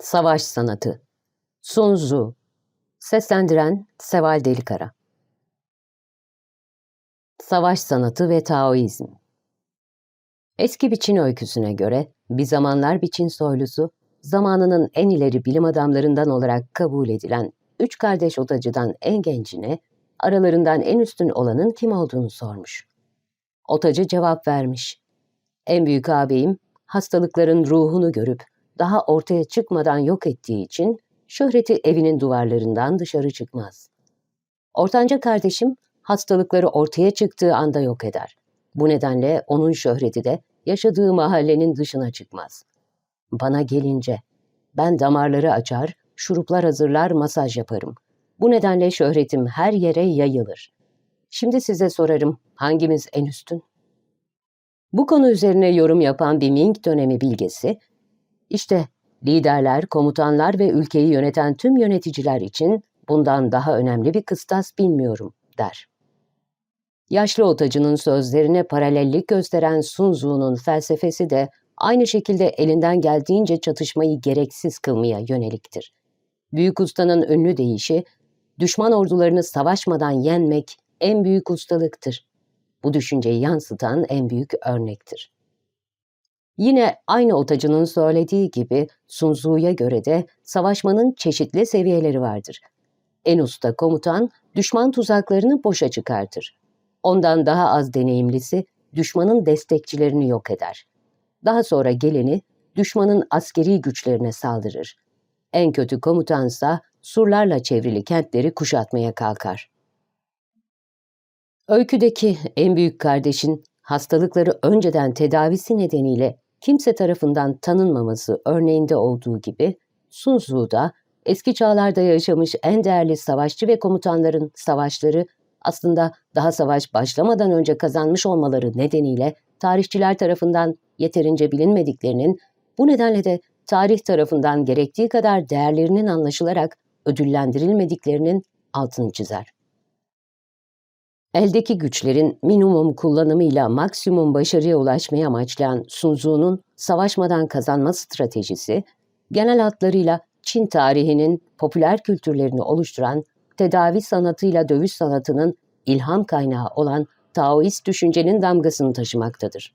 Savaş Sanatı Sun Tzu Seslendiren Seval Delikara Savaş Sanatı ve Taoizm Eski bir Çin öyküsüne göre bir zamanlar bir Çin soylusu, zamanının en ileri bilim adamlarından olarak kabul edilen üç kardeş otacıdan en gencine, aralarından en üstün olanın kim olduğunu sormuş. Otacı cevap vermiş. En büyük ağabeyim, hastalıkların ruhunu görüp daha ortaya çıkmadan yok ettiği için şöhreti evinin duvarlarından dışarı çıkmaz. Ortanca kardeşim hastalıkları ortaya çıktığı anda yok eder. Bu nedenle onun şöhreti de yaşadığı mahallenin dışına çıkmaz. Bana gelince ben damarları açar, şuruplar hazırlar, masaj yaparım. Bu nedenle şöhretim her yere yayılır. Şimdi size sorarım, hangimiz en üstün? Bu konu üzerine yorum yapan bir Ming dönemi bilgesi, işte liderler, komutanlar ve ülkeyi yöneten tüm yöneticiler için bundan daha önemli bir kıstas bilmiyorum, der. Yaşlı otacının sözlerine paralellik gösteren Sun Tzu'nun felsefesi de aynı şekilde elinden geldiğince çatışmayı gereksiz kılmaya yöneliktir. Büyük ustanın ünlü deyişi, düşman ordularını savaşmadan yenmek en büyük ustalıktır. Bu düşünceyi yansıtan en büyük örnektir. Yine aynı otacının söylediği gibi Sun Tzu'ya göre de savaşmanın çeşitli seviyeleri vardır. En usta komutan düşman tuzaklarını boşa çıkartır. Ondan daha az deneyimlisi düşmanın destekçilerini yok eder. Daha sonra geleni düşmanın askeri güçlerine saldırır. En kötü komutansa surlarla çevrili kentleri kuşatmaya kalkar. Öyküdeki en büyük kardeşin hastalıkları önceden tedavisi nedeniyle kimse tarafından tanınmaması örneğinde olduğu gibi Sun Tzu da eski çağlarda yaşamış en değerli savaşçı ve komutanların savaşları aslında daha savaş başlamadan önce kazanmış olmaları nedeniyle tarihçiler tarafından yeterince bilinmediklerinin, bu nedenle de tarih tarafından gerektiği kadar değerlerinin anlaşılarak ödüllendirilmediklerinin altını çizer. Eldeki güçlerin minimum kullanımıyla maksimum başarıya ulaşmayı amaçlayan Sun Tzu'nun savaşmadan kazanma stratejisi, genel hatlarıyla Çin tarihinin popüler kültürlerini oluşturan tedavi sanatıyla dövüş sanatının ilham kaynağı olan Taoist düşüncenin damgasını taşımaktadır.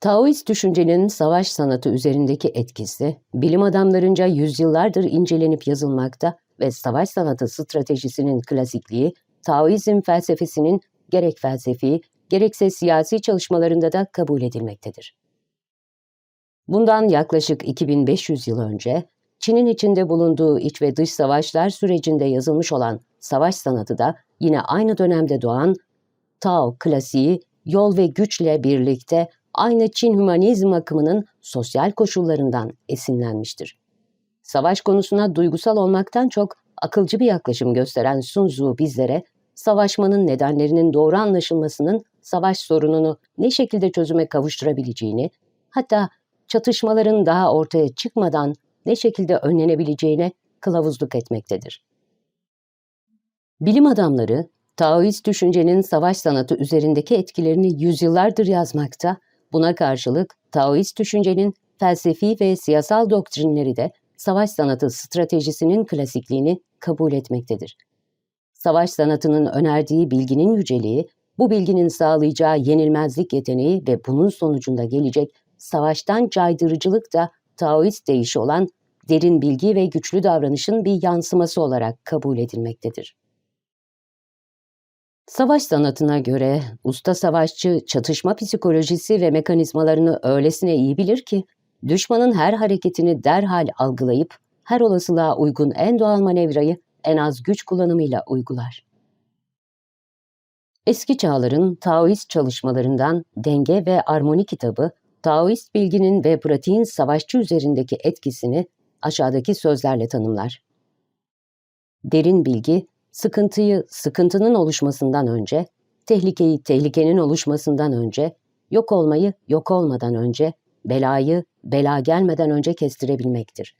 Taoist düşüncenin savaş sanatı üzerindeki etkisi, bilim adamlarınca yüzyıllardır incelenip yazılmakta ve savaş sanatı stratejisinin klasikliği Taoizm felsefesinin gerek felsefi, gerekse siyasi çalışmalarında da kabul edilmektedir. Bundan yaklaşık 2500 yıl önce, Çin'in içinde bulunduğu iç ve dış savaşlar sürecinde yazılmış olan savaş sanatı da yine aynı dönemde doğan Tao klasiği yol ve güçle birlikte aynı Çin hümanizm akımının sosyal koşullarından esinlenmiştir. Savaş konusuna duygusal olmaktan çok akılcı bir yaklaşım gösteren Sun Tzu bizlere savaşmanın nedenlerinin doğru anlaşılmasının savaş sorununu ne şekilde çözüme kavuşturabileceğini, hatta çatışmaların daha ortaya çıkmadan ne şekilde önlenebileceğine kılavuzluk etmektedir. Bilim adamları, Taoist düşüncenin savaş sanatı üzerindeki etkilerini yüzyıllardır yazmakta, buna karşılık Taoist düşüncenin felsefi ve siyasal doktrinleri de savaş sanatı stratejisinin klasikliğini kabul etmektedir savaş sanatının önerdiği bilginin yüceliği, bu bilginin sağlayacağı yenilmezlik yeteneği ve bunun sonucunda gelecek savaştan caydırıcılık da Taoist deyişi olan derin bilgi ve güçlü davranışın bir yansıması olarak kabul edilmektedir. Savaş sanatına göre usta savaşçı çatışma psikolojisi ve mekanizmalarını öylesine iyi bilir ki, düşmanın her hareketini derhal algılayıp her olasılığa uygun en doğal manevrayı en az güç kullanımıyla uygular. Eski çağların Taoist çalışmalarından Denge ve Armoni kitabı, Taoist bilginin ve pratiğin savaşçı üzerindeki etkisini aşağıdaki sözlerle tanımlar. Derin bilgi, sıkıntıyı sıkıntının oluşmasından önce, tehlikeyi tehlikenin oluşmasından önce, yok olmayı yok olmadan önce, belayı bela gelmeden önce kestirebilmektir.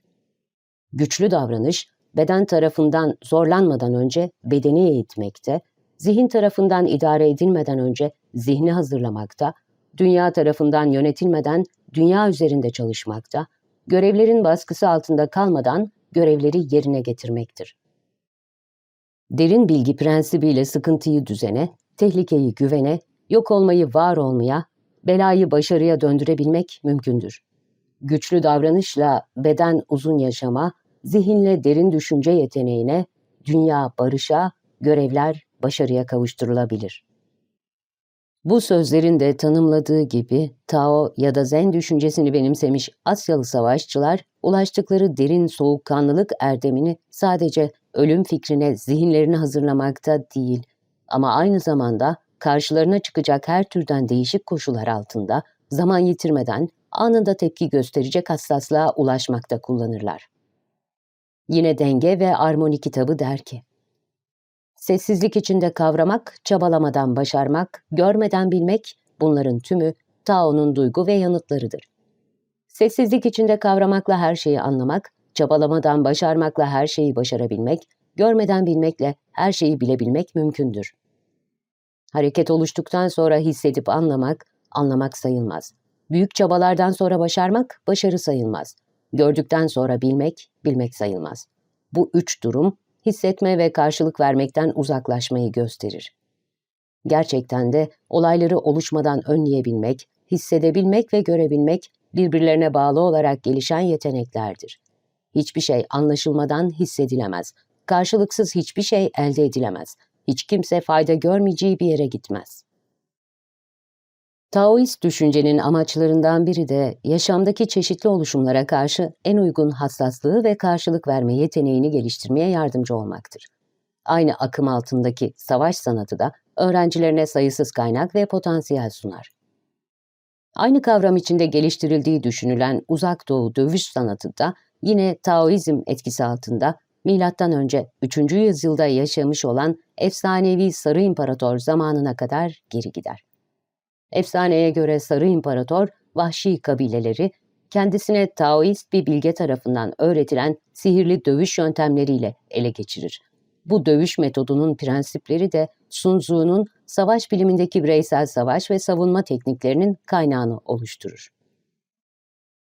Güçlü davranış, beden tarafından zorlanmadan önce bedeni eğitmekte, zihin tarafından idare edilmeden önce zihni hazırlamakta, dünya tarafından yönetilmeden dünya üzerinde çalışmakta, görevlerin baskısı altında kalmadan görevleri yerine getirmektir. Derin bilgi prensibiyle sıkıntıyı düzene, tehlikeyi güvene, yok olmayı var olmaya, belayı başarıya döndürebilmek mümkündür. Güçlü davranışla beden uzun yaşama, zihinle derin düşünce yeteneğine, dünya barışa, görevler başarıya kavuşturulabilir. Bu sözlerin de tanımladığı gibi Tao ya da Zen düşüncesini benimsemiş Asyalı savaşçılar ulaştıkları derin soğukkanlılık erdemini sadece ölüm fikrine zihinlerini hazırlamakta değil ama aynı zamanda karşılarına çıkacak her türden değişik koşullar altında zaman yitirmeden anında tepki gösterecek hassaslığa ulaşmakta kullanırlar. Yine denge ve armoni kitabı der ki, Sessizlik içinde kavramak, çabalamadan başarmak, görmeden bilmek, bunların tümü Tao'nun duygu ve yanıtlarıdır. Sessizlik içinde kavramakla her şeyi anlamak, çabalamadan başarmakla her şeyi başarabilmek, görmeden bilmekle her şeyi bilebilmek mümkündür. Hareket oluştuktan sonra hissedip anlamak, anlamak sayılmaz. Büyük çabalardan sonra başarmak, başarı sayılmaz. Gördükten sonra bilmek, bilmek sayılmaz. Bu üç durum, hissetme ve karşılık vermekten uzaklaşmayı gösterir. Gerçekten de olayları oluşmadan önleyebilmek, hissedebilmek ve görebilmek birbirlerine bağlı olarak gelişen yeteneklerdir. Hiçbir şey anlaşılmadan hissedilemez. Karşılıksız hiçbir şey elde edilemez. Hiç kimse fayda görmeyeceği bir yere gitmez. Taoist düşüncenin amaçlarından biri de yaşamdaki çeşitli oluşumlara karşı en uygun hassaslığı ve karşılık verme yeteneğini geliştirmeye yardımcı olmaktır. Aynı akım altındaki savaş sanatı da öğrencilerine sayısız kaynak ve potansiyel sunar. Aynı kavram içinde geliştirildiği düşünülen Uzak Doğu dövüş sanatı da yine Taoizm etkisi altında M.Ö. 3. yüzyılda yaşamış olan efsanevi Sarı İmparator zamanına kadar geri gider. Efsaneye göre Sarı İmparator, vahşi kabileleri, kendisine Taoist bir bilge tarafından öğretilen sihirli dövüş yöntemleriyle ele geçirir. Bu dövüş metodunun prensipleri de Sun Tzu'nun savaş bilimindeki bireysel savaş ve savunma tekniklerinin kaynağını oluşturur.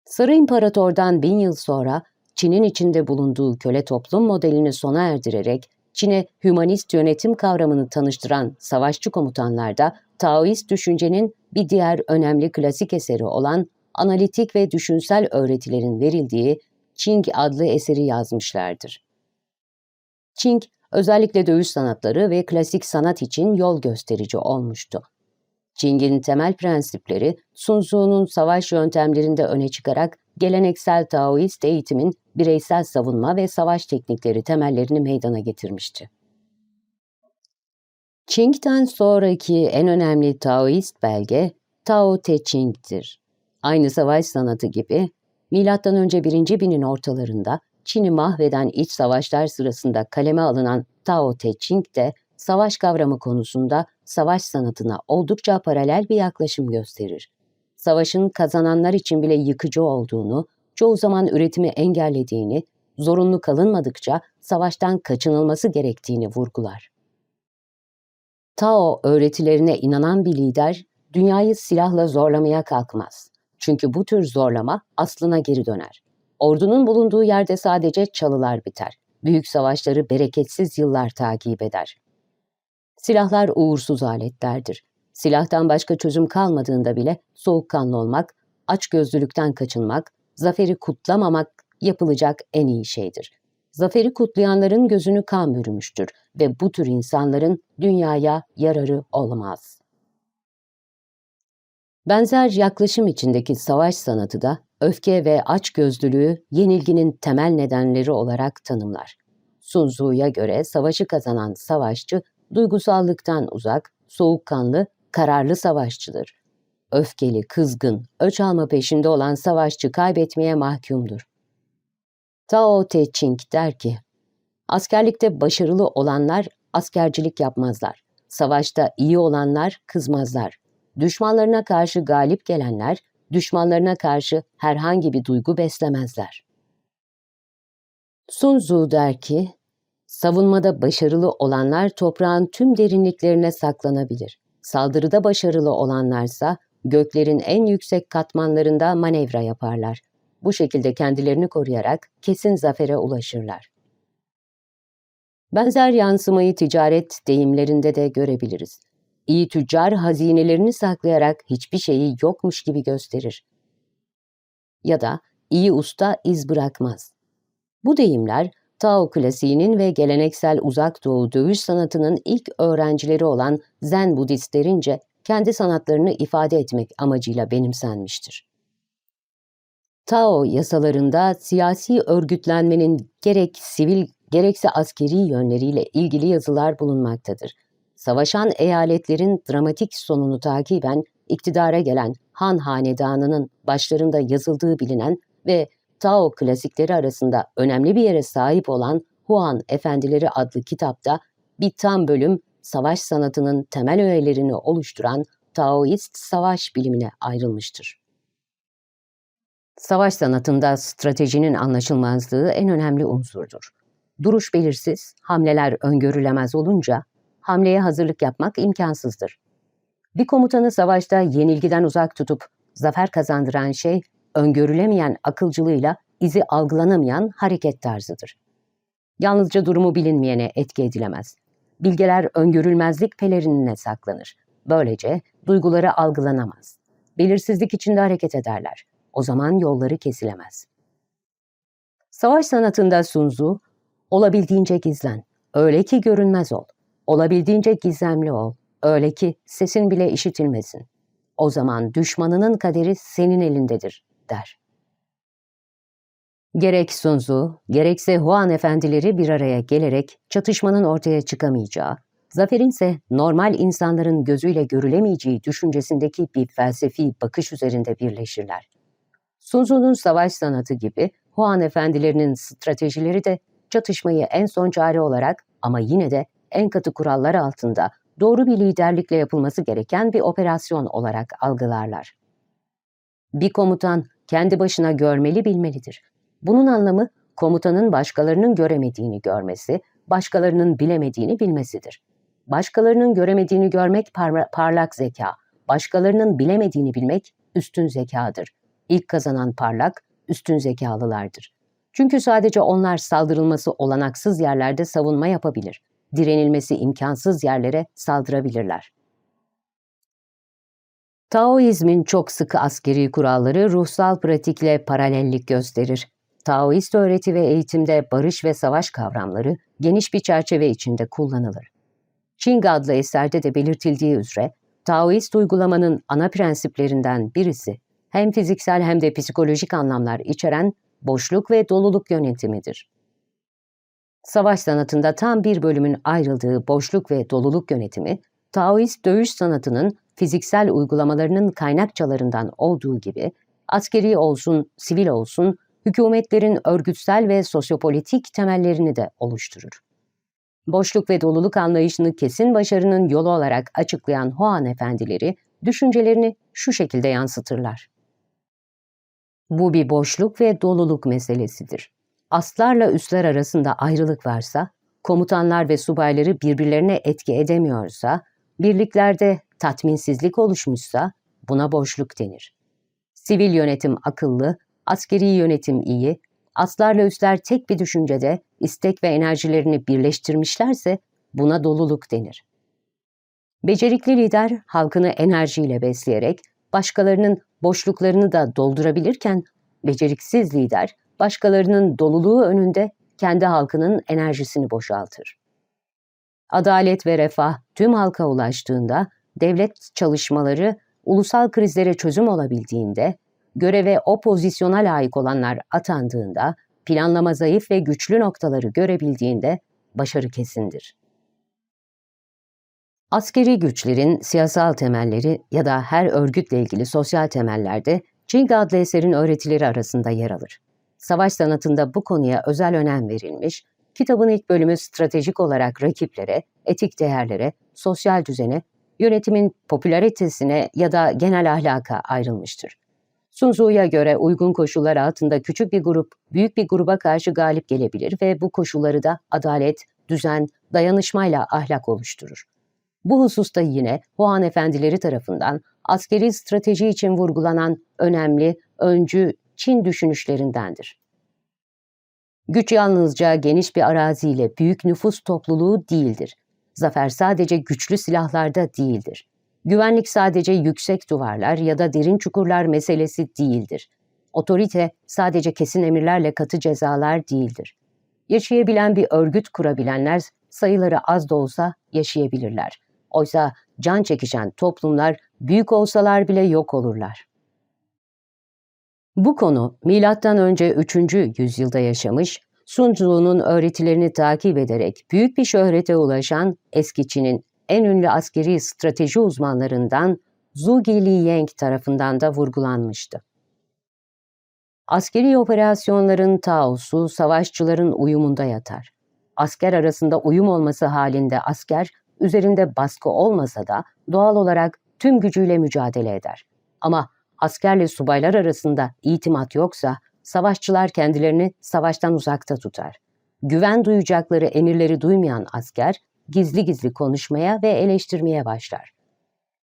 Sarı İmparator'dan bin yıl sonra Çin'in içinde bulunduğu köle toplum modelini sona erdirerek Çin'e hümanist yönetim kavramını tanıştıran savaşçı komutanlar da Taoist düşüncenin bir diğer önemli klasik eseri olan analitik ve düşünsel öğretilerin verildiği Qing adlı eseri yazmışlardır. Qing, özellikle dövüş sanatları ve klasik sanat için yol gösterici olmuştu. Qing'in temel prensipleri Sun Tzu'nun savaş yöntemlerinde öne çıkarak geleneksel Taoist eğitimin bireysel savunma ve savaş teknikleri temellerini meydana getirmişti. Qing'den sonraki en önemli Taoist belge Tao Te Ching'tir. Aynı savaş sanatı gibi M.Ö. 1. binin ortalarında Çin'i mahveden iç savaşlar sırasında kaleme alınan Tao Te Ching de savaş kavramı konusunda savaş sanatına oldukça paralel bir yaklaşım gösterir. Savaşın kazananlar için bile yıkıcı olduğunu, çoğu zaman üretimi engellediğini, zorunlu kalınmadıkça savaştan kaçınılması gerektiğini vurgular. Tao öğretilerine inanan bir lider, dünyayı silahla zorlamaya kalkmaz. Çünkü bu tür zorlama aslına geri döner. Ordunun bulunduğu yerde sadece çalılar biter. Büyük savaşları bereketsiz yıllar takip eder. Silahlar uğursuz aletlerdir. Silahtan başka çözüm kalmadığında bile soğukkanlı olmak, açgözlülükten kaçınmak, zaferi kutlamamak yapılacak en iyi şeydir. Zaferi kutlayanların gözünü kan bürümüştür ve bu tür insanların dünyaya yararı olmaz. Benzer yaklaşım içindeki savaş sanatı da öfke ve açgözlülüğü yenilginin temel nedenleri olarak tanımlar. Sun Tzu'ya göre savaşı kazanan savaşçı duygusallıktan uzak, soğukkanlı, kararlı savaşçıdır. Öfkeli, kızgın, öç alma peşinde olan savaşçı kaybetmeye mahkumdur. Tao Te Ching der ki, askerlikte başarılı olanlar askercilik yapmazlar. Savaşta iyi olanlar kızmazlar. Düşmanlarına karşı galip gelenler, düşmanlarına karşı herhangi bir duygu beslemezler. Sun Tzu der ki, savunmada başarılı olanlar toprağın tüm derinliklerine saklanabilir. Saldırıda başarılı olanlarsa göklerin en yüksek katmanlarında manevra yaparlar. bu şekilde kendilerini koruyarak kesin zafere ulaşırlar. Benzer yansımayı ticaret deyimlerinde de görebiliriz. İyi tüccar hazinelerini saklayarak hiçbir şeyi yokmuş gibi gösterir. Ya da iyi usta iz bırakmaz. Bu deyimler Tao klasiğinin ve geleneksel uzak doğu dövüş sanatının ilk öğrencileri olan Zen Budistlerince kendi sanatlarını ifade etmek amacıyla benimsenmiştir. Tao yasalarında siyasi örgütlenmenin gerek sivil gerekse askeri yönleriyle ilgili yazılar bulunmaktadır. Savaşan eyaletlerin dramatik sonunu takiben iktidara gelen Han Hanedanı'nın başlarında yazıldığı bilinen ve Tao klasikleri arasında önemli bir yere sahip olan Huan Efendileri adlı kitapta bir tam bölüm savaş sanatının temel öğelerini oluşturan Taoist savaş bilimine ayrılmıştır. Savaş sanatında stratejinin anlaşılmazlığı en önemli unsurdur. Duruş belirsiz, hamleler öngörülemez olunca hamleye hazırlık yapmak imkansızdır. Bir komutanı savaşta yenilgiden uzak tutup zafer kazandıran şey öngörülemeyen akılcılığıyla izi algılanamayan hareket tarzıdır. Yalnızca durumu bilinmeyene etki edilemez. Bilgeler öngörülmezlik pelerinine saklanır. Böylece duyguları algılanamaz. Belirsizlik içinde hareket ederler. O zaman yolları kesilemez. Savaş sanatında Sun Tzu, olabildiğince gizlen, öyle ki görünmez ol. Olabildiğince gizemli ol, öyle ki sesin bile işitilmesin. O zaman düşmanının kaderi senin elindedir, der. Gerek Sun Tzu, gerekse Huan efendileri bir araya gelerek çatışmanın ortaya çıkamayacağı, zaferin ise normal insanların gözüyle görülemeyeceği düşüncesindeki bir felsefi bakış üzerinde birleşirler. Sun Tzu'nun savaş sanatı gibi Huan efendilerinin stratejileri de çatışmayı en son çare olarak ama yine de en katı kurallar altında doğru bir liderlikle yapılması gereken bir operasyon olarak algılarlar. Bir komutan kendi başına görmeli bilmelidir. Bunun anlamı komutanın başkalarının göremediğini görmesi, başkalarının bilemediğini bilmesidir. Başkalarının göremediğini görmek par parlak zeka, başkalarının bilemediğini bilmek üstün zekadır. İlk kazanan parlak, üstün zekalılardır. Çünkü sadece onlar saldırılması olanaksız yerlerde savunma yapabilir. Direnilmesi imkansız yerlere saldırabilirler. Taoizmin çok sıkı askeri kuralları ruhsal pratikle paralellik gösterir. Taoist öğreti ve eğitimde barış ve savaş kavramları geniş bir çerçeve içinde kullanılır. Çing adlı eserde de belirtildiği üzere, Taoist uygulamanın ana prensiplerinden birisi hem fiziksel hem de psikolojik anlamlar içeren boşluk ve doluluk yönetimidir. Savaş sanatında tam bir bölümün ayrıldığı boşluk ve doluluk yönetimi, Taoist dövüş sanatının fiziksel uygulamalarının kaynakçalarından olduğu gibi, askeri olsun, sivil olsun, hükümetlerin örgütsel ve sosyopolitik temellerini de oluşturur. Boşluk ve doluluk anlayışını kesin başarının yolu olarak açıklayan Huan efendileri, düşüncelerini şu şekilde yansıtırlar. Bu bir boşluk ve doluluk meselesidir. Aslarla üsler arasında ayrılık varsa, komutanlar ve subayları birbirlerine etki edemiyorsa, birliklerde tatminsizlik oluşmuşsa buna boşluk denir. Sivil yönetim akıllı, askeri yönetim iyi, aslarla üsler tek bir düşüncede istek ve enerjilerini birleştirmişlerse buna doluluk denir. Becerikli lider halkını enerjiyle besleyerek başkalarının boşluklarını da doldurabilirken beceriksiz lider başkalarının doluluğu önünde kendi halkının enerjisini boşaltır. Adalet ve refah tüm halka ulaştığında, devlet çalışmaları ulusal krizlere çözüm olabildiğinde, göreve o pozisyona layık olanlar atandığında, planlama zayıf ve güçlü noktaları görebildiğinde başarı kesindir. Askeri güçlerin siyasal temelleri ya da her örgütle ilgili sosyal temellerde Çing adlı eserin öğretileri arasında yer alır. Savaş sanatında bu konuya özel önem verilmiş, kitabın ilk bölümü stratejik olarak rakiplere, etik değerlere, sosyal düzene, yönetimin popülaritesine ya da genel ahlaka ayrılmıştır. Sun Tzu'ya göre uygun koşullar altında küçük bir grup büyük bir gruba karşı galip gelebilir ve bu koşulları da adalet, düzen, dayanışmayla ahlak oluşturur. Bu hususta yine Huan efendileri tarafından askeri strateji için vurgulanan önemli, öncü Çin düşünüşlerindendir. Güç yalnızca geniş bir araziyle büyük nüfus topluluğu değildir. Zafer sadece güçlü silahlarda değildir. Güvenlik sadece yüksek duvarlar ya da derin çukurlar meselesi değildir. Otorite sadece kesin emirlerle katı cezalar değildir. Yaşayabilen bir örgüt kurabilenler sayıları az da olsa yaşayabilirler. Oysa can çekişen toplumlar büyük olsalar bile yok olurlar. Bu konu önce 3. yüzyılda yaşamış, Sun Tzu'nun öğretilerini takip ederek büyük bir şöhrete ulaşan eski Çin'in en ünlü askeri strateji uzmanlarından Zhuge Liyang tarafından da vurgulanmıştı. Askeri operasyonların taosu savaşçıların uyumunda yatar. Asker arasında uyum olması halinde asker, üzerinde baskı olmasa da doğal olarak tüm gücüyle mücadele eder. Ama askerle subaylar arasında itimat yoksa savaşçılar kendilerini savaştan uzakta tutar. Güven duyacakları emirleri duymayan asker gizli gizli konuşmaya ve eleştirmeye başlar.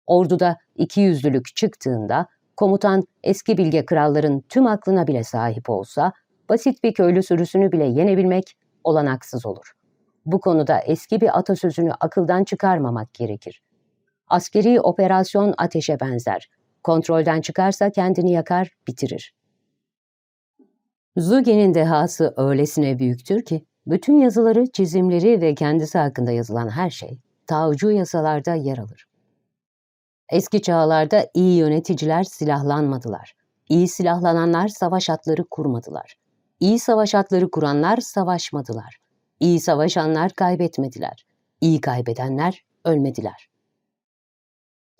Orduda iki yüzlülük çıktığında komutan eski bilge kralların tüm aklına bile sahip olsa basit bir köylü sürüsünü bile yenebilmek olanaksız olur. Bu konuda eski bir atasözünü akıldan çıkarmamak gerekir. Askeri operasyon ateşe benzer. Kontrolden çıkarsa kendini yakar, bitirir. Zuge'nin dehası öylesine büyüktür ki, bütün yazıları, çizimleri ve kendisi hakkında yazılan her şey, Taocu yasalarda yer alır. Eski çağlarda iyi yöneticiler silahlanmadılar. İyi silahlananlar savaş atları kurmadılar. İyi savaş atları kuranlar savaşmadılar. İyi savaşanlar kaybetmediler. İyi kaybedenler ölmediler.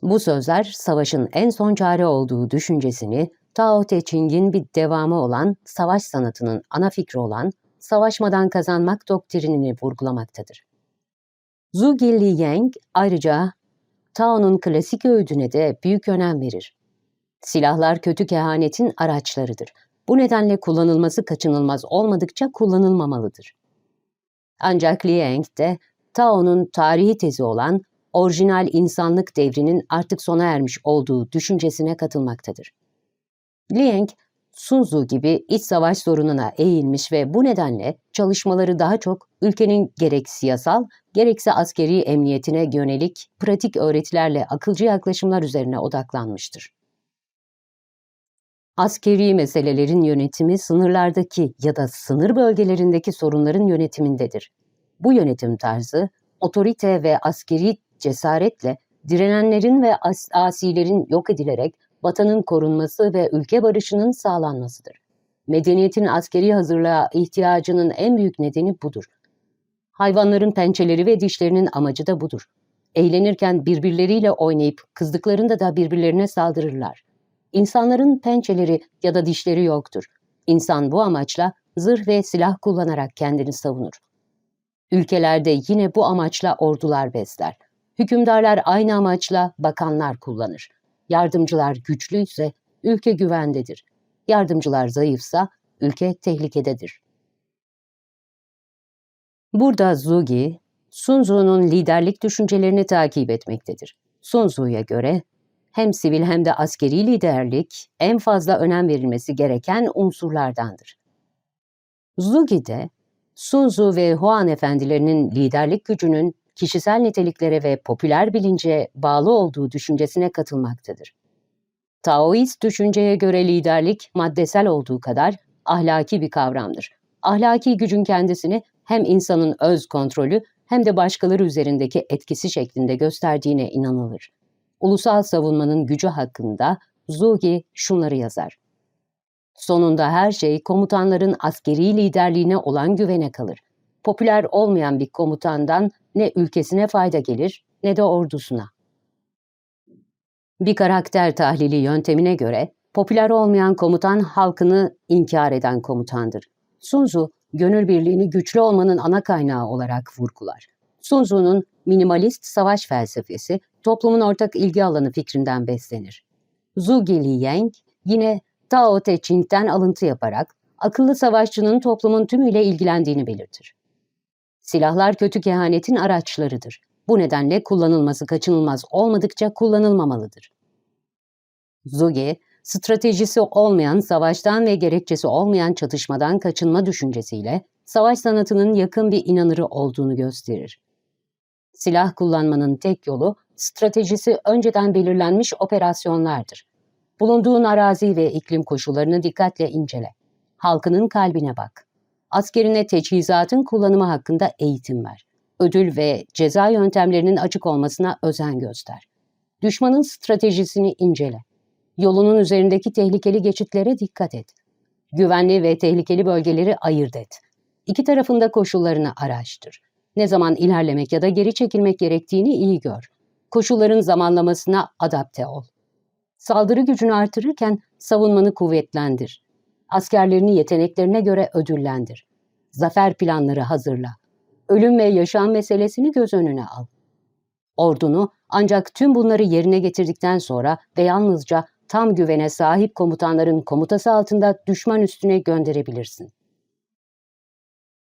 Bu sözler savaşın en son çare olduğu düşüncesini Tao Te Ching'in bir devamı olan savaş sanatının ana fikri olan savaşmadan kazanmak doktrinini vurgulamaktadır. Zhu Li Yang ayrıca Tao'nun klasik öğüdüne de büyük önem verir. Silahlar kötü kehanetin araçlarıdır. Bu nedenle kullanılması kaçınılmaz olmadıkça kullanılmamalıdır. Ancak Liang de Tao'nun tarihi tezi olan orijinal insanlık devrinin artık sona ermiş olduğu düşüncesine katılmaktadır. Liang, Sun Tzu gibi iç savaş sorununa eğilmiş ve bu nedenle çalışmaları daha çok ülkenin gerek siyasal gerekse askeri emniyetine yönelik pratik öğretilerle akılcı yaklaşımlar üzerine odaklanmıştır. Askeri meselelerin yönetimi sınırlardaki ya da sınır bölgelerindeki sorunların yönetimindedir. Bu yönetim tarzı otorite ve askeri cesaretle direnenlerin ve as asilerin yok edilerek vatanın korunması ve ülke barışının sağlanmasıdır. Medeniyetin askeri hazırlığa ihtiyacının en büyük nedeni budur. Hayvanların pençeleri ve dişlerinin amacı da budur. Eğlenirken birbirleriyle oynayıp kızdıklarında da birbirlerine saldırırlar. İnsanların pençeleri ya da dişleri yoktur. İnsan bu amaçla zırh ve silah kullanarak kendini savunur. Ülkelerde yine bu amaçla ordular besler. Hükümdarlar aynı amaçla bakanlar kullanır. Yardımcılar güçlüyse ülke güvendedir. Yardımcılar zayıfsa ülke tehlikededir. Burada Zugi, Sun Tzu'nun liderlik düşüncelerini takip etmektedir. Sun Tzu'ya göre hem sivil hem de askeri liderlik en fazla önem verilmesi gereken unsurlardandır. Zugi de Sun Tzu ve Huan efendilerinin liderlik gücünün kişisel niteliklere ve popüler bilince bağlı olduğu düşüncesine katılmaktadır. Taoist düşünceye göre liderlik maddesel olduğu kadar ahlaki bir kavramdır. Ahlaki gücün kendisini hem insanın öz kontrolü hem de başkaları üzerindeki etkisi şeklinde gösterdiğine inanılır. Ulusal savunmanın gücü hakkında Zugi şunları yazar. Sonunda her şey komutanların askeri liderliğine olan güvene kalır. Popüler olmayan bir komutandan ne ülkesine fayda gelir ne de ordusuna. Bir karakter tahlili yöntemine göre popüler olmayan komutan halkını inkar eden komutandır. Sun Tzu, gönül birliğini güçlü olmanın ana kaynağı olarak vurgular. Sun Tzu'nun minimalist savaş felsefesi toplumun ortak ilgi alanı fikrinden beslenir. Zhu Liyang yine Tao Te Ching'den alıntı yaparak akıllı savaşçının toplumun tümüyle ilgilendiğini belirtir. Silahlar kötü kehanetin araçlarıdır. Bu nedenle kullanılması kaçınılmaz olmadıkça kullanılmamalıdır. Zuge, stratejisi olmayan, savaştan ve gerekçesi olmayan çatışmadan kaçınma düşüncesiyle savaş sanatının yakın bir inanırı olduğunu gösterir. Silah kullanmanın tek yolu stratejisi önceden belirlenmiş operasyonlardır. Bulunduğun arazi ve iklim koşullarını dikkatle incele. Halkının kalbine bak. Askerine teçhizatın kullanımı hakkında eğitim ver. Ödül ve ceza yöntemlerinin açık olmasına özen göster. Düşmanın stratejisini incele. Yolunun üzerindeki tehlikeli geçitlere dikkat et. Güvenli ve tehlikeli bölgeleri ayırt et. İki tarafında koşullarını araştır. Ne zaman ilerlemek ya da geri çekilmek gerektiğini iyi gör. Koşulların zamanlamasına adapte ol. Saldırı gücünü artırırken savunmanı kuvvetlendir. Askerlerini yeteneklerine göre ödüllendir. Zafer planları hazırla. Ölüm ve yaşam meselesini göz önüne al. Ordunu ancak tüm bunları yerine getirdikten sonra ve yalnızca tam güvene sahip komutanların komutası altında düşman üstüne gönderebilirsin.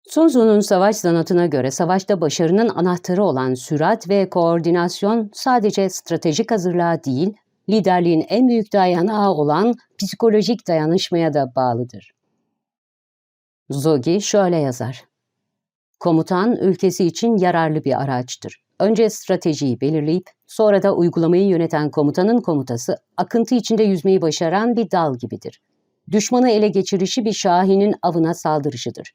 Sun Tzu'nun savaş sanatına göre savaşta başarının anahtarı olan sürat ve koordinasyon sadece stratejik hazırlığa değil, liderliğin en büyük dayanağı olan psikolojik dayanışmaya da bağlıdır. Zogi şöyle yazar. Komutan ülkesi için yararlı bir araçtır. Önce stratejiyi belirleyip sonra da uygulamayı yöneten komutanın komutası akıntı içinde yüzmeyi başaran bir dal gibidir. Düşmanı ele geçirişi bir şahinin avına saldırışıdır.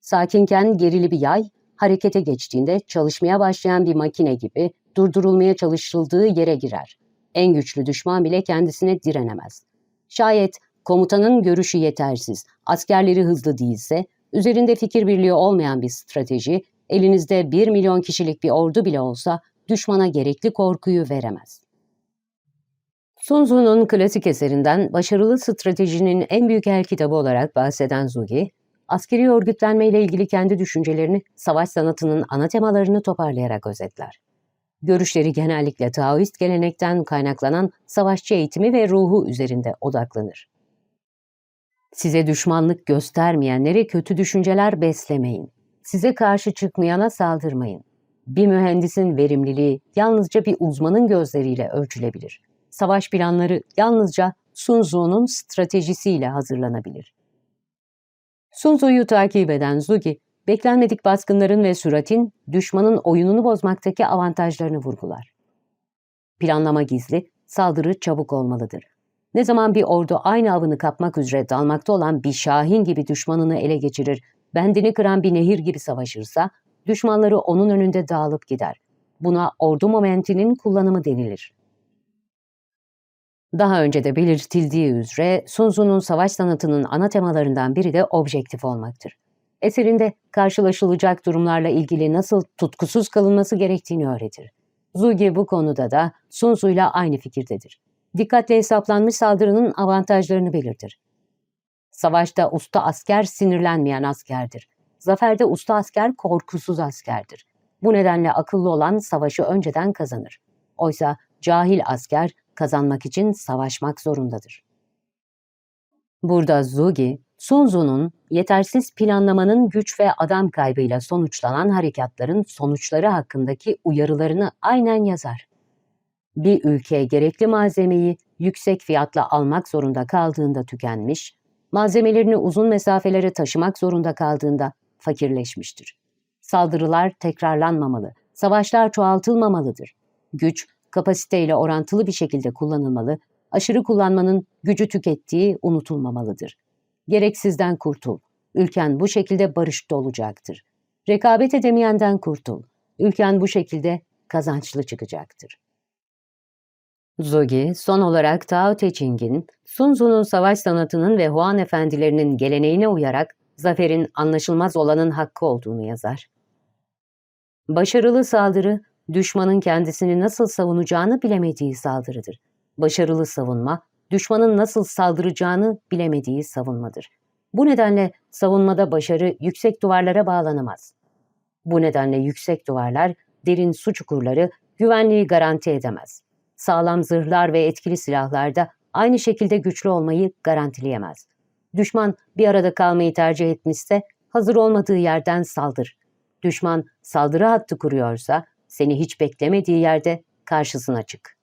Sakinken gerili bir yay, harekete geçtiğinde çalışmaya başlayan bir makine gibi durdurulmaya çalışıldığı yere girer. En güçlü düşman bile kendisine direnemez. Şayet komutanın görüşü yetersiz, askerleri hızlı değilse, üzerinde fikir birliği olmayan bir strateji, elinizde bir milyon kişilik bir ordu bile olsa düşmana gerekli korkuyu veremez. Sun Tzu'nun klasik eserinden başarılı stratejinin en büyük el kitabı olarak bahseden Zugi, askeri örgütlenme ile ilgili kendi düşüncelerini savaş sanatının ana temalarını toparlayarak özetler. Görüşleri genellikle Taoist gelenekten kaynaklanan savaşçı eğitimi ve ruhu üzerinde odaklanır. Size düşmanlık göstermeyenlere kötü düşünceler beslemeyin. Size karşı çıkmayana saldırmayın. Bir mühendisin verimliliği yalnızca bir uzmanın gözleriyle ölçülebilir. Savaş planları yalnızca Sun Tzu'nun stratejisiyle hazırlanabilir. Sun Tzu'yu takip eden Zugi, beklenmedik baskınların ve süratin düşmanın oyununu bozmaktaki avantajlarını vurgular. Planlama gizli, saldırı çabuk olmalıdır. Ne zaman bir ordu aynı avını kapmak üzere dalmakta olan bir şahin gibi düşmanını ele geçirir, bendini kıran bir nehir gibi savaşırsa, düşmanları onun önünde dağılıp gider. Buna ordu momentinin kullanımı denilir. Daha önce de belirtildiği üzere Sun Tzu'nun savaş sanatının ana temalarından biri de objektif olmaktır. Eserinde karşılaşılacak durumlarla ilgili nasıl tutkusuz kalınması gerektiğini öğretir. Zugi bu konuda da Sun Tzu'yla aynı fikirdedir. Dikkatle hesaplanmış saldırının avantajlarını belirtir. Savaşta usta asker sinirlenmeyen askerdir. Zaferde usta asker korkusuz askerdir. Bu nedenle akıllı olan savaşı önceden kazanır. Oysa cahil asker kazanmak için savaşmak zorundadır. Burada Zugi, Sun yetersiz planlamanın güç ve adam kaybıyla sonuçlanan harekatların sonuçları hakkındaki uyarılarını aynen yazar. Bir ülke gerekli malzemeyi yüksek fiyatla almak zorunda kaldığında tükenmiş, malzemelerini uzun mesafelere taşımak zorunda kaldığında fakirleşmiştir. Saldırılar tekrarlanmamalı, savaşlar çoğaltılmamalıdır. Güç, kapasiteyle orantılı bir şekilde kullanılmalı, aşırı kullanmanın gücü tükettiği unutulmamalıdır. Gereksizden kurtul. Ülken bu şekilde barışta olacaktır. Rekabet edemeyenden kurtul. Ülken bu şekilde kazançlı çıkacaktır. Zogi, son olarak Tao Te Ching'in, Sun Tzu'nun savaş sanatının ve Huan efendilerinin geleneğine uyarak zaferin anlaşılmaz olanın hakkı olduğunu yazar. Başarılı saldırı, düşmanın kendisini nasıl savunacağını bilemediği saldırıdır. Başarılı savunma, düşmanın nasıl saldıracağını bilemediği savunmadır. Bu nedenle savunmada başarı yüksek duvarlara bağlanamaz. Bu nedenle yüksek duvarlar, derin su çukurları güvenliği garanti edemez. Sağlam zırhlar ve etkili silahlar da aynı şekilde güçlü olmayı garantileyemez. Düşman bir arada kalmayı tercih etmişse hazır olmadığı yerden saldır. Düşman saldırı hattı kuruyorsa seni hiç beklemediği yerde karşısına çık.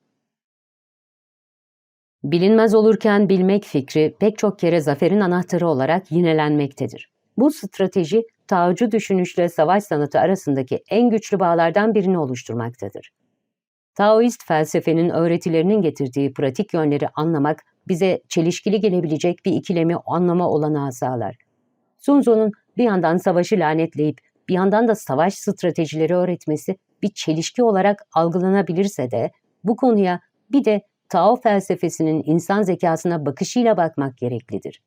Bilinmez olurken bilmek fikri pek çok kere zaferin anahtarı olarak yinelenmektedir. Bu strateji, Taocu düşünüşle savaş sanatı arasındaki en güçlü bağlardan birini oluşturmaktadır. Taoist felsefenin öğretilerinin getirdiği pratik yönleri anlamak, bize çelişkili gelebilecek bir ikilemi anlama olanağı sağlar. Sun Tzu'nun bir yandan savaşı lanetleyip bir yandan da savaş stratejileri öğretmesi bir çelişki olarak algılanabilirse de bu konuya bir de Tao felsefesinin insan zekasına bakışıyla bakmak gereklidir.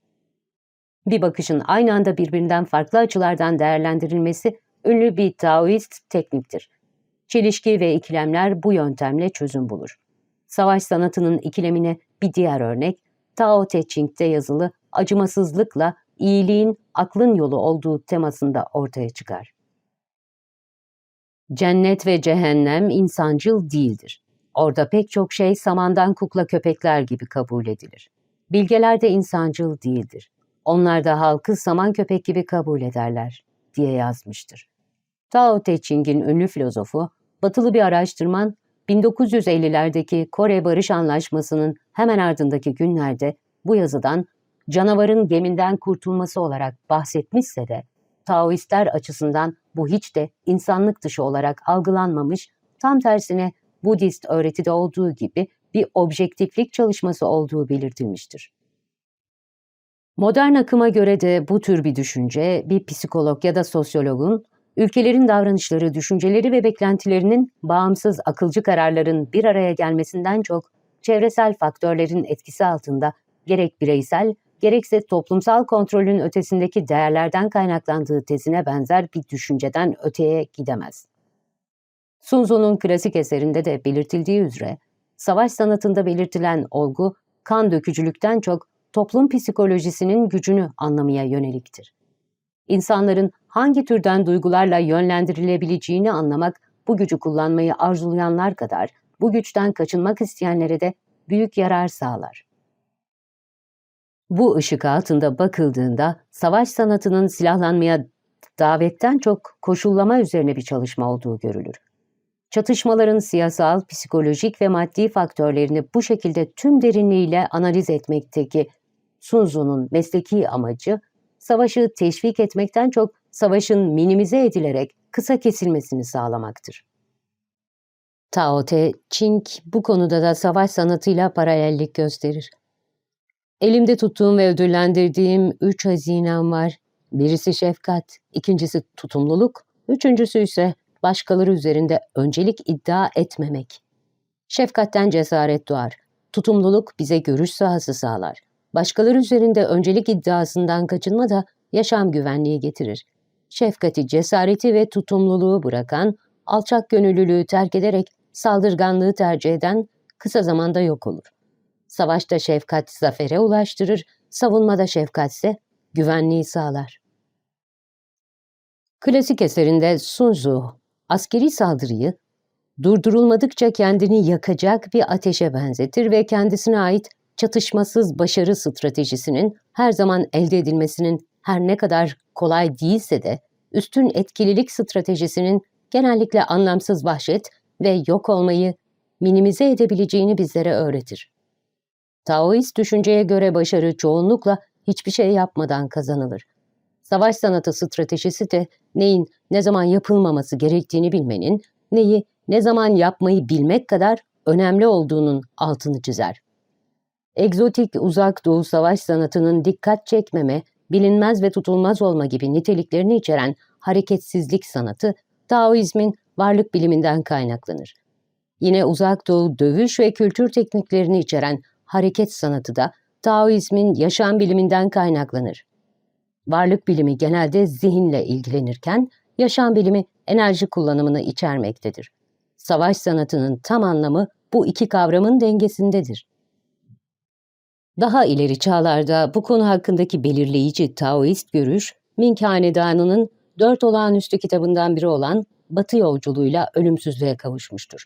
Bir bakışın aynı anda birbirinden farklı açılardan değerlendirilmesi ünlü bir Taoist tekniktir. Çelişki ve ikilemler bu yöntemle çözüm bulur. Savaş sanatının ikilemine bir diğer örnek, Tao Te Ching'de yazılı acımasızlıkla iyiliğin aklın yolu olduğu temasında ortaya çıkar. Cennet ve cehennem insancıl değildir. Orada pek çok şey samandan kukla köpekler gibi kabul edilir. Bilgeler de insancıl değildir. Onlar da halkı saman köpek gibi kabul ederler, diye yazmıştır. Tao Te Ching'in ünlü filozofu, batılı bir araştırman, 1950'lerdeki Kore Barış Anlaşması'nın hemen ardındaki günlerde bu yazıdan canavarın geminden kurtulması olarak bahsetmişse de, Taoistler açısından bu hiç de insanlık dışı olarak algılanmamış, tam tersine Budist öğretide olduğu gibi bir objektiflik çalışması olduğu belirtilmiştir. Modern akıma göre de bu tür bir düşünce bir psikolog ya da sosyologun ülkelerin davranışları, düşünceleri ve beklentilerinin bağımsız akılcı kararların bir araya gelmesinden çok çevresel faktörlerin etkisi altında gerek bireysel gerekse toplumsal kontrolün ötesindeki değerlerden kaynaklandığı tezine benzer bir düşünceden öteye gidemez. Sun Tzu'nun klasik eserinde de belirtildiği üzere, savaş sanatında belirtilen olgu, kan dökücülükten çok toplum psikolojisinin gücünü anlamaya yöneliktir. İnsanların hangi türden duygularla yönlendirilebileceğini anlamak, bu gücü kullanmayı arzulayanlar kadar bu güçten kaçınmak isteyenlere de büyük yarar sağlar. Bu ışık altında bakıldığında savaş sanatının silahlanmaya davetten çok koşullama üzerine bir çalışma olduğu görülür. Çatışmaların siyasal, psikolojik ve maddi faktörlerini bu şekilde tüm derinliğiyle analiz etmekteki Sun Tzu'nun mesleki amacı, savaşı teşvik etmekten çok savaşın minimize edilerek kısa kesilmesini sağlamaktır. Tao Te Ching bu konuda da savaş sanatıyla paralellik gösterir. Elimde tuttuğum ve ödüllendirdiğim üç hazinem var. Birisi şefkat, ikincisi tutumluluk, üçüncüsü ise başkaları üzerinde öncelik iddia etmemek. Şefkatten cesaret doğar. Tutumluluk bize görüş sahası sağlar. Başkaları üzerinde öncelik iddiasından kaçınma da yaşam güvenliği getirir. Şefkati, cesareti ve tutumluluğu bırakan, alçak gönüllülüğü terk ederek saldırganlığı tercih eden kısa zamanda yok olur. Savaşta şefkat zafere ulaştırır, savunmada şefkatse güvenliği sağlar. Klasik eserinde Sun Tzu, askeri saldırıyı durdurulmadıkça kendini yakacak bir ateşe benzetir ve kendisine ait çatışmasız başarı stratejisinin her zaman elde edilmesinin her ne kadar kolay değilse de üstün etkililik stratejisinin genellikle anlamsız vahşet ve yok olmayı minimize edebileceğini bizlere öğretir. Taoist düşünceye göre başarı çoğunlukla hiçbir şey yapmadan kazanılır. Savaş sanatı stratejisi de neyin ne zaman yapılmaması gerektiğini bilmenin, neyi ne zaman yapmayı bilmek kadar önemli olduğunun altını çizer. Egzotik uzak doğu savaş sanatının dikkat çekmeme, bilinmez ve tutulmaz olma gibi niteliklerini içeren hareketsizlik sanatı, Taoizmin varlık biliminden kaynaklanır. Yine uzak doğu dövüş ve kültür tekniklerini içeren hareket sanatı da Taoizmin yaşam biliminden kaynaklanır. Varlık bilimi genelde zihinle ilgilenirken, yaşam bilimi enerji kullanımını içermektedir. Savaş sanatının tam anlamı bu iki kavramın dengesindedir. Daha ileri çağlarda bu konu hakkındaki belirleyici Taoist görüş, Ming Hanedanı'nın dört olağanüstü kitabından biri olan Batı yolculuğuyla ölümsüzlüğe kavuşmuştur.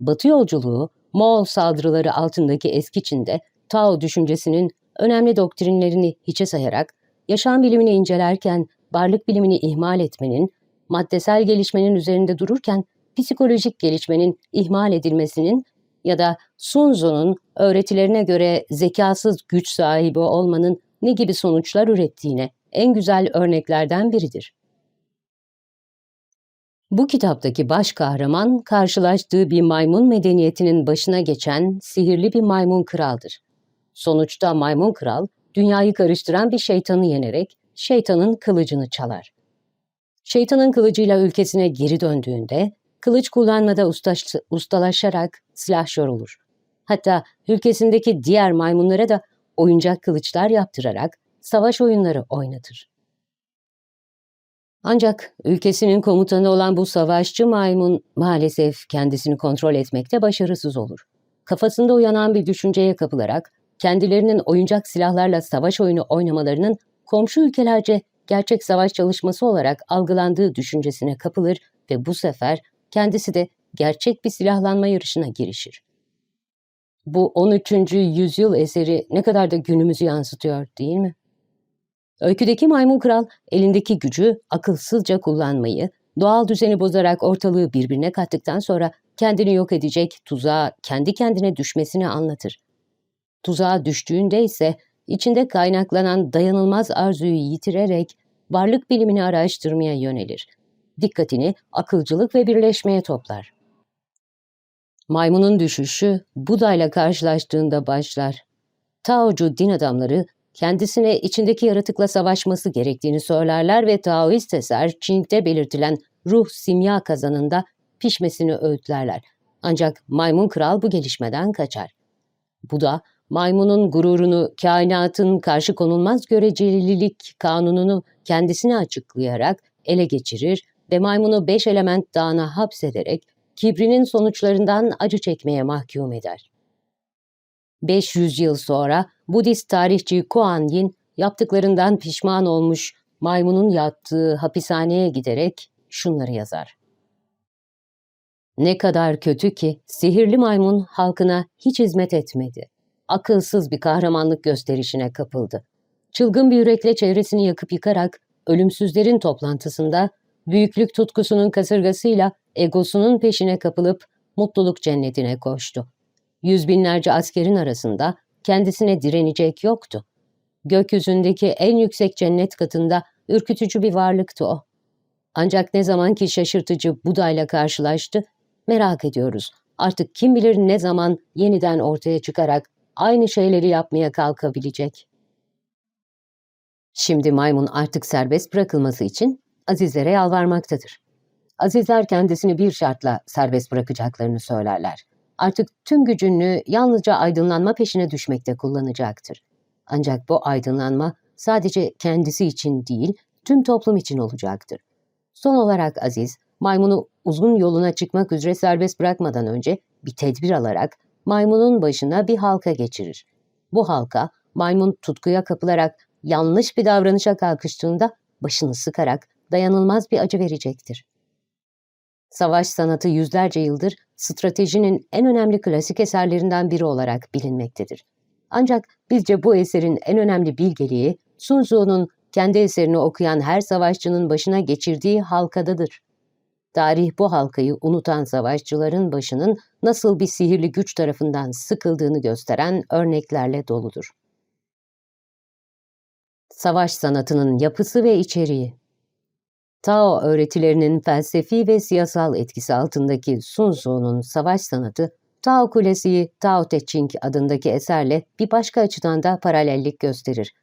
Batı yolculuğu, Moğol saldırıları altındaki eski Çin'de Tao düşüncesinin önemli doktrinlerini hiçe sayarak, yaşam bilimini incelerken varlık bilimini ihmal etmenin, maddesel gelişmenin üzerinde dururken psikolojik gelişmenin ihmal edilmesinin ya da Sun Tzu'nun öğretilerine göre zekasız güç sahibi olmanın ne gibi sonuçlar ürettiğine en güzel örneklerden biridir. Bu kitaptaki baş kahraman karşılaştığı bir maymun medeniyetinin başına geçen sihirli bir maymun kraldır. Sonuçta maymun kral dünyayı karıştıran bir şeytanı yenerek şeytanın kılıcını çalar. Şeytanın kılıcıyla ülkesine geri döndüğünde kılıç kullanmada ustaş, ustalaşarak silahşör olur. Hatta ülkesindeki diğer maymunlara da oyuncak kılıçlar yaptırarak savaş oyunları oynatır. Ancak ülkesinin komutanı olan bu savaşçı maymun maalesef kendisini kontrol etmekte başarısız olur. Kafasında uyanan bir düşünceye kapılarak kendilerinin oyuncak silahlarla savaş oyunu oynamalarının komşu ülkelerce gerçek savaş çalışması olarak algılandığı düşüncesine kapılır ve bu sefer kendisi de gerçek bir silahlanma yarışına girişir. Bu 13. yüzyıl eseri ne kadar da günümüzü yansıtıyor değil mi? Öyküdeki maymun kral elindeki gücü akılsızca kullanmayı, doğal düzeni bozarak ortalığı birbirine kattıktan sonra kendini yok edecek tuzağa kendi kendine düşmesini anlatır. Tuzağa düştüğünde ise içinde kaynaklanan dayanılmaz arzuyu yitirerek varlık bilimini araştırmaya yönelir. Dikkatini akılcılık ve birleşmeye toplar. Maymunun düşüşü Buda ile karşılaştığında başlar. Taocu din adamları kendisine içindeki yaratıkla savaşması gerektiğini söylerler ve Taoist eser Çin'de belirtilen ruh simya kazanında pişmesini öğütlerler. Ancak maymun kral bu gelişmeden kaçar. Bu da maymunun gururunu kainatın karşı konulmaz görecelilik kanununu kendisine açıklayarak ele geçirir ve maymunu beş element dağına hapsederek kibrinin sonuçlarından acı çekmeye mahkum eder. 500 yıl sonra Budist tarihçi Kuan Yin yaptıklarından pişman olmuş maymunun yattığı hapishaneye giderek şunları yazar. Ne kadar kötü ki sihirli maymun halkına hiç hizmet etmedi. Akılsız bir kahramanlık gösterişine kapıldı. Çılgın bir yürekle çevresini yakıp yıkarak ölümsüzlerin toplantısında büyüklük tutkusunun kasırgasıyla egosunun peşine kapılıp mutluluk cennetine koştu. Yüz binlerce askerin arasında kendisine direnecek yoktu. Gökyüzündeki en yüksek cennet katında ürkütücü bir varlıktı o. Ancak ne zaman ki şaşırtıcı Buda'yla karşılaştı, merak ediyoruz. Artık kim bilir ne zaman yeniden ortaya çıkarak aynı şeyleri yapmaya kalkabilecek. Şimdi maymun artık serbest bırakılması için azizlere yalvarmaktadır. Azizler kendisini bir şartla serbest bırakacaklarını söylerler artık tüm gücünü yalnızca aydınlanma peşine düşmekte kullanacaktır. Ancak bu aydınlanma sadece kendisi için değil, tüm toplum için olacaktır. Son olarak Aziz, maymunu uzun yoluna çıkmak üzere serbest bırakmadan önce bir tedbir alarak maymunun başına bir halka geçirir. Bu halka maymun tutkuya kapılarak yanlış bir davranışa kalkıştığında başını sıkarak dayanılmaz bir acı verecektir. Savaş sanatı yüzlerce yıldır stratejinin en önemli klasik eserlerinden biri olarak bilinmektedir. Ancak bizce bu eserin en önemli bilgeliği Sun Tzu'nun kendi eserini okuyan her savaşçının başına geçirdiği halkadadır. Tarih bu halkayı unutan savaşçıların başının nasıl bir sihirli güç tarafından sıkıldığını gösteren örneklerle doludur. Savaş sanatının yapısı ve içeriği Tao öğretilerinin felsefi ve siyasal etkisi altındaki Sun Tzu'nun savaş sanatı, Tao Kulesi Tao Te Ching adındaki eserle bir başka açıdan da paralellik gösterir.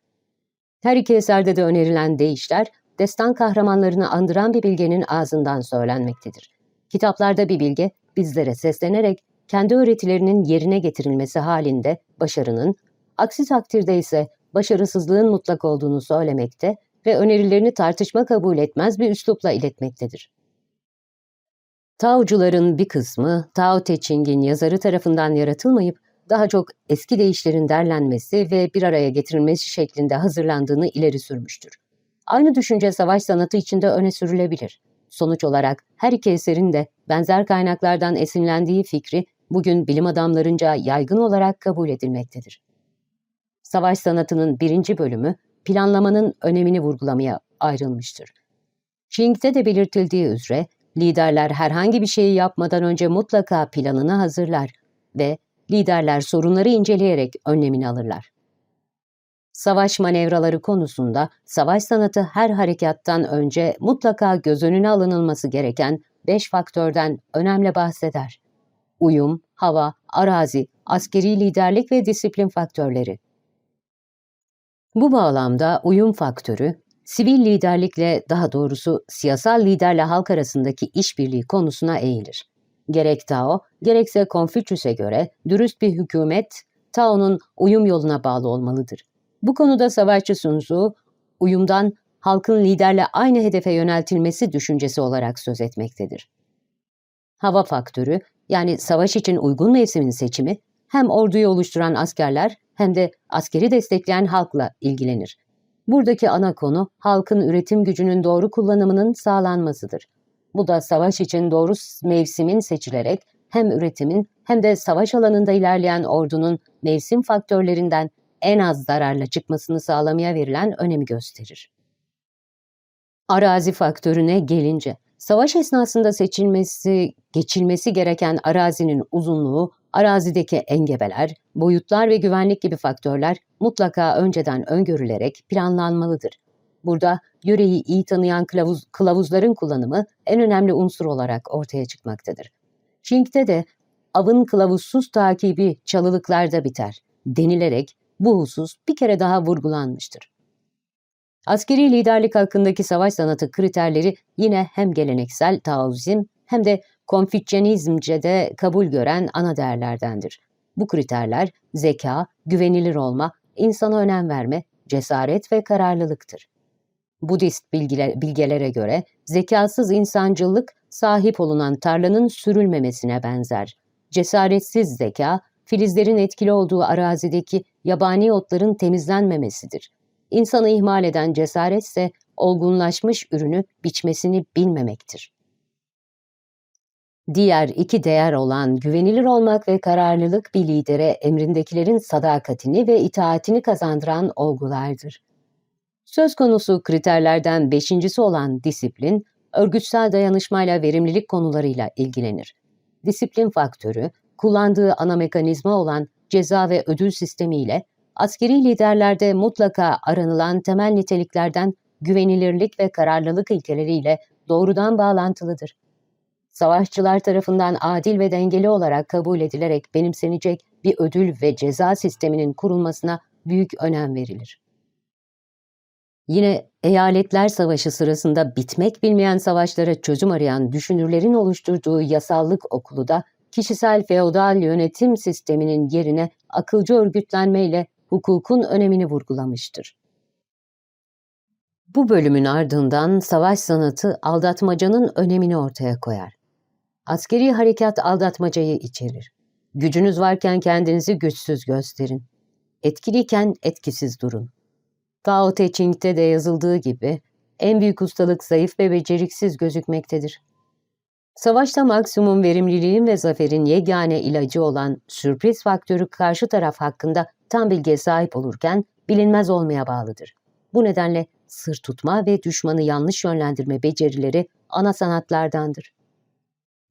Her iki eserde de önerilen deyişler, destan kahramanlarını andıran bir bilgenin ağzından söylenmektedir. Kitaplarda bir bilge, bizlere seslenerek kendi öğretilerinin yerine getirilmesi halinde başarının, aksi takdirde ise başarısızlığın mutlak olduğunu söylemekte ve önerilerini tartışma kabul etmez bir üslupla iletmektedir. Taocuların bir kısmı Tao Te Ching'in yazarı tarafından yaratılmayıp daha çok eski deyişlerin derlenmesi ve bir araya getirilmesi şeklinde hazırlandığını ileri sürmüştür. Aynı düşünce savaş sanatı içinde öne sürülebilir. Sonuç olarak her iki eserin de benzer kaynaklardan esinlendiği fikri bugün bilim adamlarınca yaygın olarak kabul edilmektedir. Savaş sanatının birinci bölümü planlamanın önemini vurgulamaya ayrılmıştır. Shing'de de belirtildiği üzere liderler herhangi bir şeyi yapmadan önce mutlaka planını hazırlar. ve liderler sorunları inceleyerek önlemini alırlar. Savaş manevraları konusunda savaş sanatı her harekattan önce mutlaka göz önüne alınılması gereken beş faktörden önemli bahseder. Uyum, hava, arazi, askeri liderlik ve disiplin faktörleri. Bu bağlamda uyum faktörü, sivil liderlikle daha doğrusu siyasal liderle halk arasındaki işbirliği konusuna eğilir. Gerek Tao, gerekse Konfüçyüs'e göre dürüst bir hükümet, Tao'nun uyum yoluna bağlı olmalıdır. Bu konuda savaşçı Sun uyumdan halkın liderle aynı hedefe yöneltilmesi düşüncesi olarak söz etmektedir. Hava faktörü, yani savaş için uygun mevsimin seçimi, hem orduyu oluşturan askerler hem de askeri destekleyen halkla ilgilenir. Buradaki ana konu halkın üretim gücünün doğru kullanımının sağlanmasıdır. Bu da savaş için doğru mevsimin seçilerek hem üretimin hem de savaş alanında ilerleyen ordunun mevsim faktörlerinden en az zararla çıkmasını sağlamaya verilen önemi gösterir. Arazi faktörüne gelince, savaş esnasında seçilmesi, geçilmesi gereken arazinin uzunluğu, arazideki engebeler, boyutlar ve güvenlik gibi faktörler mutlaka önceden öngörülerek planlanmalıdır. Burada yöreyi iyi tanıyan kılavuz, kılavuzların kullanımı en önemli unsur olarak ortaya çıkmaktadır. Şink'te de avın kılavuzsuz takibi çalılıklarda biter denilerek bu husus bir kere daha vurgulanmıştır. Askeri liderlik hakkındaki savaş sanatı kriterleri yine hem geleneksel Taoizm hem de Konfüçyanizmce'de kabul gören ana değerlerdendir. Bu kriterler zeka, güvenilir olma, insana önem verme, cesaret ve kararlılıktır. Budist bilgelere göre zekasız insancıllık sahip olunan tarlanın sürülmemesine benzer. Cesaretsiz zeka, filizlerin etkili olduğu arazideki yabani otların temizlenmemesidir. İnsanı ihmal eden cesaret ise olgunlaşmış ürünü biçmesini bilmemektir. Diğer iki değer olan güvenilir olmak ve kararlılık bir lidere emrindekilerin sadakatini ve itaatini kazandıran olgulardır. Söz konusu kriterlerden beşincisi olan disiplin, örgütsel dayanışmayla verimlilik konularıyla ilgilenir. Disiplin faktörü, kullandığı ana mekanizma olan ceza ve ödül sistemiyle askeri liderlerde mutlaka aranılan temel niteliklerden güvenilirlik ve kararlılık ilkeleriyle doğrudan bağlantılıdır. Savaşçılar tarafından adil ve dengeli olarak kabul edilerek benimsenecek bir ödül ve ceza sisteminin kurulmasına büyük önem verilir. Yine eyaletler savaşı sırasında bitmek bilmeyen savaşlara çözüm arayan düşünürlerin oluşturduğu yasallık okulu da kişisel feodal yönetim sisteminin yerine akılcı örgütlenmeyle hukukun önemini vurgulamıştır. Bu bölümün ardından savaş sanatı aldatmacanın önemini ortaya koyar. Askeri harekat aldatmacayı içerir. Gücünüz varken kendinizi güçsüz gösterin. Etkiliyken etkisiz durun. Tao Te Ching'de de yazıldığı gibi en büyük ustalık zayıf ve beceriksiz gözükmektedir. Savaşta maksimum verimliliğin ve zaferin yegane ilacı olan sürpriz faktörü karşı taraf hakkında tam bilgiye sahip olurken bilinmez olmaya bağlıdır. Bu nedenle sır tutma ve düşmanı yanlış yönlendirme becerileri ana sanatlardandır.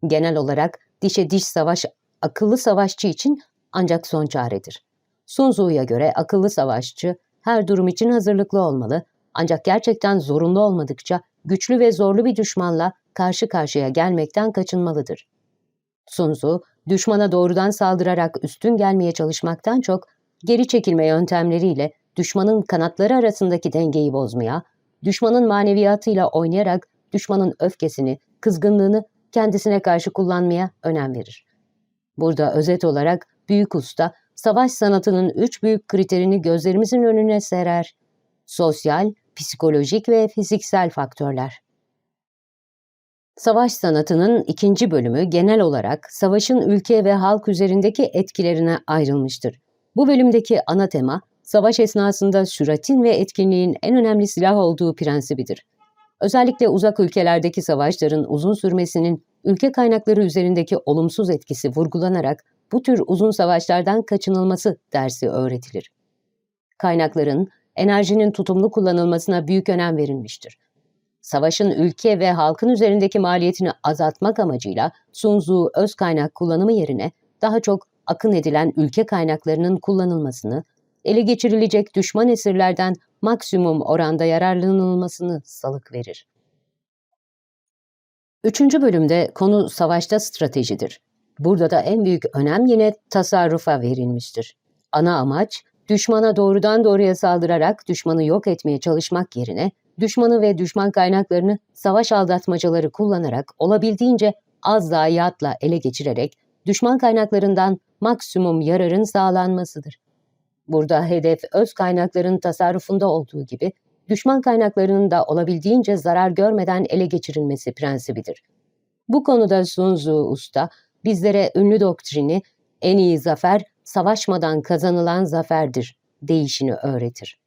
Genel olarak dişe diş savaş akıllı savaşçı için ancak son çaredir. Sun Tzu'ya göre akıllı savaşçı her durum için hazırlıklı olmalı ancak gerçekten zorunlu olmadıkça güçlü ve zorlu bir düşmanla karşı karşıya gelmekten kaçınmalıdır. Sun Tzu, düşmana doğrudan saldırarak üstün gelmeye çalışmaktan çok geri çekilme yöntemleriyle düşmanın kanatları arasındaki dengeyi bozmaya, düşmanın maneviyatıyla oynayarak düşmanın öfkesini, kızgınlığını kendisine karşı kullanmaya önem verir. Burada özet olarak büyük usta, savaş sanatının üç büyük kriterini gözlerimizin önüne serer. Sosyal, psikolojik ve fiziksel faktörler. Savaş sanatının ikinci bölümü genel olarak savaşın ülke ve halk üzerindeki etkilerine ayrılmıştır. Bu bölümdeki ana tema, savaş esnasında süratin ve etkinliğin en önemli silah olduğu prensibidir. Özellikle uzak ülkelerdeki savaşların uzun sürmesinin ülke kaynakları üzerindeki olumsuz etkisi vurgulanarak bu tür uzun savaşlardan kaçınılması dersi öğretilir. Kaynakların, enerjinin tutumlu kullanılmasına büyük önem verilmiştir. Savaşın ülke ve halkın üzerindeki maliyetini azaltmak amacıyla Sun Tzu öz kaynak kullanımı yerine daha çok akın edilen ülke kaynaklarının kullanılmasını, ele geçirilecek düşman esirlerden maksimum oranda yararlanılmasını salık verir. Üçüncü bölümde konu savaşta stratejidir. Burada da en büyük önem yine tasarrufa verilmiştir. Ana amaç, düşmana doğrudan doğruya saldırarak düşmanı yok etmeye çalışmak yerine, düşmanı ve düşman kaynaklarını savaş aldatmacaları kullanarak olabildiğince az zayiatla ele geçirerek düşman kaynaklarından maksimum yararın sağlanmasıdır. Burada hedef öz kaynakların tasarrufunda olduğu gibi düşman kaynaklarının da olabildiğince zarar görmeden ele geçirilmesi prensibidir. Bu konuda Sun Tzu Usta bizlere ünlü doktrini en iyi zafer savaşmadan kazanılan zaferdir değişini öğretir.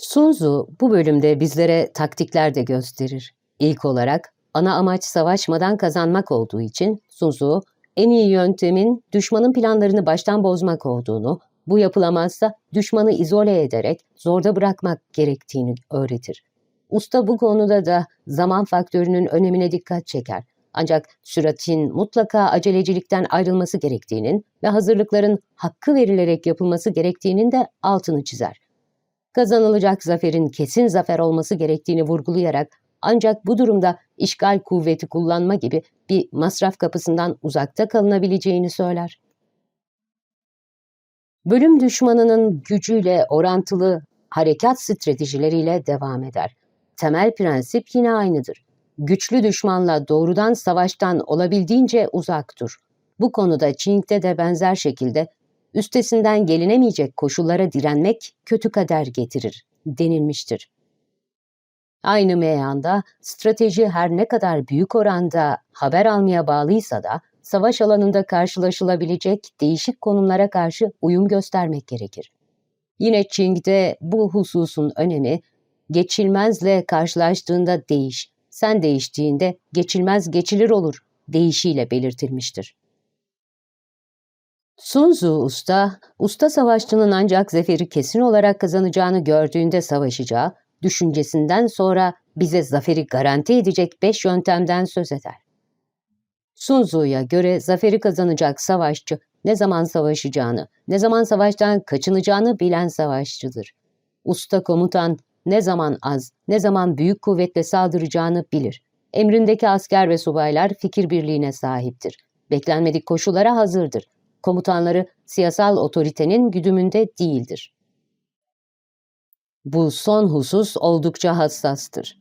Sun Tzu bu bölümde bizlere taktikler de gösterir. İlk olarak ana amaç savaşmadan kazanmak olduğu için Sun Tzu en iyi yöntemin düşmanın planlarını baştan bozmak olduğunu, bu yapılamazsa düşmanı izole ederek zorda bırakmak gerektiğini öğretir. Usta bu konuda da zaman faktörünün önemine dikkat çeker. Ancak süratin mutlaka acelecilikten ayrılması gerektiğinin ve hazırlıkların hakkı verilerek yapılması gerektiğinin de altını çizer. Kazanılacak zaferin kesin zafer olması gerektiğini vurgulayarak ancak bu durumda işgal kuvveti kullanma gibi bir masraf kapısından uzakta kalınabileceğini söyler. Bölüm düşmanının gücüyle orantılı harekat stratejileriyle devam eder. Temel prensip yine aynıdır. Güçlü düşmanla doğrudan savaştan olabildiğince uzak dur. Bu konuda Çing'de de benzer şekilde üstesinden gelinemeyecek koşullara direnmek kötü kader getirir denilmiştir. Aynı meyanda strateji her ne kadar büyük oranda haber almaya bağlıysa da savaş alanında karşılaşılabilecek değişik konumlara karşı uyum göstermek gerekir. Yine Çing'de bu hususun önemi geçilmezle karşılaştığında değiş, sen değiştiğinde geçilmez geçilir olur deyişiyle belirtilmiştir. Sun Tzu usta, usta savaşçının ancak zaferi kesin olarak kazanacağını gördüğünde savaşacağı, düşüncesinden sonra bize zaferi garanti edecek beş yöntemden söz eder. Sun Tzu'ya göre zaferi kazanacak savaşçı ne zaman savaşacağını, ne zaman savaştan kaçınacağını bilen savaşçıdır. Usta komutan ne zaman az, ne zaman büyük kuvvetle saldıracağını bilir. Emrindeki asker ve subaylar fikir birliğine sahiptir. Beklenmedik koşullara hazırdır. Komutanları siyasal otoritenin güdümünde değildir. Bu son husus oldukça hassastır.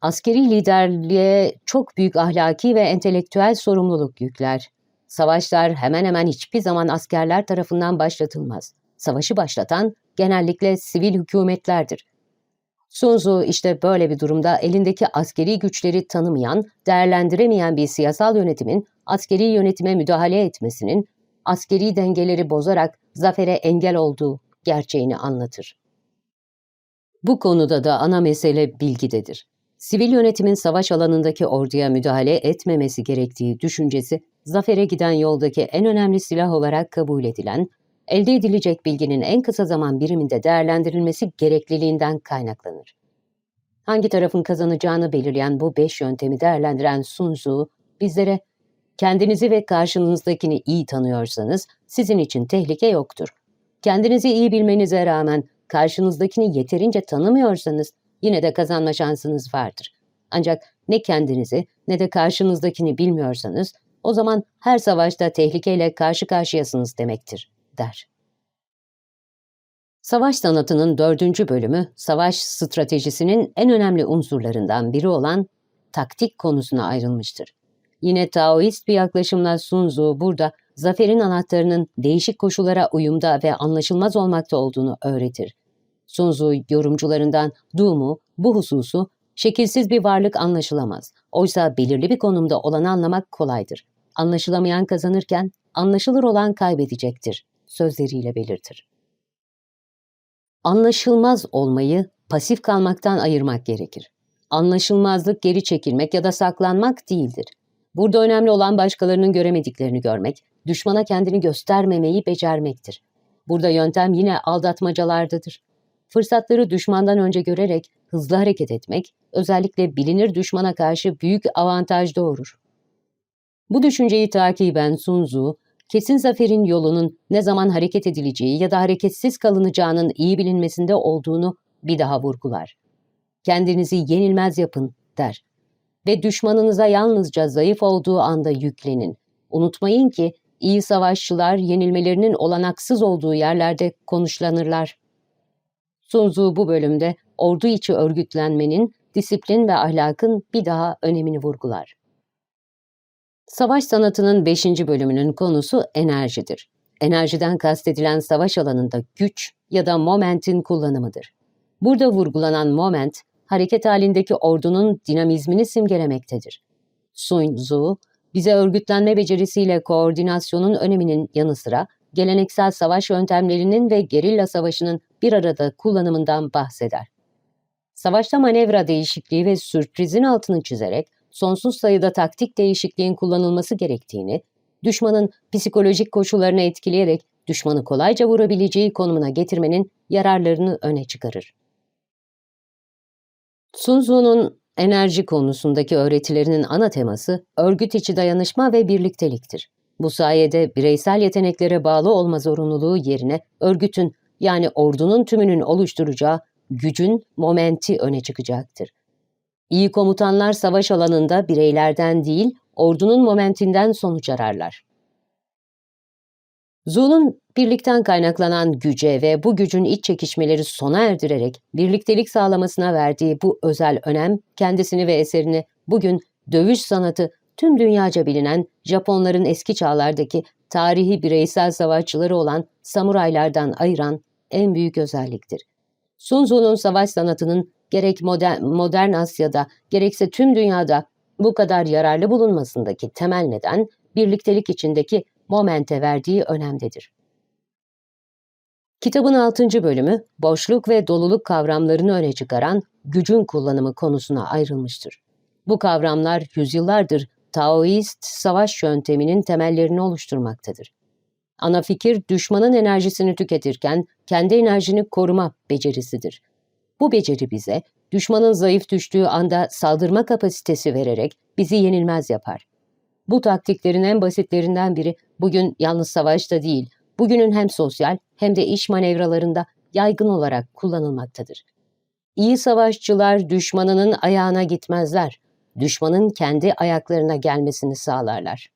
Askeri liderliğe çok büyük ahlaki ve entelektüel sorumluluk yükler. Savaşlar hemen hemen hiçbir zaman askerler tarafından başlatılmaz. Savaşı başlatan genellikle sivil hükümetlerdir. Sun Tzu işte böyle bir durumda elindeki askeri güçleri tanımayan, değerlendiremeyen bir siyasal yönetimin askeri yönetime müdahale etmesinin askeri dengeleri bozarak zafere engel olduğu gerçeğini anlatır. Bu konuda da ana mesele bilgidedir. Sivil yönetimin savaş alanındaki orduya müdahale etmemesi gerektiği düşüncesi, zafere giden yoldaki en önemli silah olarak kabul edilen, elde edilecek bilginin en kısa zaman biriminde değerlendirilmesi gerekliliğinden kaynaklanır. Hangi tarafın kazanacağını belirleyen bu beş yöntemi değerlendiren Sun Tzu, bizlere kendinizi ve karşınızdakini iyi tanıyorsanız sizin için tehlike yoktur. Kendinizi iyi bilmenize rağmen karşınızdakini yeterince tanımıyorsanız yine de kazanma şansınız vardır. Ancak ne kendinizi ne de karşınızdakini bilmiyorsanız o zaman her savaşta tehlikeyle karşı karşıyasınız demektir, der. Savaş sanatının dördüncü bölümü, savaş stratejisinin en önemli unsurlarından biri olan taktik konusuna ayrılmıştır. Yine Taoist bir yaklaşımla Sun Tzu burada zaferin anahtarının değişik koşullara uyumda ve anlaşılmaz olmakta olduğunu öğretir. Sun Tzu yorumcularından Du bu hususu şekilsiz bir varlık anlaşılamaz. Oysa belirli bir konumda olanı anlamak kolaydır. Anlaşılamayan kazanırken anlaşılır olan kaybedecektir sözleriyle belirtir. Anlaşılmaz olmayı pasif kalmaktan ayırmak gerekir. Anlaşılmazlık geri çekilmek ya da saklanmak değildir. Burada önemli olan başkalarının göremediklerini görmek, düşmana kendini göstermemeyi becermektir. Burada yöntem yine aldatmacalardadır. Fırsatları düşmandan önce görerek hızlı hareket etmek, özellikle bilinir düşmana karşı büyük avantaj doğurur. Bu düşünceyi takiben Sun Tzu, kesin zaferin yolunun ne zaman hareket edileceği ya da hareketsiz kalınacağının iyi bilinmesinde olduğunu bir daha vurgular. Kendinizi yenilmez yapın der. Ve düşmanınıza yalnızca zayıf olduğu anda yüklenin. Unutmayın ki iyi savaşçılar yenilmelerinin olanaksız olduğu yerlerde konuşlanırlar. Sun Tzu bu bölümde ordu içi örgütlenmenin, disiplin ve ahlakın bir daha önemini vurgular. Savaş sanatının 5. bölümünün konusu enerjidir. Enerjiden kastedilen savaş alanında güç ya da momentin kullanımıdır. Burada vurgulanan moment, hareket halindeki ordunun dinamizmini simgelemektedir. Sun Tzu, bize örgütlenme becerisiyle koordinasyonun öneminin yanı sıra geleneksel savaş yöntemlerinin ve gerilla savaşının bir arada kullanımından bahseder. Savaşta manevra değişikliği ve sürprizin altını çizerek sonsuz sayıda taktik değişikliğin kullanılması gerektiğini, düşmanın psikolojik koşullarını etkileyerek düşmanı kolayca vurabileceği konumuna getirmenin yararlarını öne çıkarır. Sun Tzu'nun enerji konusundaki öğretilerinin ana teması örgüt içi dayanışma ve birlikteliktir. Bu sayede bireysel yeteneklere bağlı olma zorunluluğu yerine örgütün yani ordunun tümünün oluşturacağı gücün momenti öne çıkacaktır. İyi komutanlar savaş alanında bireylerden değil, ordunun momentinden sonuç ararlar. Zul'un birlikten kaynaklanan güce ve bu gücün iç çekişmeleri sona erdirerek birliktelik sağlamasına verdiği bu özel önem kendisini ve eserini bugün dövüş sanatı tüm dünyaca bilinen Japonların eski çağlardaki tarihi bireysel savaşçıları olan samuraylardan ayıran en büyük özelliktir. Sun Tzu'nun savaş sanatının gerek modern, modern Asya'da gerekse tüm dünyada bu kadar yararlı bulunmasındaki temel neden birliktelik içindeki momente verdiği önemdedir. Kitabın 6. bölümü boşluk ve doluluk kavramlarını öne çıkaran gücün kullanımı konusuna ayrılmıştır. Bu kavramlar yüzyıllardır Taoist savaş yönteminin temellerini oluşturmaktadır. Ana fikir düşmanın enerjisini tüketirken kendi enerjini koruma becerisidir. Bu beceri bize düşmanın zayıf düştüğü anda saldırma kapasitesi vererek bizi yenilmez yapar. Bu taktiklerin en basitlerinden biri bugün yalnız savaşta değil, bugünün hem sosyal hem de iş manevralarında yaygın olarak kullanılmaktadır. İyi savaşçılar düşmanının ayağına gitmezler, düşmanın kendi ayaklarına gelmesini sağlarlar.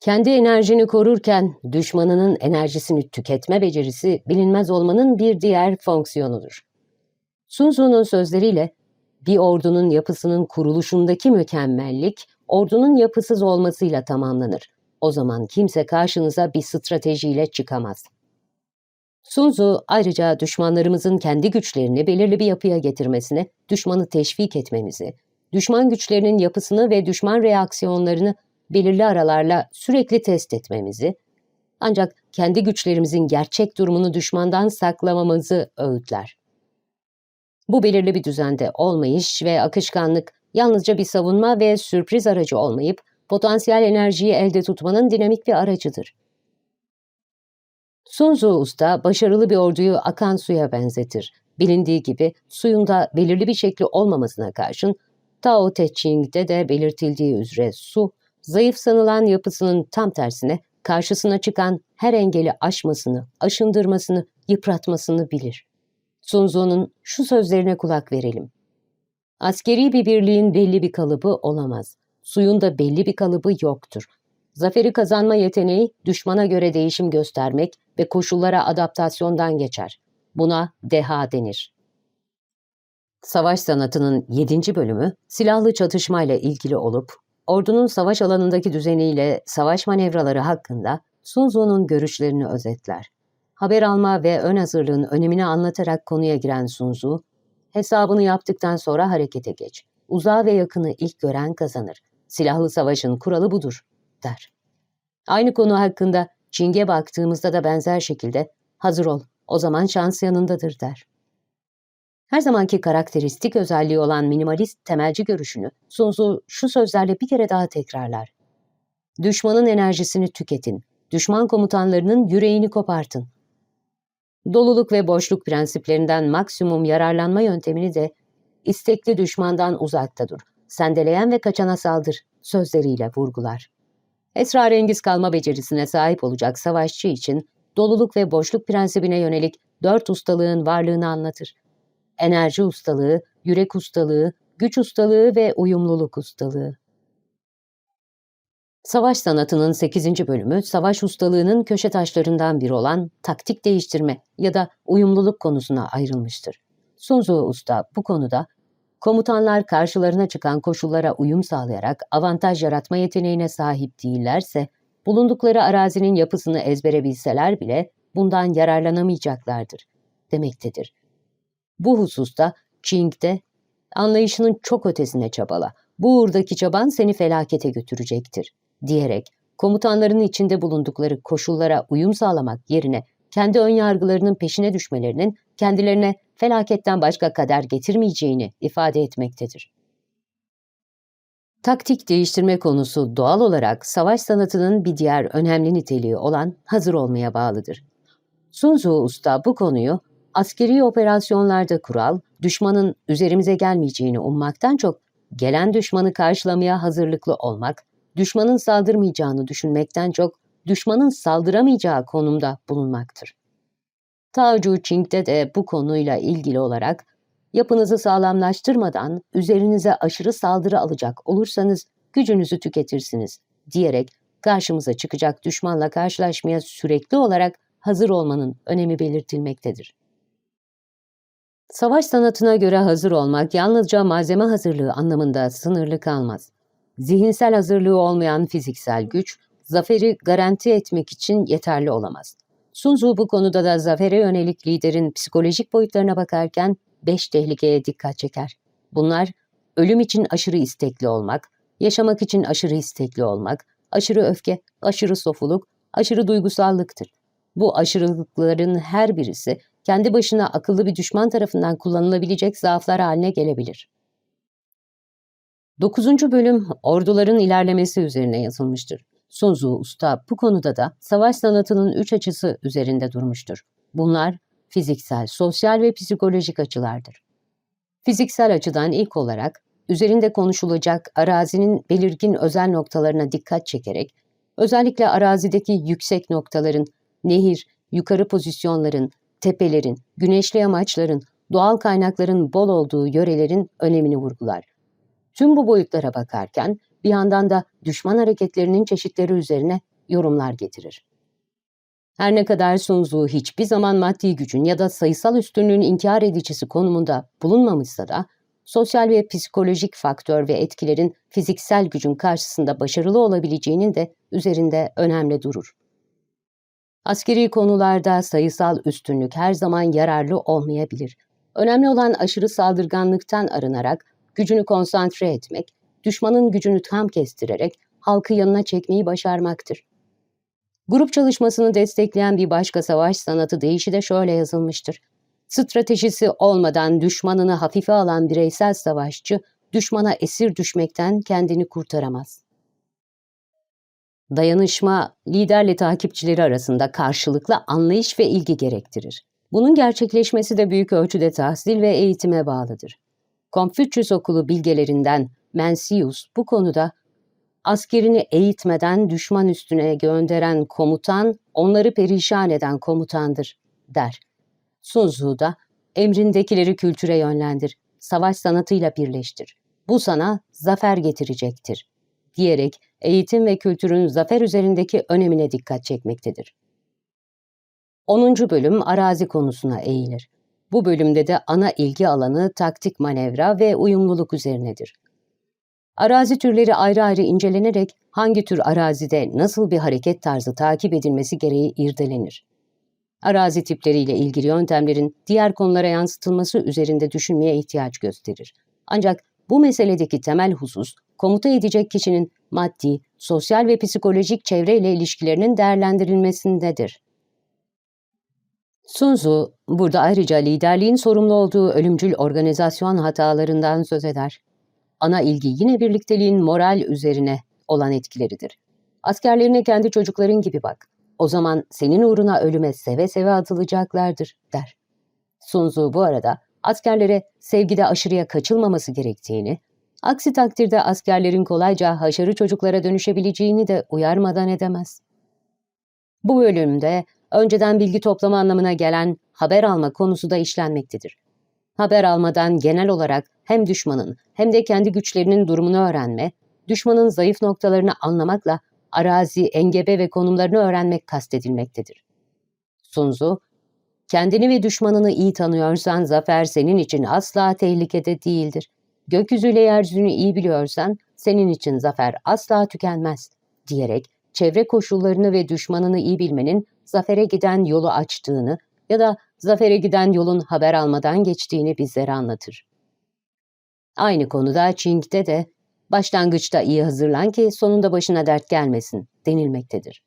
Kendi enerjini korurken düşmanının enerjisini tüketme becerisi bilinmez olmanın bir diğer fonksiyonudur. Sun Tzu'nun sözleriyle bir ordunun yapısının kuruluşundaki mükemmellik ordunun yapısız olmasıyla tamamlanır. O zaman kimse karşınıza bir stratejiyle çıkamaz. Sun Tzu ayrıca düşmanlarımızın kendi güçlerini belirli bir yapıya getirmesine, düşmanı teşvik etmemizi, düşman güçlerinin yapısını ve düşman reaksiyonlarını belirli aralarla sürekli test etmemizi, ancak kendi güçlerimizin gerçek durumunu düşmandan saklamamızı öğütler. Bu belirli bir düzende olmayış ve akışkanlık yalnızca bir savunma ve sürpriz aracı olmayıp potansiyel enerjiyi elde tutmanın dinamik bir aracıdır. Sun Tzu Usta başarılı bir orduyu akan suya benzetir. Bilindiği gibi suyun da belirli bir şekli olmamasına karşın Tao Te Ching'de de belirtildiği üzere su, zayıf sanılan yapısının tam tersine karşısına çıkan her engeli aşmasını, aşındırmasını, yıpratmasını bilir. Sun Tzu'nun şu sözlerine kulak verelim. Askeri bir birliğin belli bir kalıbı olamaz. Suyun da belli bir kalıbı yoktur. Zaferi kazanma yeteneği düşmana göre değişim göstermek ve koşullara adaptasyondan geçer. Buna deha denir. Savaş sanatının 7. bölümü silahlı çatışmayla ilgili olup, ordunun savaş alanındaki düzeniyle savaş manevraları hakkında Sun Tzu'nun görüşlerini özetler. Haber alma ve ön hazırlığın önemini anlatarak konuya giren Sun Tzu, hesabını yaptıktan sonra harekete geç. Uzağı ve yakını ilk gören kazanır. Silahlı savaşın kuralı budur, der. Aynı konu hakkında Çing'e baktığımızda da benzer şekilde hazır ol, o zaman şans yanındadır der. Her zamanki karakteristik özelliği olan minimalist temelci görüşünü Sun Tzu şu sözlerle bir kere daha tekrarlar. Düşmanın enerjisini tüketin, düşman komutanlarının yüreğini kopartın. Doluluk ve boşluk prensiplerinden maksimum yararlanma yöntemini de istekli düşmandan uzakta dur, sendeleyen ve kaçana saldır sözleriyle vurgular. Esrarengiz kalma becerisine sahip olacak savaşçı için doluluk ve boşluk prensibine yönelik dört ustalığın varlığını anlatır. Enerji ustalığı, yürek ustalığı, güç ustalığı ve uyumluluk ustalığı. Savaş sanatının 8. bölümü, savaş ustalığının köşe taşlarından biri olan taktik değiştirme ya da uyumluluk konusuna ayrılmıştır. Sun Tzu Usta bu konuda, komutanlar karşılarına çıkan koşullara uyum sağlayarak avantaj yaratma yeteneğine sahip değillerse, bulundukları arazinin yapısını ezbere bilseler bile bundan yararlanamayacaklardır demektedir. Bu hususta Qing'de anlayışının çok ötesine çabala, bu uğurdaki çaban seni felakete götürecektir diyerek komutanların içinde bulundukları koşullara uyum sağlamak yerine kendi önyargılarının peşine düşmelerinin kendilerine felaketten başka kader getirmeyeceğini ifade etmektedir. Taktik değiştirme konusu doğal olarak savaş sanatının bir diğer önemli niteliği olan hazır olmaya bağlıdır. Sun Tzu Usta bu konuyu askeri operasyonlarda kural, düşmanın üzerimize gelmeyeceğini ummaktan çok gelen düşmanı karşılamaya hazırlıklı olmak, düşmanın saldırmayacağını düşünmekten çok düşmanın saldıramayacağı konumda bulunmaktır. Tao Ching'de de bu konuyla ilgili olarak yapınızı sağlamlaştırmadan üzerinize aşırı saldırı alacak olursanız gücünüzü tüketirsiniz diyerek karşımıza çıkacak düşmanla karşılaşmaya sürekli olarak hazır olmanın önemi belirtilmektedir. Savaş sanatına göre hazır olmak yalnızca malzeme hazırlığı anlamında sınırlı kalmaz. Zihinsel hazırlığı olmayan fiziksel güç, zaferi garanti etmek için yeterli olamaz. Sun Tzu bu konuda da zafere yönelik liderin psikolojik boyutlarına bakarken beş tehlikeye dikkat çeker. Bunlar, ölüm için aşırı istekli olmak, yaşamak için aşırı istekli olmak, aşırı öfke, aşırı sofuluk, aşırı duygusallıktır. Bu aşırılıkların her birisi kendi başına akıllı bir düşman tarafından kullanılabilecek zaaflar haline gelebilir. 9. bölüm orduların ilerlemesi üzerine yazılmıştır. Sun Tzu Usta bu konuda da savaş sanatının üç açısı üzerinde durmuştur. Bunlar fiziksel, sosyal ve psikolojik açılardır. Fiziksel açıdan ilk olarak üzerinde konuşulacak arazinin belirgin özel noktalarına dikkat çekerek, özellikle arazideki yüksek noktaların, nehir, yukarı pozisyonların, tepelerin, güneşli amaçların, doğal kaynakların bol olduğu yörelerin önemini vurgular. Tüm bu boyutlara bakarken bir yandan da düşman hareketlerinin çeşitleri üzerine yorumlar getirir. Her ne kadar Sun Tzu hiçbir zaman maddi gücün ya da sayısal üstünlüğün inkar edicisi konumunda bulunmamışsa da, sosyal ve psikolojik faktör ve etkilerin fiziksel gücün karşısında başarılı olabileceğinin de üzerinde önemli durur. Askeri konularda sayısal üstünlük her zaman yararlı olmayabilir. Önemli olan aşırı saldırganlıktan arınarak gücünü konsantre etmek, düşmanın gücünü tam kestirerek halkı yanına çekmeyi başarmaktır. Grup çalışmasını destekleyen bir başka savaş sanatı deyişi de şöyle yazılmıştır. Stratejisi olmadan düşmanını hafife alan bireysel savaşçı, düşmana esir düşmekten kendini kurtaramaz. Dayanışma, liderle takipçileri arasında karşılıklı anlayış ve ilgi gerektirir. Bunun gerçekleşmesi de büyük ölçüde tahsil ve eğitime bağlıdır. Konfüçyüs okulu bilgelerinden Mencius bu konuda askerini eğitmeden düşman üstüne gönderen komutan, onları perişan eden komutandır, der. Sun Tzu da, emrindekileri kültüre yönlendir, savaş sanatıyla birleştir. Bu sana zafer getirecektir, diyerek eğitim ve kültürün zafer üzerindeki önemine dikkat çekmektedir. 10. bölüm arazi konusuna eğilir. Bu bölümde de ana ilgi alanı taktik manevra ve uyumluluk üzerinedir. Arazi türleri ayrı ayrı incelenerek hangi tür arazide nasıl bir hareket tarzı takip edilmesi gereği irdelenir. Arazi tipleriyle ilgili yöntemlerin diğer konulara yansıtılması üzerinde düşünmeye ihtiyaç gösterir. Ancak bu meseledeki temel husus, komuta edecek kişinin maddi, sosyal ve psikolojik çevreyle ilişkilerinin değerlendirilmesindedir. Sun Tzu, burada ayrıca liderliğin sorumlu olduğu ölümcül organizasyon hatalarından söz eder. Ana ilgi yine birlikteliğin moral üzerine olan etkileridir. Askerlerine kendi çocukların gibi bak. O zaman senin uğruna ölüme seve seve atılacaklardır, der. Sun Tzu bu arada askerlere sevgide aşırıya kaçılmaması gerektiğini, Aksi takdirde askerlerin kolayca haşarı çocuklara dönüşebileceğini de uyarmadan edemez. Bu bölümde önceden bilgi toplama anlamına gelen haber alma konusu da işlenmektedir. Haber almadan genel olarak hem düşmanın hem de kendi güçlerinin durumunu öğrenme, düşmanın zayıf noktalarını anlamakla arazi, engebe ve konumlarını öğrenmek kastedilmektedir. Sunzu, kendini ve düşmanını iyi tanıyorsan zafer senin için asla tehlikede değildir. Gökyüzüyle yeryüzünü iyi biliyorsan senin için zafer asla tükenmez diyerek çevre koşullarını ve düşmanını iyi bilmenin zafere giden yolu açtığını ya da zafere giden yolun haber almadan geçtiğini bizlere anlatır. Aynı konuda Çing'de de başlangıçta iyi hazırlan ki sonunda başına dert gelmesin denilmektedir.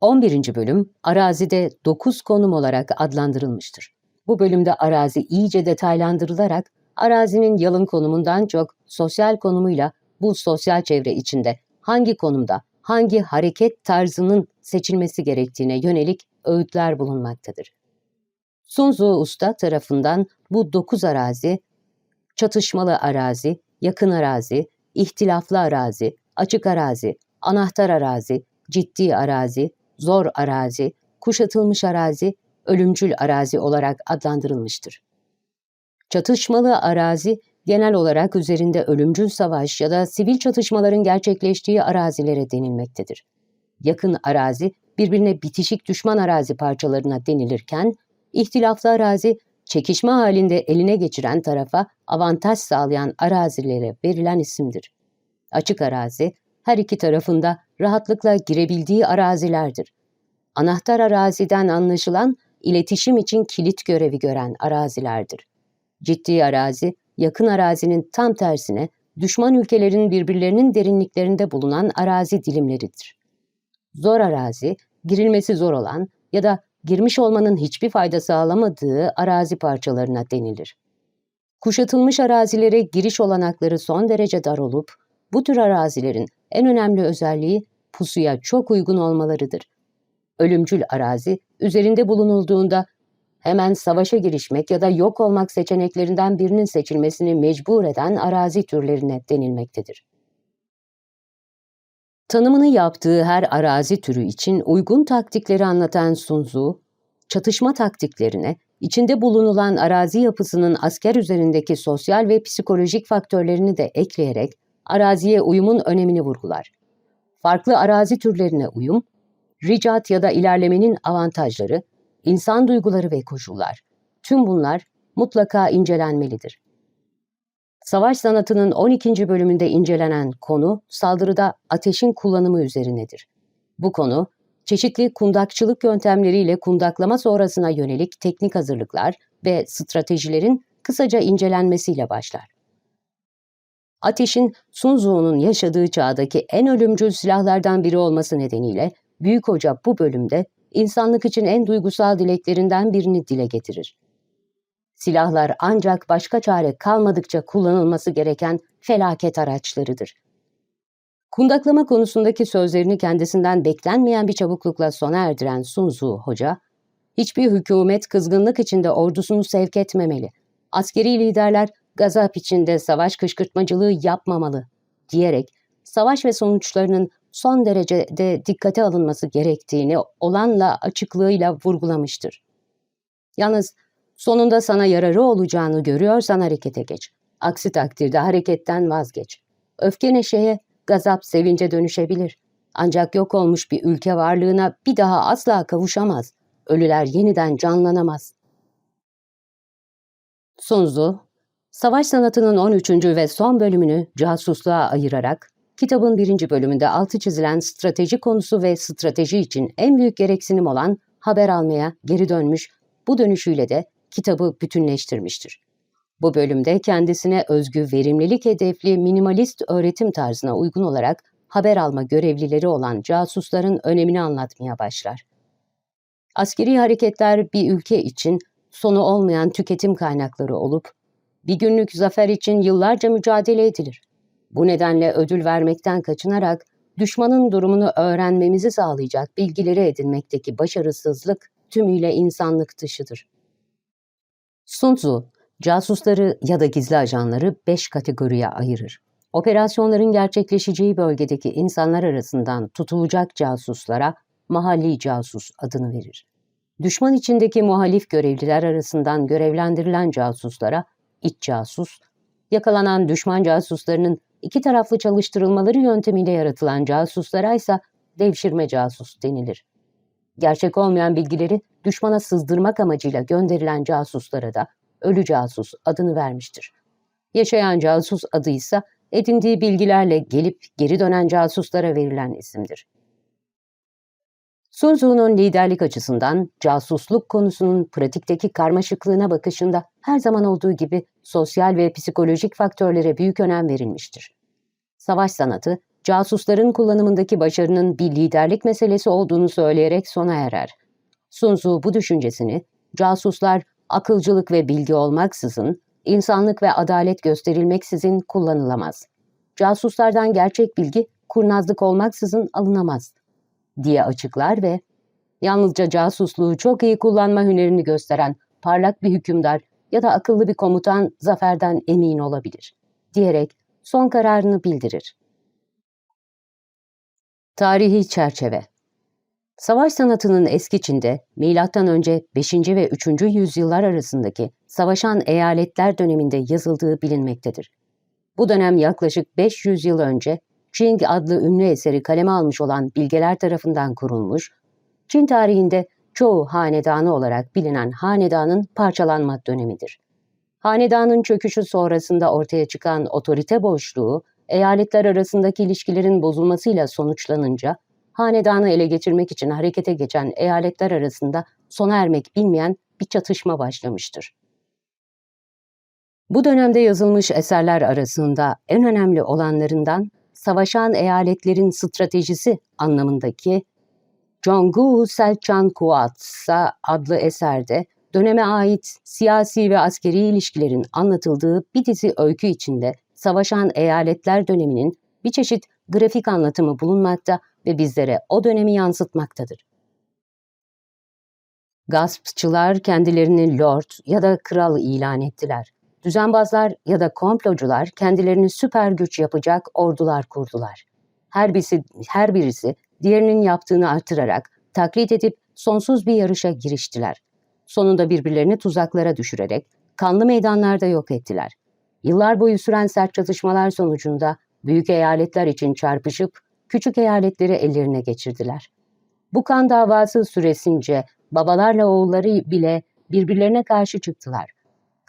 11. bölüm arazide 9 konum olarak adlandırılmıştır. Bu bölümde arazi iyice detaylandırılarak arazinin yalın konumundan çok sosyal konumuyla bu sosyal çevre içinde hangi konumda hangi hareket tarzının seçilmesi gerektiğine yönelik öğütler bulunmaktadır. Sun Tzu Usta tarafından bu dokuz arazi, çatışmalı arazi, yakın arazi, ihtilaflı arazi, açık arazi, anahtar arazi, ciddi arazi, zor arazi, kuşatılmış arazi, ölümcül arazi olarak adlandırılmıştır. Çatışmalı arazi, genel olarak üzerinde ölümcül savaş ya da sivil çatışmaların gerçekleştiği arazilere denilmektedir. Yakın arazi, birbirine bitişik düşman arazi parçalarına denilirken, ihtilaflı arazi, çekişme halinde eline geçiren tarafa avantaj sağlayan arazilere verilen isimdir. Açık arazi, her iki tarafında rahatlıkla girebildiği arazilerdir. Anahtar araziden anlaşılan iletişim için kilit görevi gören arazilerdir. Ciddi arazi, yakın arazinin tam tersine düşman ülkelerin birbirlerinin derinliklerinde bulunan arazi dilimleridir. Zor arazi, girilmesi zor olan ya da girmiş olmanın hiçbir fayda sağlamadığı arazi parçalarına denilir. Kuşatılmış arazilere giriş olanakları son derece dar olup, bu tür arazilerin en önemli özelliği pusuya çok uygun olmalarıdır. Ölümcül arazi, üzerinde bulunulduğunda hemen savaşa girişmek ya da yok olmak seçeneklerinden birinin seçilmesini mecbur eden arazi türlerine denilmektedir. Tanımını yaptığı her arazi türü için uygun taktikleri anlatan Sun Tzu, çatışma taktiklerine, içinde bulunulan arazi yapısının asker üzerindeki sosyal ve psikolojik faktörlerini de ekleyerek araziye uyumun önemini vurgular. Farklı arazi türlerine uyum, ricat ya da ilerlemenin avantajları, insan duyguları ve koşullar. Tüm bunlar mutlaka incelenmelidir. Savaş sanatının 12. bölümünde incelenen konu saldırıda ateşin kullanımı üzerinedir. Bu konu, çeşitli kundakçılık yöntemleriyle kundaklama sonrasına yönelik teknik hazırlıklar ve stratejilerin kısaca incelenmesiyle başlar. Ateşin Sun Tzu'nun yaşadığı çağdaki en ölümcül silahlardan biri olması nedeniyle Büyük Hoca bu bölümde insanlık için en duygusal dileklerinden birini dile getirir. Silahlar ancak başka çare kalmadıkça kullanılması gereken felaket araçlarıdır. Kundaklama konusundaki sözlerini kendisinden beklenmeyen bir çabuklukla sona erdiren Sun Tzu Hoca, hiçbir hükümet kızgınlık içinde ordusunu sevk etmemeli, askeri liderler gazap içinde savaş kışkırtmacılığı yapmamalı diyerek savaş ve sonuçlarının son derecede dikkate alınması gerektiğini olanla açıklığıyla vurgulamıştır. Yalnız sonunda sana yararı olacağını görüyorsan harekete geç. Aksi takdirde hareketten vazgeç. Öfke neşeye, gazap sevince dönüşebilir. Ancak yok olmuş bir ülke varlığına bir daha asla kavuşamaz. Ölüler yeniden canlanamaz. Sunzu, savaş sanatının 13. ve son bölümünü casusluğa ayırarak Kitabın birinci bölümünde altı çizilen strateji konusu ve strateji için en büyük gereksinim olan haber almaya geri dönmüş, bu dönüşüyle de kitabı bütünleştirmiştir. Bu bölümde kendisine özgü verimlilik hedefli minimalist öğretim tarzına uygun olarak haber alma görevlileri olan casusların önemini anlatmaya başlar. Askeri hareketler bir ülke için sonu olmayan tüketim kaynakları olup, bir günlük zafer için yıllarca mücadele edilir. Bu nedenle ödül vermekten kaçınarak düşmanın durumunu öğrenmemizi sağlayacak bilgileri edinmekteki başarısızlık tümüyle insanlık dışıdır. Sun Tzu, casusları ya da gizli ajanları beş kategoriye ayırır. Operasyonların gerçekleşeceği bölgedeki insanlar arasından tutulacak casuslara mahalli casus adını verir. Düşman içindeki muhalif görevliler arasından görevlendirilen casuslara iç casus, yakalanan düşman casuslarının iki taraflı çalıştırılmaları yöntemiyle yaratılan casuslara ise devşirme casus denilir. Gerçek olmayan bilgileri düşmana sızdırmak amacıyla gönderilen casuslara da ölü casus adını vermiştir. Yaşayan casus adı ise edindiği bilgilerle gelip geri dönen casuslara verilen isimdir. Sun Tzu'nun liderlik açısından casusluk konusunun pratikteki karmaşıklığına bakışında her zaman olduğu gibi sosyal ve psikolojik faktörlere büyük önem verilmiştir. Savaş sanatı, casusların kullanımındaki başarının bir liderlik meselesi olduğunu söyleyerek sona erer. Sun Tzu bu düşüncesini, casuslar akılcılık ve bilgi olmaksızın, insanlık ve adalet gösterilmeksizin kullanılamaz. Casuslardan gerçek bilgi kurnazlık olmaksızın alınamaz diye açıklar ve yalnızca casusluğu çok iyi kullanma hünerini gösteren parlak bir hükümdar ya da akıllı bir komutan zaferden emin olabilir diyerek son kararını bildirir. Tarihi çerçeve Savaş sanatının eski Çin'de M.Ö. 5. ve 3. yüzyıllar arasındaki savaşan eyaletler döneminde yazıldığı bilinmektedir. Bu dönem yaklaşık 500 yıl önce Qing adlı ünlü eseri kaleme almış olan bilgeler tarafından kurulmuş, Çin tarihinde çoğu hanedanı olarak bilinen hanedanın parçalanma dönemidir. Hanedanın çöküşü sonrasında ortaya çıkan otorite boşluğu, eyaletler arasındaki ilişkilerin bozulmasıyla sonuçlanınca, hanedanı ele geçirmek için harekete geçen eyaletler arasında sona ermek bilmeyen bir çatışma başlamıştır. Bu dönemde yazılmış eserler arasında en önemli olanlarından savaşan eyaletlerin stratejisi anlamındaki Jonggu Selçan Kuatsa adlı eserde döneme ait siyasi ve askeri ilişkilerin anlatıldığı bir dizi öykü içinde savaşan eyaletler döneminin bir çeşit grafik anlatımı bulunmakta ve bizlere o dönemi yansıtmaktadır. Gaspçılar kendilerini lord ya da kral ilan ettiler. Düzenbazlar ya da komplocular kendilerini süper güç yapacak ordular kurdular. Her birisi, her birisi diğerinin yaptığını artırarak, taklit edip sonsuz bir yarışa giriştiler. Sonunda birbirlerini tuzaklara düşürerek kanlı meydanlarda yok ettiler. Yıllar boyu süren sert çatışmalar sonucunda büyük eyaletler için çarpışıp küçük eyaletleri ellerine geçirdiler. Bu kan davası süresince babalarla oğulları bile birbirlerine karşı çıktılar.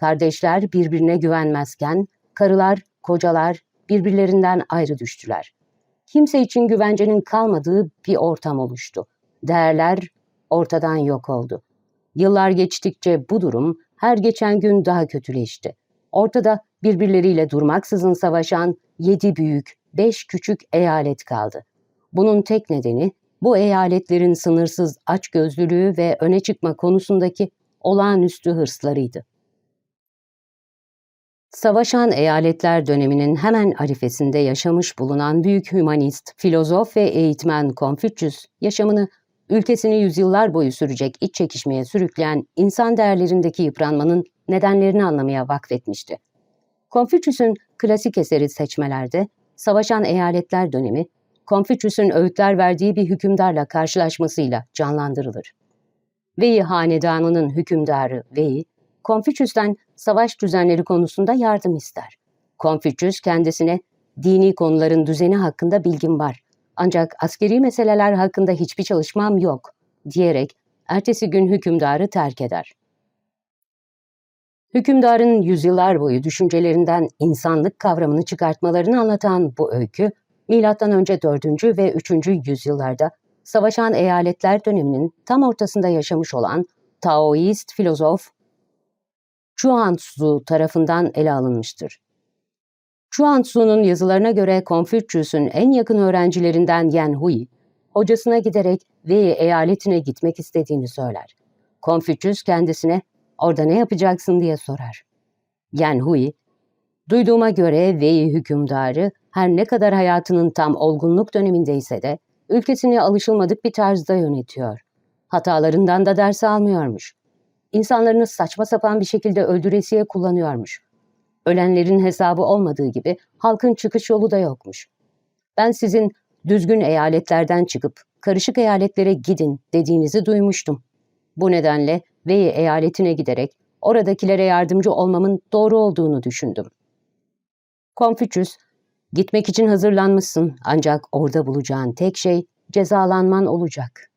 Kardeşler birbirine güvenmezken karılar, kocalar birbirlerinden ayrı düştüler. Kimse için güvencenin kalmadığı bir ortam oluştu. Değerler ortadan yok oldu. Yıllar geçtikçe bu durum her geçen gün daha kötüleşti. Ortada birbirleriyle durmaksızın savaşan yedi büyük, beş küçük eyalet kaldı. Bunun tek nedeni bu eyaletlerin sınırsız açgözlülüğü ve öne çıkma konusundaki olağanüstü hırslarıydı. Savaşan eyaletler döneminin hemen arifesinde yaşamış bulunan büyük hümanist, filozof ve eğitmen Konfüçyüs, yaşamını ülkesini yüzyıllar boyu sürecek iç çekişmeye sürükleyen insan değerlerindeki yıpranmanın nedenlerini anlamaya vakfetmişti. Konfüçyüs'ün klasik eseri seçmelerde, savaşan eyaletler dönemi, Konfüçyüs'ün öğütler verdiği bir hükümdarla karşılaşmasıyla canlandırılır. Wei hanedanının hükümdarı Wei, Konfüçyüs'ten savaş düzenleri konusunda yardım ister. Konfüçyüs kendisine dini konuların düzeni hakkında bilgim var ancak askeri meseleler hakkında hiçbir çalışmam yok diyerek ertesi gün hükümdarı terk eder. Hükümdarın yüzyıllar boyu düşüncelerinden insanlık kavramını çıkartmalarını anlatan bu öykü, M.Ö. 4. ve 3. yüzyıllarda savaşan eyaletler döneminin tam ortasında yaşamış olan Taoist filozof Chuang-Tzu tarafından ele alınmıştır. Chuang-Tzu'nun yazılarına göre Konfüçyüs'ün en yakın öğrencilerinden Yan Hui, hocasına giderek Wei eyaletine gitmek istediğini söyler. Konfüçyüs kendisine orada ne yapacaksın diye sorar. Yan Hui, duyduğuma göre Wei hükümdarı her ne kadar hayatının tam olgunluk dönemindeyse de ülkesini alışılmadık bir tarzda yönetiyor. Hatalarından da ders almıyormuş. İnsanlarını saçma sapan bir şekilde öldüresiye kullanıyormuş. Ölenlerin hesabı olmadığı gibi halkın çıkış yolu da yokmuş. Ben sizin düzgün eyaletlerden çıkıp karışık eyaletlere gidin dediğinizi duymuştum. Bu nedenle Vey eyaletine giderek oradakilere yardımcı olmamın doğru olduğunu düşündüm. Konfüçyüs, gitmek için hazırlanmışsın ancak orada bulacağın tek şey cezalanman olacak.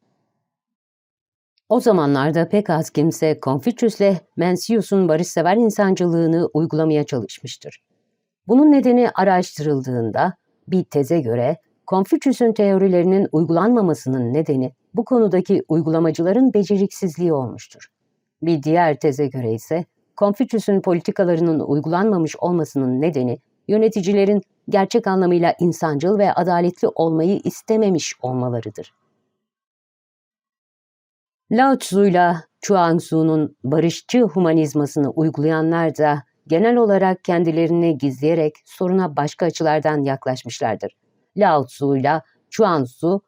O zamanlarda pek az kimse Konfüçyüs'le Mencius'un barışsever insancılığını uygulamaya çalışmıştır. Bunun nedeni araştırıldığında bir teze göre Konfüçyüs'ün teorilerinin uygulanmamasının nedeni bu konudaki uygulamacıların beceriksizliği olmuştur. Bir diğer teze göre ise Konfüçyüs'ün politikalarının uygulanmamış olmasının nedeni yöneticilerin gerçek anlamıyla insancıl ve adaletli olmayı istememiş olmalarıdır. Lao Tzu'yla Chuang Tzu'nun barışçı humanizmasını uygulayanlar da genel olarak kendilerini gizleyerek soruna başka açılardan yaklaşmışlardır. Lao Tzu'yla Chuang Tzu,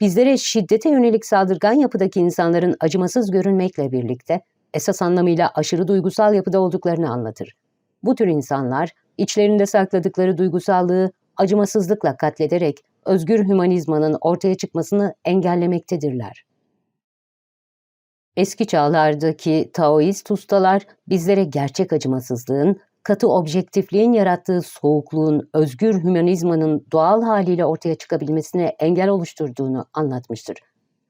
bizlere şiddete yönelik saldırgan yapıdaki insanların acımasız görünmekle birlikte esas anlamıyla aşırı duygusal yapıda olduklarını anlatır. Bu tür insanlar içlerinde sakladıkları duygusallığı acımasızlıkla katlederek özgür hümanizmanın ortaya çıkmasını engellemektedirler. Eski çağlardaki Taoist ustalar bizlere gerçek acımasızlığın, katı objektifliğin yarattığı soğukluğun özgür hümanizmanın doğal haliyle ortaya çıkabilmesine engel oluşturduğunu anlatmıştır.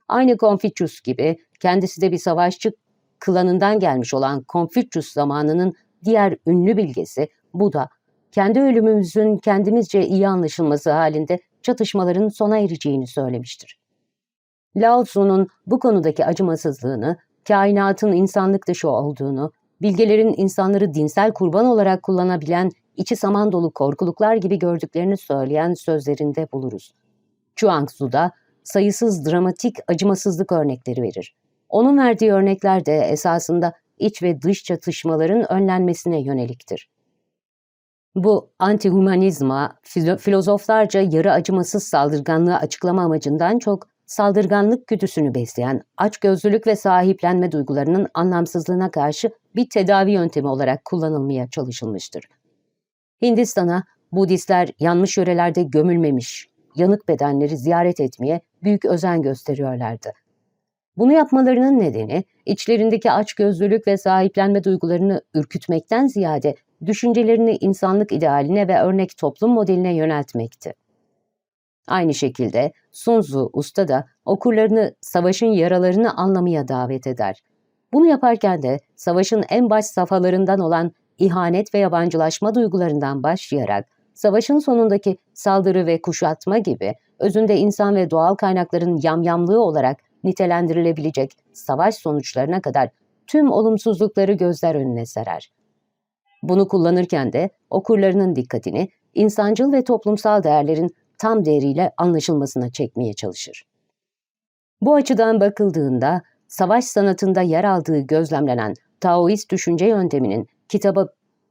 Aynı Confucius gibi kendisi de bir savaşçı klanından gelmiş olan Confucius zamanının diğer ünlü bilgesi bu da kendi ölümümüzün kendimizce iyi anlaşılması halinde çatışmaların sona ereceğini söylemiştir. Lao Tzu'nun bu konudaki acımasızlığını, kainatın insanlık dışı olduğunu, bilgelerin insanları dinsel kurban olarak kullanabilen içi saman dolu korkuluklar gibi gördüklerini söyleyen sözlerinde buluruz. Chuang Tzu da sayısız dramatik acımasızlık örnekleri verir. Onun verdiği örnekler de esasında iç ve dış çatışmaların önlenmesine yöneliktir. Bu antihumanizma filozoflarca yarı acımasız saldırganlığı açıklama amacından çok saldırganlık güdüsünü besleyen açgözlülük ve sahiplenme duygularının anlamsızlığına karşı bir tedavi yöntemi olarak kullanılmaya çalışılmıştır. Hindistan'a Budistler yanmış yörelerde gömülmemiş, yanık bedenleri ziyaret etmeye büyük özen gösteriyorlardı. Bunu yapmalarının nedeni içlerindeki açgözlülük ve sahiplenme duygularını ürkütmekten ziyade düşüncelerini insanlık idealine ve örnek toplum modeline yöneltmekti. Aynı şekilde Sun Tzu Usta da okurlarını savaşın yaralarını anlamaya davet eder. Bunu yaparken de savaşın en baş safhalarından olan ihanet ve yabancılaşma duygularından başlayarak savaşın sonundaki saldırı ve kuşatma gibi özünde insan ve doğal kaynakların yamyamlığı olarak nitelendirilebilecek savaş sonuçlarına kadar tüm olumsuzlukları gözler önüne serer. Bunu kullanırken de okurlarının dikkatini insancıl ve toplumsal değerlerin tam değeriyle anlaşılmasına çekmeye çalışır. Bu açıdan bakıldığında savaş sanatında yer aldığı gözlemlenen Taoist düşünce yönteminin kitaba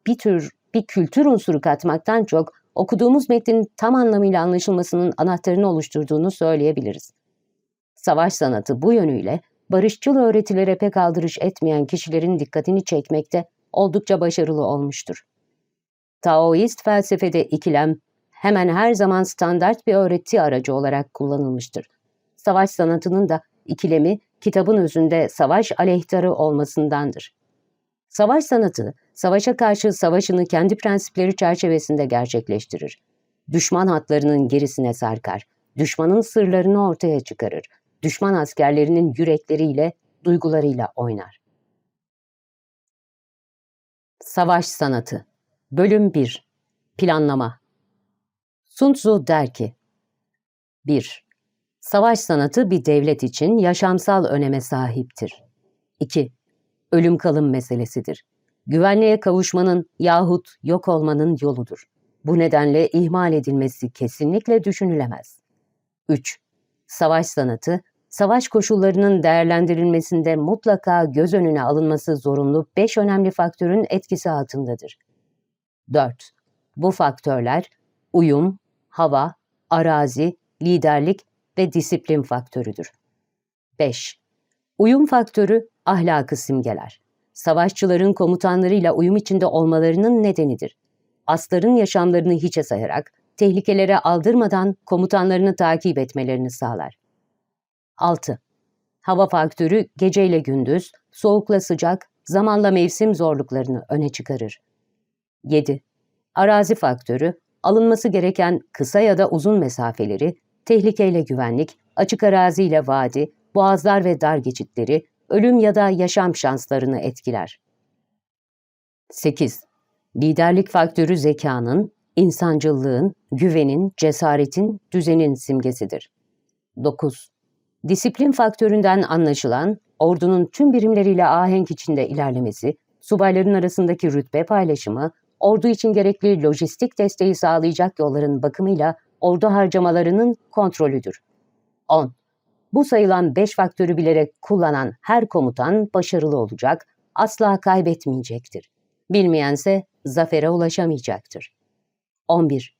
bir tür bir kültür unsuru katmaktan çok okuduğumuz metnin tam anlamıyla anlaşılmasının anahtarını oluşturduğunu söyleyebiliriz. Savaş sanatı bu yönüyle barışçıl öğretilere pek aldırış etmeyen kişilerin dikkatini çekmekte oldukça başarılı olmuştur. Taoist felsefede ikilem hemen her zaman standart bir öğreti aracı olarak kullanılmıştır. Savaş sanatının da ikilemi kitabın özünde savaş aleyhtarı olmasındandır. Savaş sanatı, savaşa karşı savaşını kendi prensipleri çerçevesinde gerçekleştirir. Düşman hatlarının gerisine sarkar, düşmanın sırlarını ortaya çıkarır, düşman askerlerinin yürekleriyle, duygularıyla oynar. Savaş Sanatı Bölüm 1 Planlama Sun Tzu der ki 1. Savaş sanatı bir devlet için yaşamsal öneme sahiptir. 2. Ölüm kalım meselesidir. Güvenliğe kavuşmanın yahut yok olmanın yoludur. Bu nedenle ihmal edilmesi kesinlikle düşünülemez. 3. Savaş sanatı, savaş koşullarının değerlendirilmesinde mutlaka göz önüne alınması zorunlu beş önemli faktörün etkisi altındadır. 4. Bu faktörler uyum, hava, arazi, liderlik ve disiplin faktörüdür. 5. Uyum faktörü ahlakı simgeler. Savaşçıların komutanlarıyla uyum içinde olmalarının nedenidir. Asların yaşamlarını hiçe sayarak, tehlikelere aldırmadan komutanlarını takip etmelerini sağlar. 6. Hava faktörü geceyle gündüz, soğukla sıcak, zamanla mevsim zorluklarını öne çıkarır. 7. Arazi faktörü, alınması gereken kısa ya da uzun mesafeleri, tehlikeyle güvenlik, açık araziyle vadi, boğazlar ve dar geçitleri, ölüm ya da yaşam şanslarını etkiler. 8. Liderlik faktörü zekanın, insancıllığın, güvenin, cesaretin, düzenin simgesidir. 9. Disiplin faktöründen anlaşılan, ordunun tüm birimleriyle ahenk içinde ilerlemesi, subayların arasındaki rütbe paylaşımı, ordu için gerekli lojistik desteği sağlayacak yolların bakımıyla ordu harcamalarının kontrolüdür. 10. Bu sayılan 5 faktörü bilerek kullanan her komutan başarılı olacak, asla kaybetmeyecektir. Bilmeyense zafere ulaşamayacaktır. 11.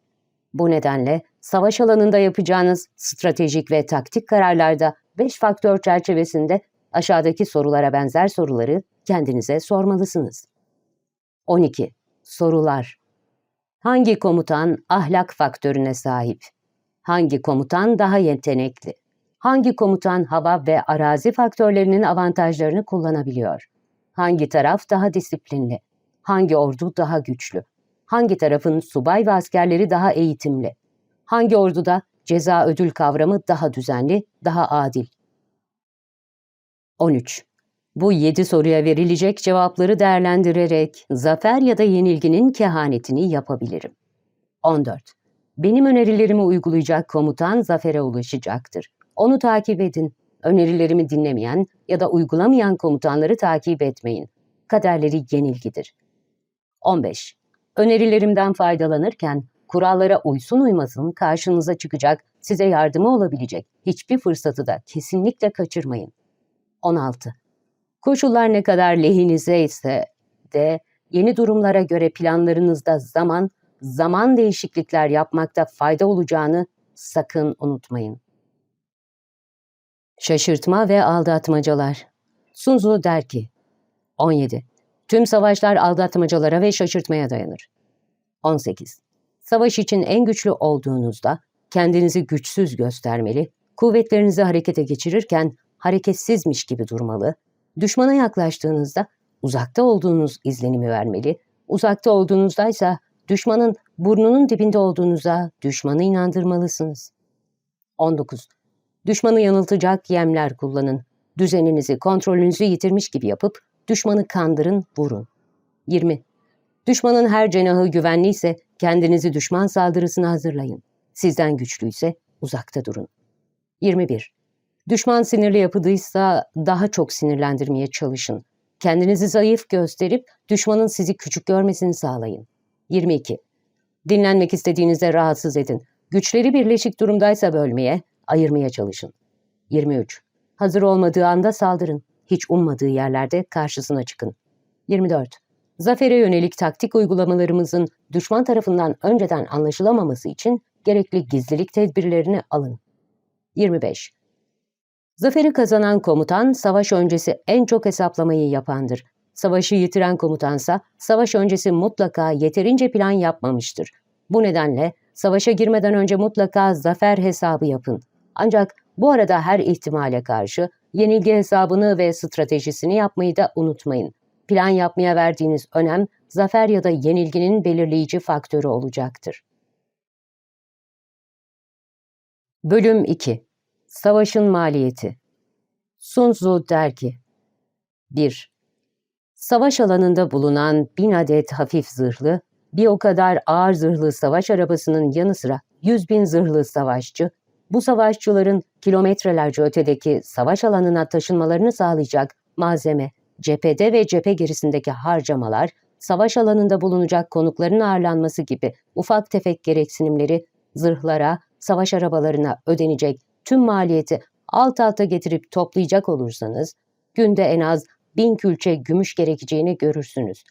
Bu nedenle savaş alanında yapacağınız stratejik ve taktik kararlarda 5 faktör çerçevesinde aşağıdaki sorulara benzer soruları kendinize sormalısınız. 12. Sorular Hangi komutan ahlak faktörüne sahip? Hangi komutan daha yetenekli? Hangi komutan hava ve arazi faktörlerinin avantajlarını kullanabiliyor? Hangi taraf daha disiplinli? Hangi ordu daha güçlü? Hangi tarafın subay ve askerleri daha eğitimli? Hangi orduda ceza ödül kavramı daha düzenli, daha adil? 13. Bu yedi soruya verilecek cevapları değerlendirerek zafer ya da yenilginin kehanetini yapabilirim. 14. Benim önerilerimi uygulayacak komutan zafere ulaşacaktır. Onu takip edin. Önerilerimi dinlemeyen ya da uygulamayan komutanları takip etmeyin. Kaderleri yenilgidir. 15. Önerilerimden faydalanırken kurallara uysun uymasın karşınıza çıkacak, size yardımı olabilecek hiçbir fırsatı da kesinlikle kaçırmayın. 16. Koşullar ne kadar lehinize ise de yeni durumlara göre planlarınızda zaman, zaman değişiklikler yapmakta fayda olacağını sakın unutmayın. Şaşırtma ve aldatmacalar Sun Tzu der ki 17. Tüm savaşlar aldatmacalara ve şaşırtmaya dayanır. 18. Savaş için en güçlü olduğunuzda kendinizi güçsüz göstermeli, kuvvetlerinizi harekete geçirirken hareketsizmiş gibi durmalı, düşmana yaklaştığınızda uzakta olduğunuz izlenimi vermeli, uzakta olduğunuzda ise düşmanın burnunun dibinde olduğunuza düşmanı inandırmalısınız. 19. Düşmanı yanıltacak yemler kullanın. Düzeninizi, kontrolünüzü yitirmiş gibi yapıp düşmanı kandırın, vurun. 20. Düşmanın her cenahı güvenliyse kendinizi düşman saldırısına hazırlayın. Sizden güçlüyse uzakta durun. 21. Düşman sinirli yapıdıysa daha çok sinirlendirmeye çalışın. Kendinizi zayıf gösterip düşmanın sizi küçük görmesini sağlayın. 22. Dinlenmek istediğinizde rahatsız edin. Güçleri birleşik durumdaysa bölmeye, ayırmaya çalışın. 23. Hazır olmadığı anda saldırın. Hiç ummadığı yerlerde karşısına çıkın. 24. Zafere yönelik taktik uygulamalarımızın düşman tarafından önceden anlaşılamaması için gerekli gizlilik tedbirlerini alın. 25. Zaferi kazanan komutan savaş öncesi en çok hesaplamayı yapandır. Savaşı yitiren komutansa savaş öncesi mutlaka yeterince plan yapmamıştır. Bu nedenle savaşa girmeden önce mutlaka zafer hesabı yapın. Ancak bu arada her ihtimale karşı yenilgi hesabını ve stratejisini yapmayı da unutmayın. Plan yapmaya verdiğiniz önem zafer ya da yenilginin belirleyici faktörü olacaktır. Bölüm 2 Savaşın maliyeti Sun Tzu der ki 1. Savaş alanında bulunan bin adet hafif zırhlı, bir o kadar ağır zırhlı savaş arabasının yanı sıra yüz bin zırhlı savaşçı, bu savaşçıların kilometrelerce ötedeki savaş alanına taşınmalarını sağlayacak malzeme, cephede ve cephe gerisindeki harcamalar, savaş alanında bulunacak konukların ağırlanması gibi ufak tefek gereksinimleri zırhlara, savaş arabalarına ödenecek tüm maliyeti alt alta getirip toplayacak olursanız, günde en az bin külçe gümüş gerekeceğini görürsünüz.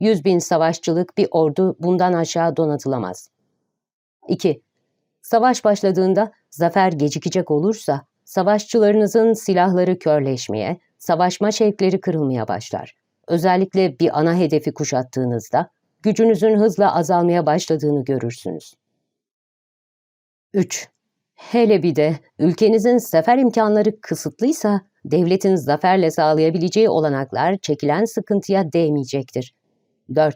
Yüz bin savaşçılık bir ordu bundan aşağı donatılamaz. 2. Savaş başladığında zafer gecikecek olursa, savaşçılarınızın silahları körleşmeye, savaşma şevkleri kırılmaya başlar. Özellikle bir ana hedefi kuşattığınızda gücünüzün hızla azalmaya başladığını görürsünüz. 3. Hele bir de ülkenizin sefer imkanları kısıtlıysa devletin zaferle sağlayabileceği olanaklar çekilen sıkıntıya değmeyecektir. 4.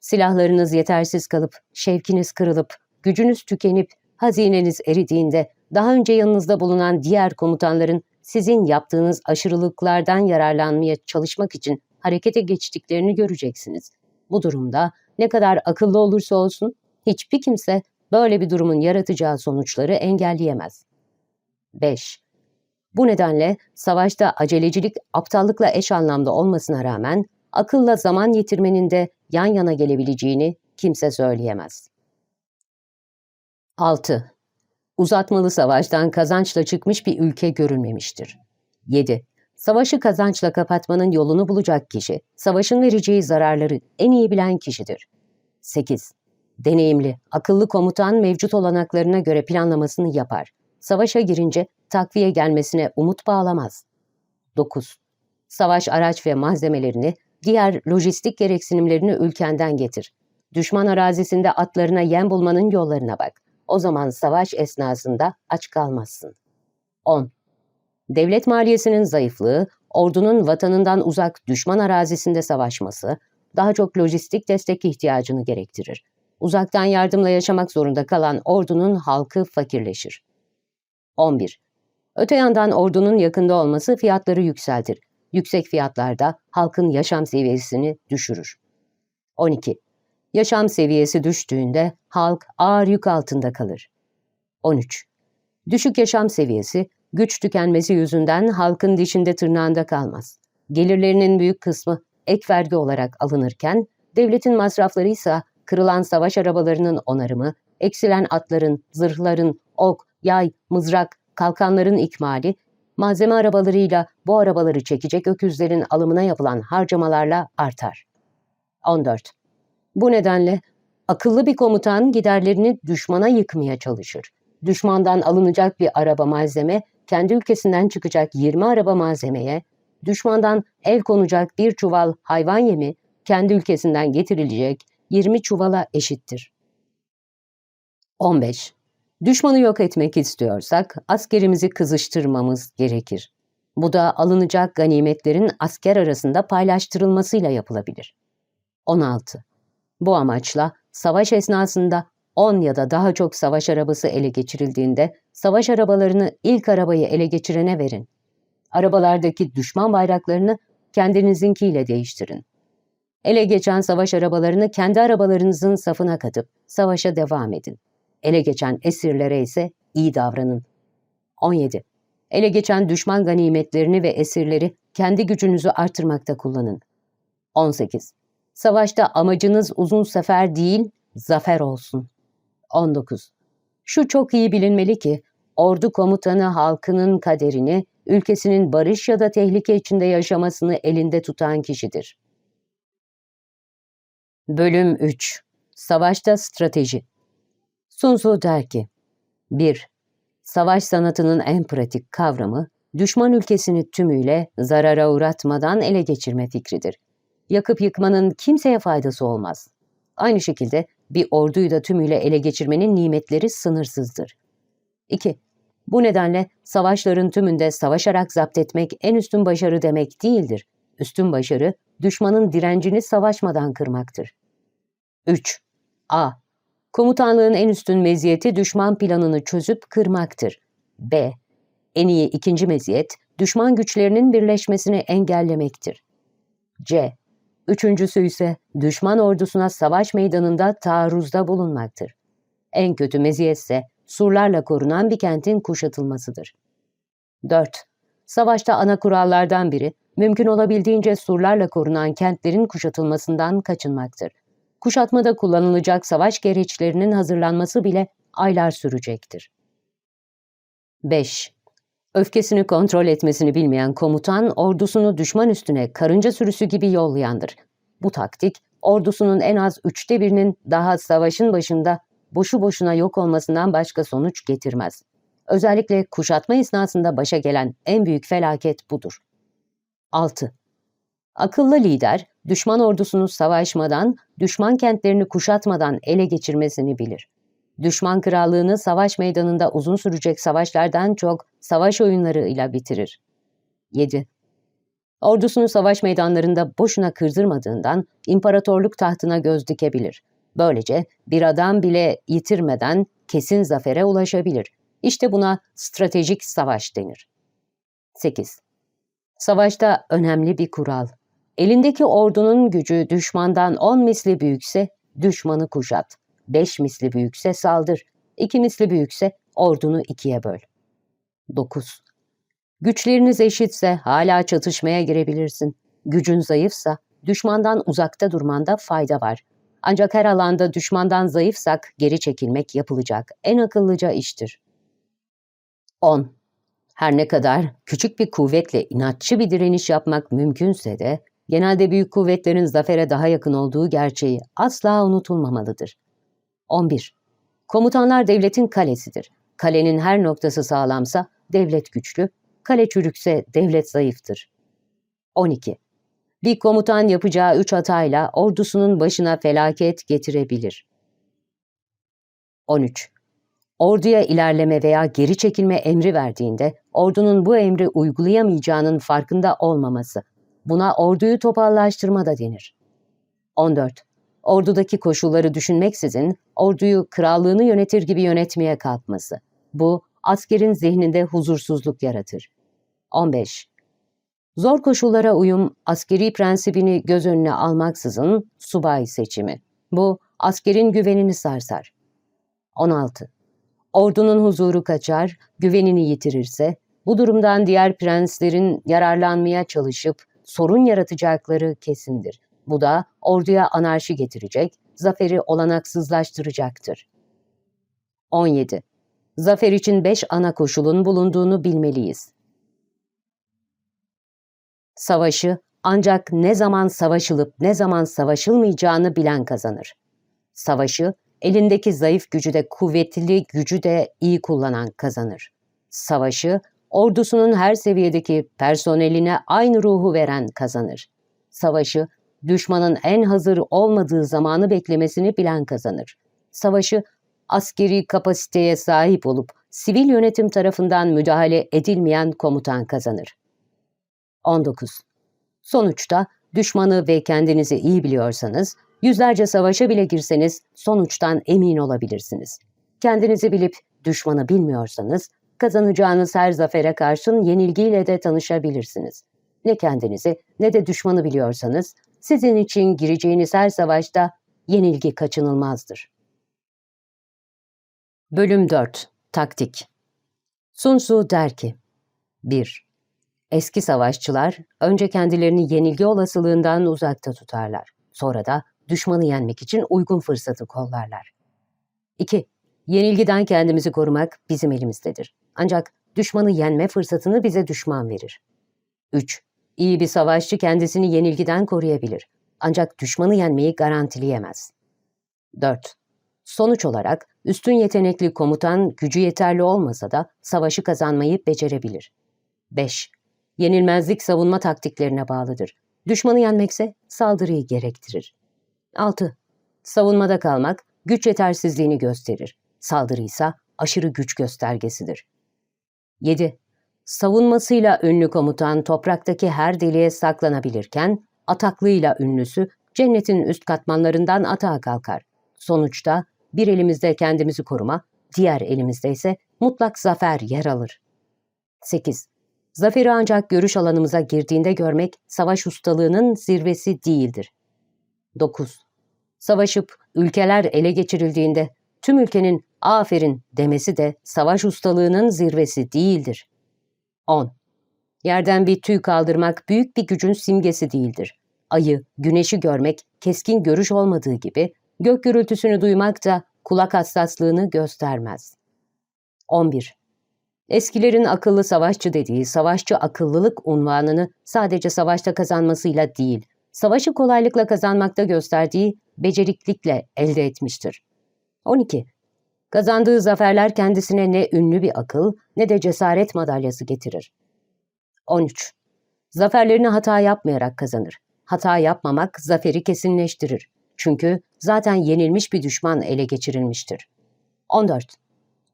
Silahlarınız yetersiz kalıp, şevkiniz kırılıp, gücünüz tükenip, hazineniz eridiğinde daha önce yanınızda bulunan diğer komutanların sizin yaptığınız aşırılıklardan yararlanmaya çalışmak için harekete geçtiklerini göreceksiniz. Bu durumda ne kadar akıllı olursa olsun hiçbir kimse böyle bir durumun yaratacağı sonuçları engelleyemez. 5. Bu nedenle savaşta acelecilik aptallıkla eş anlamda olmasına rağmen akılla zaman yitirmenin de yan yana gelebileceğini kimse söyleyemez. 6. Uzatmalı savaştan kazançla çıkmış bir ülke görülmemiştir. 7. Savaşı kazançla kapatmanın yolunu bulacak kişi, savaşın vereceği zararları en iyi bilen kişidir. 8. Deneyimli, akıllı komutan mevcut olanaklarına göre planlamasını yapar. Savaşa girince takviye gelmesine umut bağlamaz. 9. Savaş araç ve malzemelerini, diğer lojistik gereksinimlerini ülkenden getir. Düşman arazisinde atlarına yem bulmanın yollarına bak. O zaman savaş esnasında aç kalmazsın. 10. Devlet maliyesinin zayıflığı, ordunun vatanından uzak düşman arazisinde savaşması, daha çok lojistik destek ihtiyacını gerektirir. Uzaktan yardımla yaşamak zorunda kalan ordunun halkı fakirleşir. 11. Öte yandan ordunun yakında olması fiyatları yükseltir. Yüksek fiyatlarda halkın yaşam seviyesini düşürür. 12. Yaşam seviyesi düştüğünde halk ağır yük altında kalır. 13. Düşük yaşam seviyesi, güç tükenmesi yüzünden halkın dişinde tırnağında kalmaz. Gelirlerinin büyük kısmı ek vergi olarak alınırken, devletin masrafları ise kırılan savaş arabalarının onarımı, eksilen atların, zırhların, ok, yay, mızrak, kalkanların ikmali, malzeme arabalarıyla bu arabaları çekecek öküzlerin alımına yapılan harcamalarla artar. 14. Bu nedenle akıllı bir komutan giderlerini düşmana yıkmaya çalışır. Düşmandan alınacak bir araba malzeme, kendi ülkesinden çıkacak 20 araba malzemeye, düşmandan el konacak bir çuval hayvan yemi, kendi ülkesinden getirilecek 20 çuvala eşittir. 15. Düşmanı yok etmek istiyorsak askerimizi kızıştırmamız gerekir. Bu da alınacak ganimetlerin asker arasında paylaştırılmasıyla yapılabilir. 16. Bu amaçla savaş esnasında 10 ya da daha çok savaş arabası ele geçirildiğinde savaş arabalarını ilk arabayı ele geçirene verin. Arabalardaki düşman bayraklarını kendinizinkiyle değiştirin. Ele geçen savaş arabalarını kendi arabalarınızın safına katıp savaşa devam edin. Ele geçen esirlere ise iyi davranın. 17. Ele geçen düşman ganimetlerini ve esirleri kendi gücünüzü artırmakta kullanın. 18. Savaşta amacınız uzun sefer değil, zafer olsun. 19. Şu çok iyi bilinmeli ki, ordu komutanı halkının kaderini, ülkesinin barış ya da tehlike içinde yaşamasını elinde tutan kişidir. Bölüm 3 Savaşta Strateji Sun Tzu der ki, 1. Savaş sanatının en pratik kavramı, düşman ülkesini tümüyle zarara uğratmadan ele geçirme fikridir. Yakıp yıkmanın kimseye faydası olmaz. Aynı şekilde bir orduyu da tümüyle ele geçirmenin nimetleri sınırsızdır. 2. Bu nedenle savaşların tümünde savaşarak zapt etmek en üstün başarı demek değildir. Üstün başarı, düşmanın direncini savaşmadan kırmaktır. 3. A. Komutanlığın en üstün meziyeti düşman planını çözüp kırmaktır. B. En iyi ikinci meziyet, düşman güçlerinin birleşmesini engellemektir. C. Üçüncüsü ise düşman ordusuna savaş meydanında taarruzda bulunmaktır. En kötü meziyet ise surlarla korunan bir kentin kuşatılmasıdır. 4. Savaşta ana kurallardan biri, mümkün olabildiğince surlarla korunan kentlerin kuşatılmasından kaçınmaktır. Kuşatmada kullanılacak savaş gereçlerinin hazırlanması bile aylar sürecektir. 5. Öfkesini kontrol etmesini bilmeyen komutan ordusunu düşman üstüne karınca sürüsü gibi yollayandır. Bu taktik ordusunun en az üçte birinin daha savaşın başında boşu boşuna yok olmasından başka sonuç getirmez. Özellikle kuşatma esnasında başa gelen en büyük felaket budur. 6. Akıllı lider, düşman ordusunu savaşmadan, düşman kentlerini kuşatmadan ele geçirmesini bilir. Düşman krallığını savaş meydanında uzun sürecek savaşlardan çok savaş oyunlarıyla bitirir. 7. Ordusunu savaş meydanlarında boşuna kırdırmadığından imparatorluk tahtına göz dikebilir. Böylece bir adam bile yitirmeden kesin zafere ulaşabilir. İşte buna stratejik savaş denir. 8. Savaşta önemli bir kural. Elindeki ordunun gücü düşmandan 10 misli büyükse düşmanı kuşat. 5 misli büyükse saldır. 2 misli büyükse ordunu ikiye böl. 9. Güçleriniz eşitse hala çatışmaya girebilirsin. Gücün zayıfsa düşmandan uzakta durmanda fayda var. Ancak her alanda düşmandan zayıfsak geri çekilmek yapılacak en akıllıca iştir. 10. Her ne kadar küçük bir kuvvetle inatçı bir direniş yapmak mümkünse de, genelde büyük kuvvetlerin zafere daha yakın olduğu gerçeği asla unutulmamalıdır. 11. Komutanlar devletin kalesidir. Kalenin her noktası sağlamsa devlet güçlü, kale çürükse devlet zayıftır. 12. Bir komutan yapacağı üç hatayla ordusunun başına felaket getirebilir. 13. Orduya ilerleme veya geri çekilme emri verdiğinde ordunun bu emri uygulayamayacağının farkında olmaması. Buna orduyu topallaştırma da denir. 14. Ordudaki koşulları düşünmeksizin orduyu krallığını yönetir gibi yönetmeye kalkması. Bu askerin zihninde huzursuzluk yaratır. 15. Zor koşullara uyum askeri prensibini göz önüne almaksızın subay seçimi. Bu askerin güvenini sarsar. 16. Ordunun huzuru kaçar, güvenini yitirirse, bu durumdan diğer prenslerin yararlanmaya çalışıp sorun yaratacakları kesindir. Bu da orduya anarşi getirecek, zaferi olanaksızlaştıracaktır. 17. Zafer için beş ana koşulun bulunduğunu bilmeliyiz. Savaşı ancak ne zaman savaşılıp ne zaman savaşılmayacağını bilen kazanır. Savaşı elindeki zayıf gücü de kuvvetli gücü de iyi kullanan kazanır. Savaşı ordusunun her seviyedeki personeline aynı ruhu veren kazanır. Savaşı düşmanın en hazır olmadığı zamanı beklemesini bilen kazanır. Savaşı askeri kapasiteye sahip olup sivil yönetim tarafından müdahale edilmeyen komutan kazanır. 19. Sonuçta düşmanı ve kendinizi iyi biliyorsanız, yüzlerce savaşa bile girseniz sonuçtan emin olabilirsiniz. Kendinizi bilip düşmanı bilmiyorsanız, kazanacağınız her zafere karşın yenilgiyle de tanışabilirsiniz. Ne kendinizi ne de düşmanı biliyorsanız, sizin için gireceğiniz her savaşta yenilgi kaçınılmazdır. Bölüm 4 Taktik Sun Tzu der ki 1. Eski savaşçılar önce kendilerini yenilgi olasılığından uzakta tutarlar. Sonra da düşmanı yenmek için uygun fırsatı kollarlar. 2. Yenilgiden kendimizi korumak bizim elimizdedir. Ancak düşmanı yenme fırsatını bize düşman verir. 3. İyi bir savaşçı kendisini yenilgiden koruyabilir. Ancak düşmanı yenmeyi garantileyemez. 4. Sonuç olarak üstün yetenekli komutan gücü yeterli olmasa da savaşı kazanmayı becerebilir. 5. Yenilmezlik savunma taktiklerine bağlıdır. Düşmanı yenmekse saldırıyı gerektirir. 6. Savunmada kalmak güç yetersizliğini gösterir. Saldırı ise aşırı güç göstergesidir. 7. Savunmasıyla ünlü komutan topraktaki her deliğe saklanabilirken, ataklığıyla ünlüsü cennetin üst katmanlarından atağa kalkar. Sonuçta bir elimizde kendimizi koruma, diğer elimizde ise mutlak zafer yer alır. 8. Zaferi ancak görüş alanımıza girdiğinde görmek savaş ustalığının zirvesi değildir. 9. Savaşıp ülkeler ele geçirildiğinde tüm ülkenin aferin demesi de savaş ustalığının zirvesi değildir. 10. Yerden bir tüy kaldırmak büyük bir gücün simgesi değildir. Ayı, güneşi görmek keskin görüş olmadığı gibi gök gürültüsünü duymak da kulak hassaslığını göstermez. 11. Eskilerin akıllı savaşçı dediği savaşçı akıllılık unvanını sadece savaşta kazanmasıyla değil, savaşı kolaylıkla kazanmakta gösterdiği beceriklikle elde etmiştir. 12. Kazandığı zaferler kendisine ne ünlü bir akıl ne de cesaret madalyası getirir. 13. Zaferlerini hata yapmayarak kazanır. Hata yapmamak zaferi kesinleştirir. Çünkü zaten yenilmiş bir düşman ele geçirilmiştir. 14.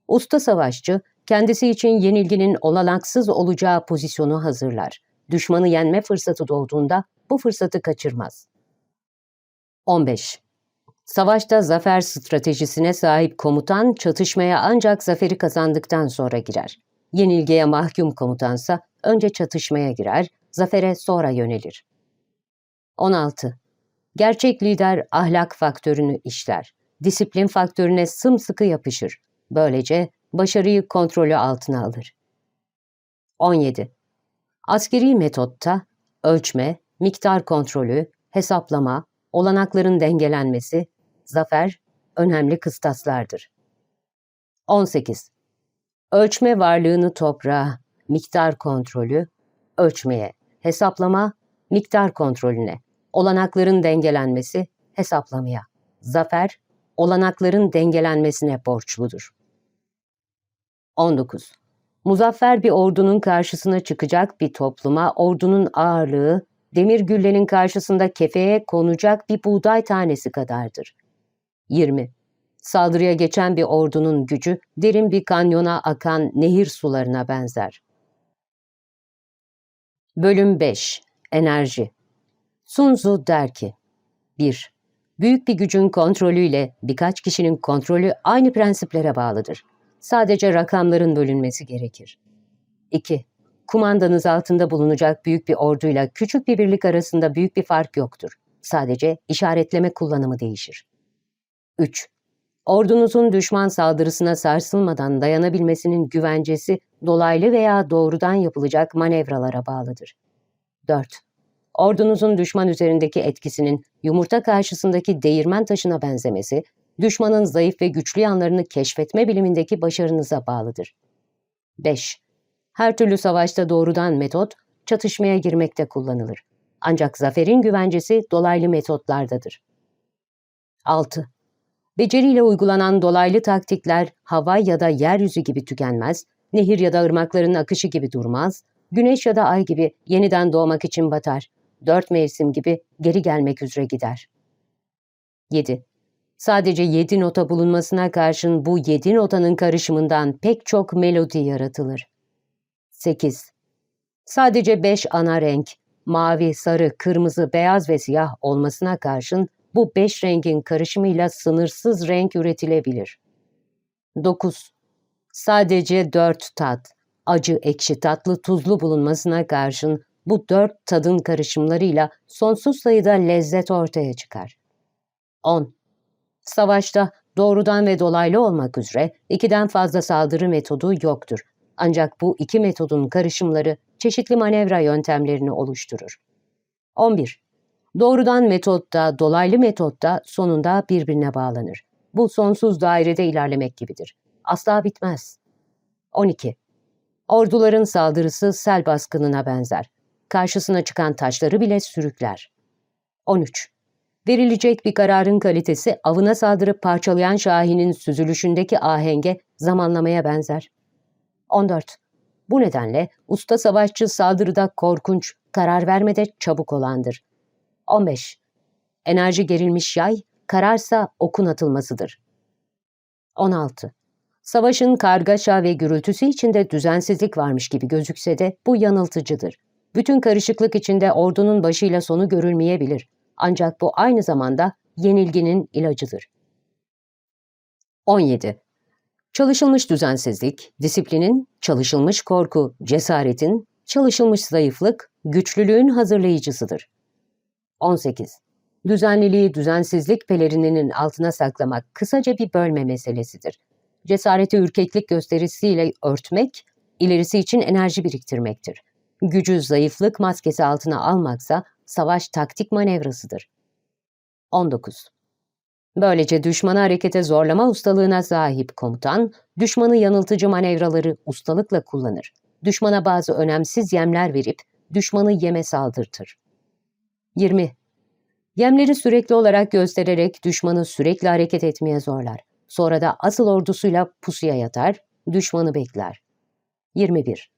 Usta savaşçı, kendisi için yenilginin olanaksız olacağı pozisyonu hazırlar. Düşmanı yenme fırsatı doğduğunda bu fırsatı kaçırmaz. 15. Savaşta zafer stratejisine sahip komutan çatışmaya ancak zaferi kazandıktan sonra girer. Yenilgiye mahkum komutansa önce çatışmaya girer, zafere sonra yönelir. 16. Gerçek lider ahlak faktörünü işler. Disiplin faktörüne sımsıkı yapışır. Böylece başarıyı kontrolü altına alır. 17. Askeri metotta ölçme, miktar kontrolü, hesaplama, olanakların dengelenmesi, zafer önemli kıstaslardır. 18. Ölçme varlığını toprağa, miktar kontrolü, ölçmeye, hesaplama, miktar kontrolüne, olanakların dengelenmesi, hesaplamaya, zafer, olanakların dengelenmesine borçludur. 19. Muzaffer bir ordunun karşısına çıkacak bir topluma ordunun ağırlığı, demir güllenin karşısında kefeye konacak bir buğday tanesi kadardır. 20. Saldırıya geçen bir ordunun gücü derin bir kanyona akan nehir sularına benzer. Bölüm 5 Enerji Sun Tzu der ki 1. Büyük bir gücün kontrolüyle birkaç kişinin kontrolü aynı prensiplere bağlıdır. Sadece rakamların bölünmesi gerekir. 2. Kumandanız altında bulunacak büyük bir orduyla küçük bir birlik arasında büyük bir fark yoktur. Sadece işaretleme kullanımı değişir. 3. Ordunuzun düşman saldırısına sarsılmadan dayanabilmesinin güvencesi dolaylı veya doğrudan yapılacak manevralara bağlıdır. 4. Ordunuzun düşman üzerindeki etkisinin yumurta karşısındaki değirmen taşına benzemesi, düşmanın zayıf ve güçlü yanlarını keşfetme bilimindeki başarınıza bağlıdır. 5. Her türlü savaşta doğrudan metot, çatışmaya girmekte kullanılır. Ancak zaferin güvencesi dolaylı metotlardadır. 6. Beceriyle uygulanan dolaylı taktikler hava ya da yeryüzü gibi tükenmez, nehir ya da ırmakların akışı gibi durmaz, güneş ya da ay gibi yeniden doğmak için batar, dört mevsim gibi geri gelmek üzere gider. 7. Sadece yedi nota bulunmasına karşın bu yedi notanın karışımından pek çok melodi yaratılır. 8. Sadece beş ana renk, mavi, sarı, kırmızı, beyaz ve siyah olmasına karşın bu beş rengin karışımıyla sınırsız renk üretilebilir. 9. Sadece dört tat, acı, ekşi, tatlı, tuzlu bulunmasına karşın bu dört tadın karışımlarıyla sonsuz sayıda lezzet ortaya çıkar. 10. Savaşta doğrudan ve dolaylı olmak üzere ikiden fazla saldırı metodu yoktur. Ancak bu iki metodun karışımları çeşitli manevra yöntemlerini oluşturur. 11. Doğrudan metotta, dolaylı metotta sonunda birbirine bağlanır. Bu sonsuz dairede ilerlemek gibidir. Asla bitmez. 12. Orduların saldırısı sel baskınına benzer. Karşısına çıkan taşları bile sürükler. 13. Verilecek bir kararın kalitesi avına saldırıp parçalayan şahinin süzülüşündeki ahenge zamanlamaya benzer. 14. Bu nedenle usta savaşçı saldırıda korkunç, karar vermede çabuk olandır. 15. Enerji gerilmiş yay, kararsa okun atılmasıdır. 16. Savaşın kargaşa ve gürültüsü içinde düzensizlik varmış gibi gözükse de bu yanıltıcıdır. Bütün karışıklık içinde ordunun başıyla sonu görülmeyebilir. Ancak bu aynı zamanda yenilginin ilacıdır. 17. Çalışılmış düzensizlik, disiplinin, çalışılmış korku, cesaretin, çalışılmış zayıflık, güçlülüğün hazırlayıcısıdır. 18. Düzenliliği düzensizlik pelerininin altına saklamak kısaca bir bölme meselesidir. Cesareti ürkeklik gösterisiyle örtmek, ilerisi için enerji biriktirmektir. Gücü zayıflık maskesi altına almaksa savaş taktik manevrasıdır. 19. Böylece düşmanı harekete zorlama ustalığına sahip komutan, düşmanı yanıltıcı manevraları ustalıkla kullanır. Düşmana bazı önemsiz yemler verip düşmanı yeme saldırtır. 20. Yemleri sürekli olarak göstererek düşmanı sürekli hareket etmeye zorlar. Sonra da asıl ordusuyla pusuya yatar, düşmanı bekler. 21.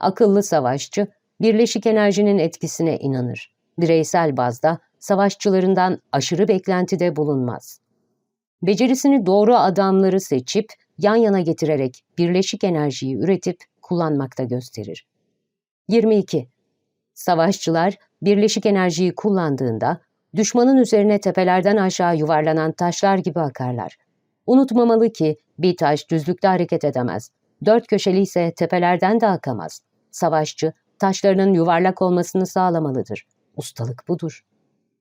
Akıllı savaşçı, birleşik enerjinin etkisine inanır. Bireysel bazda savaşçılarından aşırı beklentide bulunmaz. Becerisini doğru adamları seçip yan yana getirerek birleşik enerjiyi üretip kullanmakta gösterir. 22. Savaşçılar birleşik enerjiyi kullandığında düşmanın üzerine tepelerden aşağı yuvarlanan taşlar gibi akarlar. Unutmamalı ki bir taş düzlükte hareket edemez. Dört köşeli ise tepelerden de akamaz. Savaşçı taşlarının yuvarlak olmasını sağlamalıdır. Ustalık budur.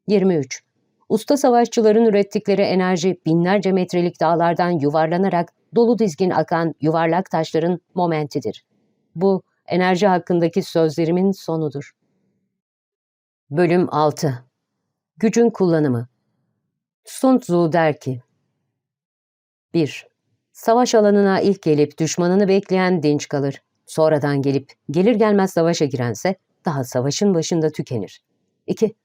23. Usta savaşçıların ürettikleri enerji binlerce metrelik dağlardan yuvarlanarak dolu dizgin akan yuvarlak taşların momentidir. Bu enerji hakkındaki sözlerimin sonudur. Bölüm 6 Gücün kullanımı Sun Tzu der ki 1. Savaş alanına ilk gelip düşmanını bekleyen dinç kalır. Sonradan gelip gelir gelmez savaşa girense daha savaşın başında tükenir. 2.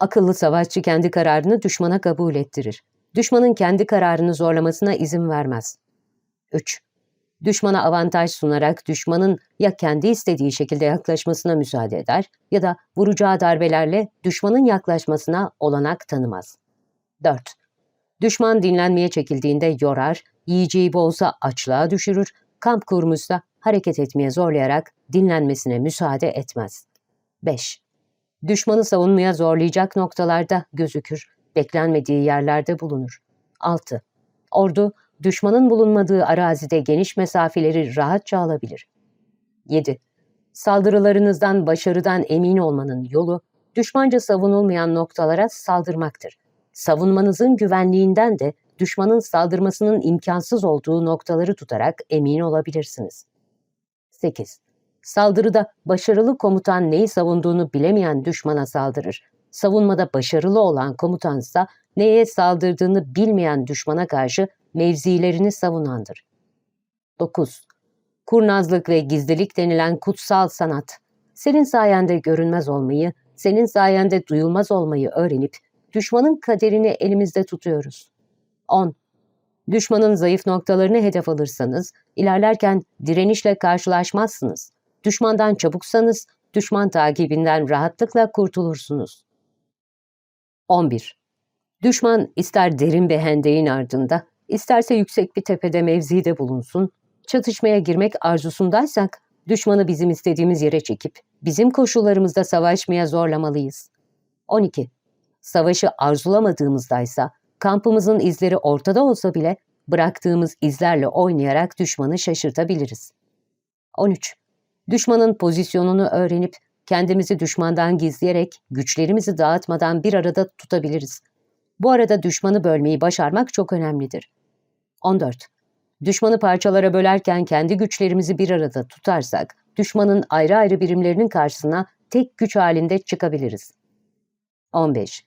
Akıllı savaşçı kendi kararını düşmana kabul ettirir. Düşmanın kendi kararını zorlamasına izin vermez. 3. Düşmana avantaj sunarak düşmanın ya kendi istediği şekilde yaklaşmasına müsaade eder ya da vuracağı darbelerle düşmanın yaklaşmasına olanak tanımaz. 4. Düşman dinlenmeye çekildiğinde yorar, yiyeceği bolsa açlığa düşürür, kamp kurmuşsa hareket etmeye zorlayarak dinlenmesine müsaade etmez. 5. Düşmanı savunmaya zorlayacak noktalarda gözükür, beklenmediği yerlerde bulunur. 6. Ordu, düşmanın bulunmadığı arazide geniş mesafeleri rahatça alabilir. 7. Saldırılarınızdan başarıdan emin olmanın yolu, düşmanca savunulmayan noktalara saldırmaktır. Savunmanızın güvenliğinden de düşmanın saldırmasının imkansız olduğu noktaları tutarak emin olabilirsiniz. 8. Saldırıda başarılı komutan neyi savunduğunu bilemeyen düşmana saldırır. Savunmada başarılı olan komutansa neye saldırdığını bilmeyen düşmana karşı mevzilerini savunandır. 9. Kurnazlık ve gizlilik denilen kutsal sanat. Senin sayende görünmez olmayı, senin sayende duyulmaz olmayı öğrenip düşmanın kaderini elimizde tutuyoruz. 10. Düşmanın zayıf noktalarını hedef alırsanız, ilerlerken direnişle karşılaşmazsınız. Düşmandan çabuksanız, düşman takibinden rahatlıkla kurtulursunuz. 11. Düşman ister derin bir hendeğin ardında, isterse yüksek bir tepede mevzide bulunsun, çatışmaya girmek arzusundaysak, düşmanı bizim istediğimiz yere çekip, bizim koşullarımızda savaşmaya zorlamalıyız. 12. Savaşı arzulamadığımızdaysa, kampımızın izleri ortada olsa bile bıraktığımız izlerle oynayarak düşmanı şaşırtabiliriz. 13. Düşmanın pozisyonunu öğrenip kendimizi düşmandan gizleyerek güçlerimizi dağıtmadan bir arada tutabiliriz. Bu arada düşmanı bölmeyi başarmak çok önemlidir. 14. Düşmanı parçalara bölerken kendi güçlerimizi bir arada tutarsak, düşmanın ayrı ayrı birimlerinin karşısına tek güç halinde çıkabiliriz. 15.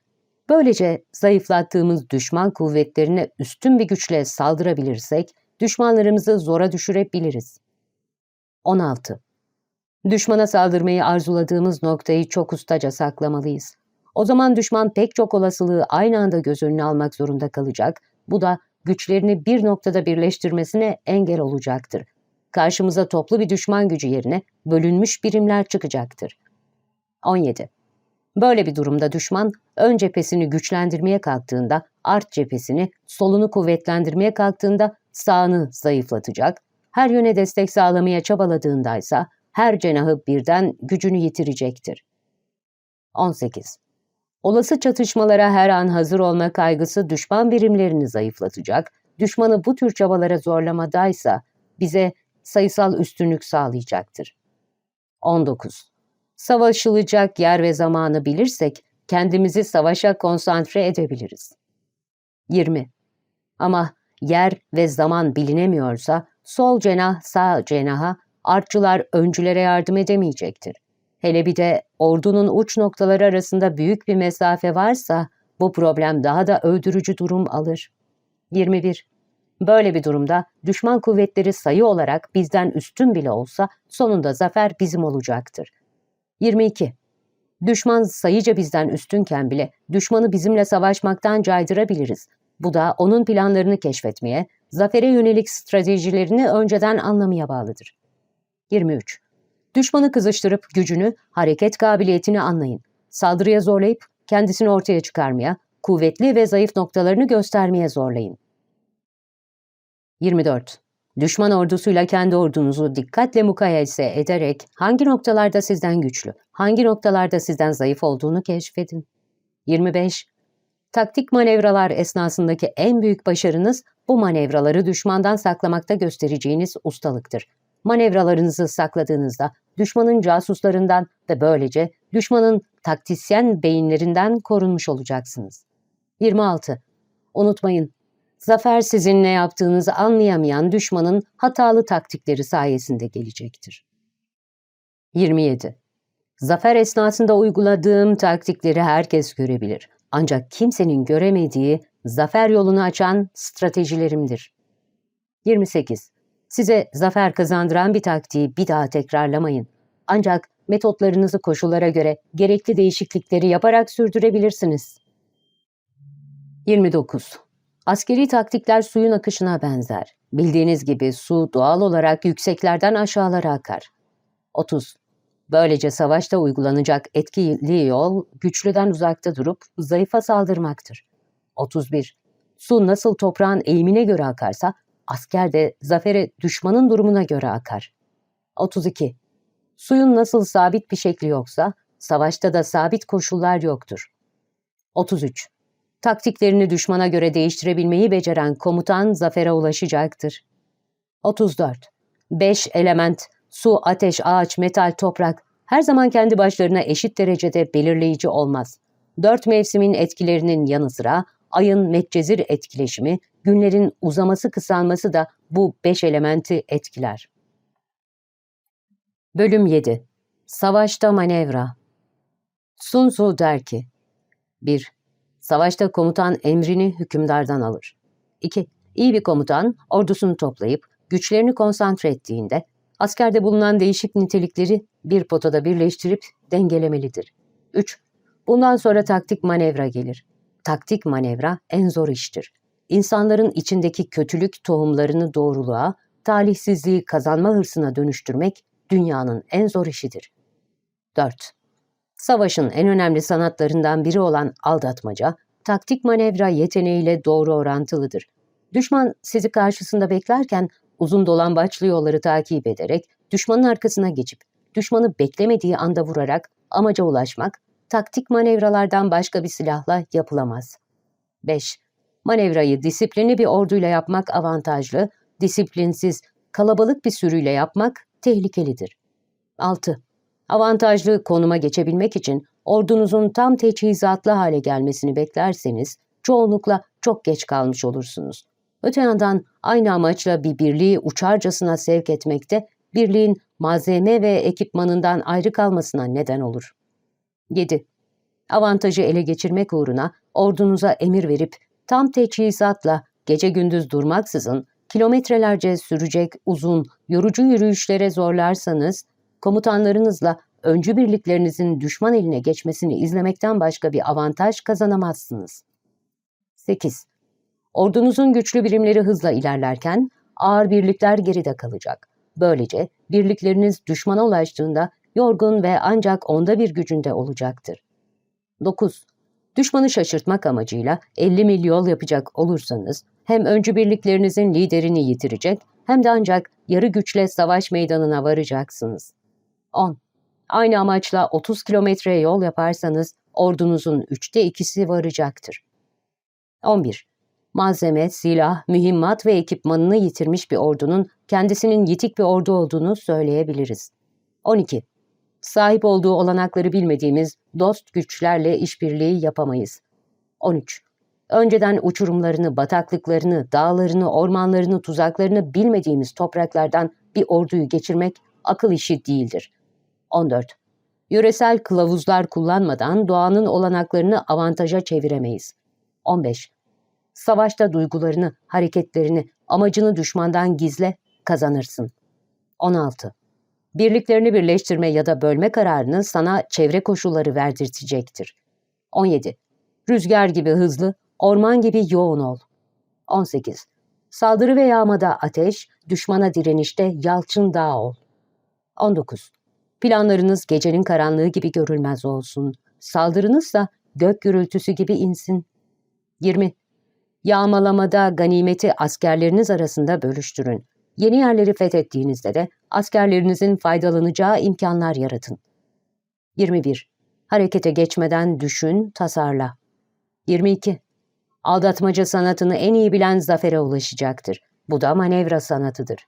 Böylece zayıflattığımız düşman kuvvetlerine üstün bir güçle saldırabilirsek, düşmanlarımızı zora düşürebiliriz. 16. Düşmana saldırmayı arzuladığımız noktayı çok ustaca saklamalıyız. O zaman düşman pek çok olasılığı aynı anda göz önüne almak zorunda kalacak. Bu da güçlerini bir noktada birleştirmesine engel olacaktır. Karşımıza toplu bir düşman gücü yerine bölünmüş birimler çıkacaktır. 17. Böyle bir durumda düşman ön cephesini güçlendirmeye kalktığında art cephesini, solunu kuvvetlendirmeye kalktığında sağını zayıflatacak, her yöne destek sağlamaya çabaladığında ise her cenahı birden gücünü yitirecektir. 18. Olası çatışmalara her an hazır olma kaygısı düşman birimlerini zayıflatacak, düşmanı bu tür çabalara zorlamadaysa bize sayısal üstünlük sağlayacaktır. 19. Savaşılacak yer ve zamanı bilirsek kendimizi savaşa konsantre edebiliriz. 20. Ama yer ve zaman bilinemiyorsa sol cenah sağ cenaha, artçılar öncülere yardım edemeyecektir. Hele bir de ordunun uç noktaları arasında büyük bir mesafe varsa bu problem daha da öldürücü durum alır. 21. Böyle bir durumda düşman kuvvetleri sayı olarak bizden üstün bile olsa sonunda zafer bizim olacaktır. 22. Düşman sayıca bizden üstünken bile düşmanı bizimle savaşmaktan caydırabiliriz. Bu da onun planlarını keşfetmeye, zafere yönelik stratejilerini önceden anlamaya bağlıdır. 23. Düşmanı kızıştırıp gücünü, hareket kabiliyetini anlayın. Saldırıya zorlayıp kendisini ortaya çıkarmaya, kuvvetli ve zayıf noktalarını göstermeye zorlayın. 24. Düşman ordusuyla kendi ordunuzu dikkatle mukayese ederek hangi noktalarda sizden güçlü, hangi noktalarda sizden zayıf olduğunu keşfedin. 25. Taktik manevralar esnasındaki en büyük başarınız bu manevraları düşmandan saklamakta göstereceğiniz ustalıktır. Manevralarınızı sakladığınızda düşmanın casuslarından ve böylece düşmanın taktisyen beyinlerinden korunmuş olacaksınız. 26. Unutmayın, zafer sizin ne yaptığınızı anlayamayan düşmanın hatalı taktikleri sayesinde gelecektir. 27. Zafer esnasında uyguladığım taktikleri herkes görebilir. Ancak kimsenin göremediği zafer yolunu açan stratejilerimdir. 28. Size zafer kazandıran bir taktiği bir daha tekrarlamayın. Ancak metotlarınızı koşullara göre gerekli değişiklikleri yaparak sürdürebilirsiniz. 29. Askeri taktikler suyun akışına benzer. Bildiğiniz gibi su doğal olarak yükseklerden aşağılara akar. 30. Böylece savaşta uygulanacak etkili yol güçlüden uzakta durup zayıfa saldırmaktır. 31. Su nasıl toprağın eğimine göre akarsa asker de zafere düşmanın durumuna göre akar. 32. Suyun nasıl sabit bir şekli yoksa savaşta da sabit koşullar yoktur. 33. Taktiklerini düşmana göre değiştirebilmeyi beceren komutan zafere ulaşacaktır. 34. 5 element su, ateş, ağaç, metal, toprak her zaman kendi başlarına eşit derecede belirleyici olmaz. Dört mevsimin etkilerinin yanı sıra ayın metcezir etkileşimi, günlerin uzaması kısalması da bu beş elementi etkiler. Bölüm 7 Savaşta manevra Sun Tzu der ki 1. Savaşta komutan emrini hükümdardan alır. 2. İyi bir komutan ordusunu toplayıp güçlerini konsantre ettiğinde askerde bulunan değişik nitelikleri bir potada birleştirip dengelemelidir. 3. Bundan sonra taktik manevra gelir. Taktik manevra en zor iştir. İnsanların içindeki kötülük tohumlarını doğruluğa, talihsizliği kazanma hırsına dönüştürmek dünyanın en zor işidir. 4. Savaşın en önemli sanatlarından biri olan aldatmaca, taktik manevra yeteneğiyle doğru orantılıdır. Düşman sizi karşısında beklerken uzun dolambaçlı yolları takip ederek düşmanın arkasına geçip düşmanı beklemediği anda vurarak amaca ulaşmak taktik manevralardan başka bir silahla yapılamaz. 5. Manevrayı disiplinli bir orduyla yapmak avantajlı, disiplinsiz, kalabalık bir sürüyle yapmak tehlikelidir. 6. Avantajlı konuma geçebilmek için ordunuzun tam teçhizatlı hale gelmesini beklerseniz çoğunlukla çok geç kalmış olursunuz. Öte yandan aynı amaçla bir birliği uçarcasına sevk etmekte birliğin malzeme ve ekipmanından ayrı kalmasına neden olur. 7. Avantajı ele geçirmek uğruna ordunuza emir verip tam teçhizatla gece gündüz durmaksızın kilometrelerce sürecek uzun, yorucu yürüyüşlere zorlarsanız, komutanlarınızla öncü birliklerinizin düşman eline geçmesini izlemekten başka bir avantaj kazanamazsınız. 8. Ordunuzun güçlü birimleri hızla ilerlerken ağır birlikler geride kalacak. Böylece birlikleriniz düşmana ulaştığında yorgun ve ancak onda bir gücünde olacaktır. 9. Düşmanı şaşırtmak amacıyla 50 mil yol yapacak olursanız hem öncü birliklerinizin liderini yitirecek hem de ancak yarı güçle savaş meydanına varacaksınız. 10. Aynı amaçla 30 kilometre yol yaparsanız ordunuzun üçte ikisi varacaktır. 11. Malzeme, silah, mühimmat ve ekipmanını yitirmiş bir ordunun kendisinin yitik bir ordu olduğunu söyleyebiliriz. 12. Sahip olduğu olanakları bilmediğimiz dost güçlerle işbirliği yapamayız. 13. Önceden uçurumlarını, bataklıklarını, dağlarını, ormanlarını, tuzaklarını bilmediğimiz topraklardan bir orduyu geçirmek akıl işi değildir. 14. Yöresel kılavuzlar kullanmadan doğanın olanaklarını avantaja çeviremeyiz. 15. Savaşta duygularını, hareketlerini, amacını düşmandan gizle, kazanırsın. 16. Birliklerini birleştirme ya da bölme kararını sana çevre koşulları verdirtecektir. 17. Rüzgar gibi hızlı, orman gibi yoğun ol. 18. Saldırı ve yağmada ateş, düşmana direnişte yalçın dağ ol. 19. Planlarınız gecenin karanlığı gibi görülmez olsun. Saldırınız da gök gürültüsü gibi insin. 20. Yağmalamada ganimeti askerleriniz arasında bölüştürün. Yeni yerleri fethettiğinizde de askerlerinizin faydalanacağı imkanlar yaratın. 21. Harekete geçmeden düşün, tasarla. 22. Aldatmaca sanatını en iyi bilen zafere ulaşacaktır. Bu da manevra sanatıdır.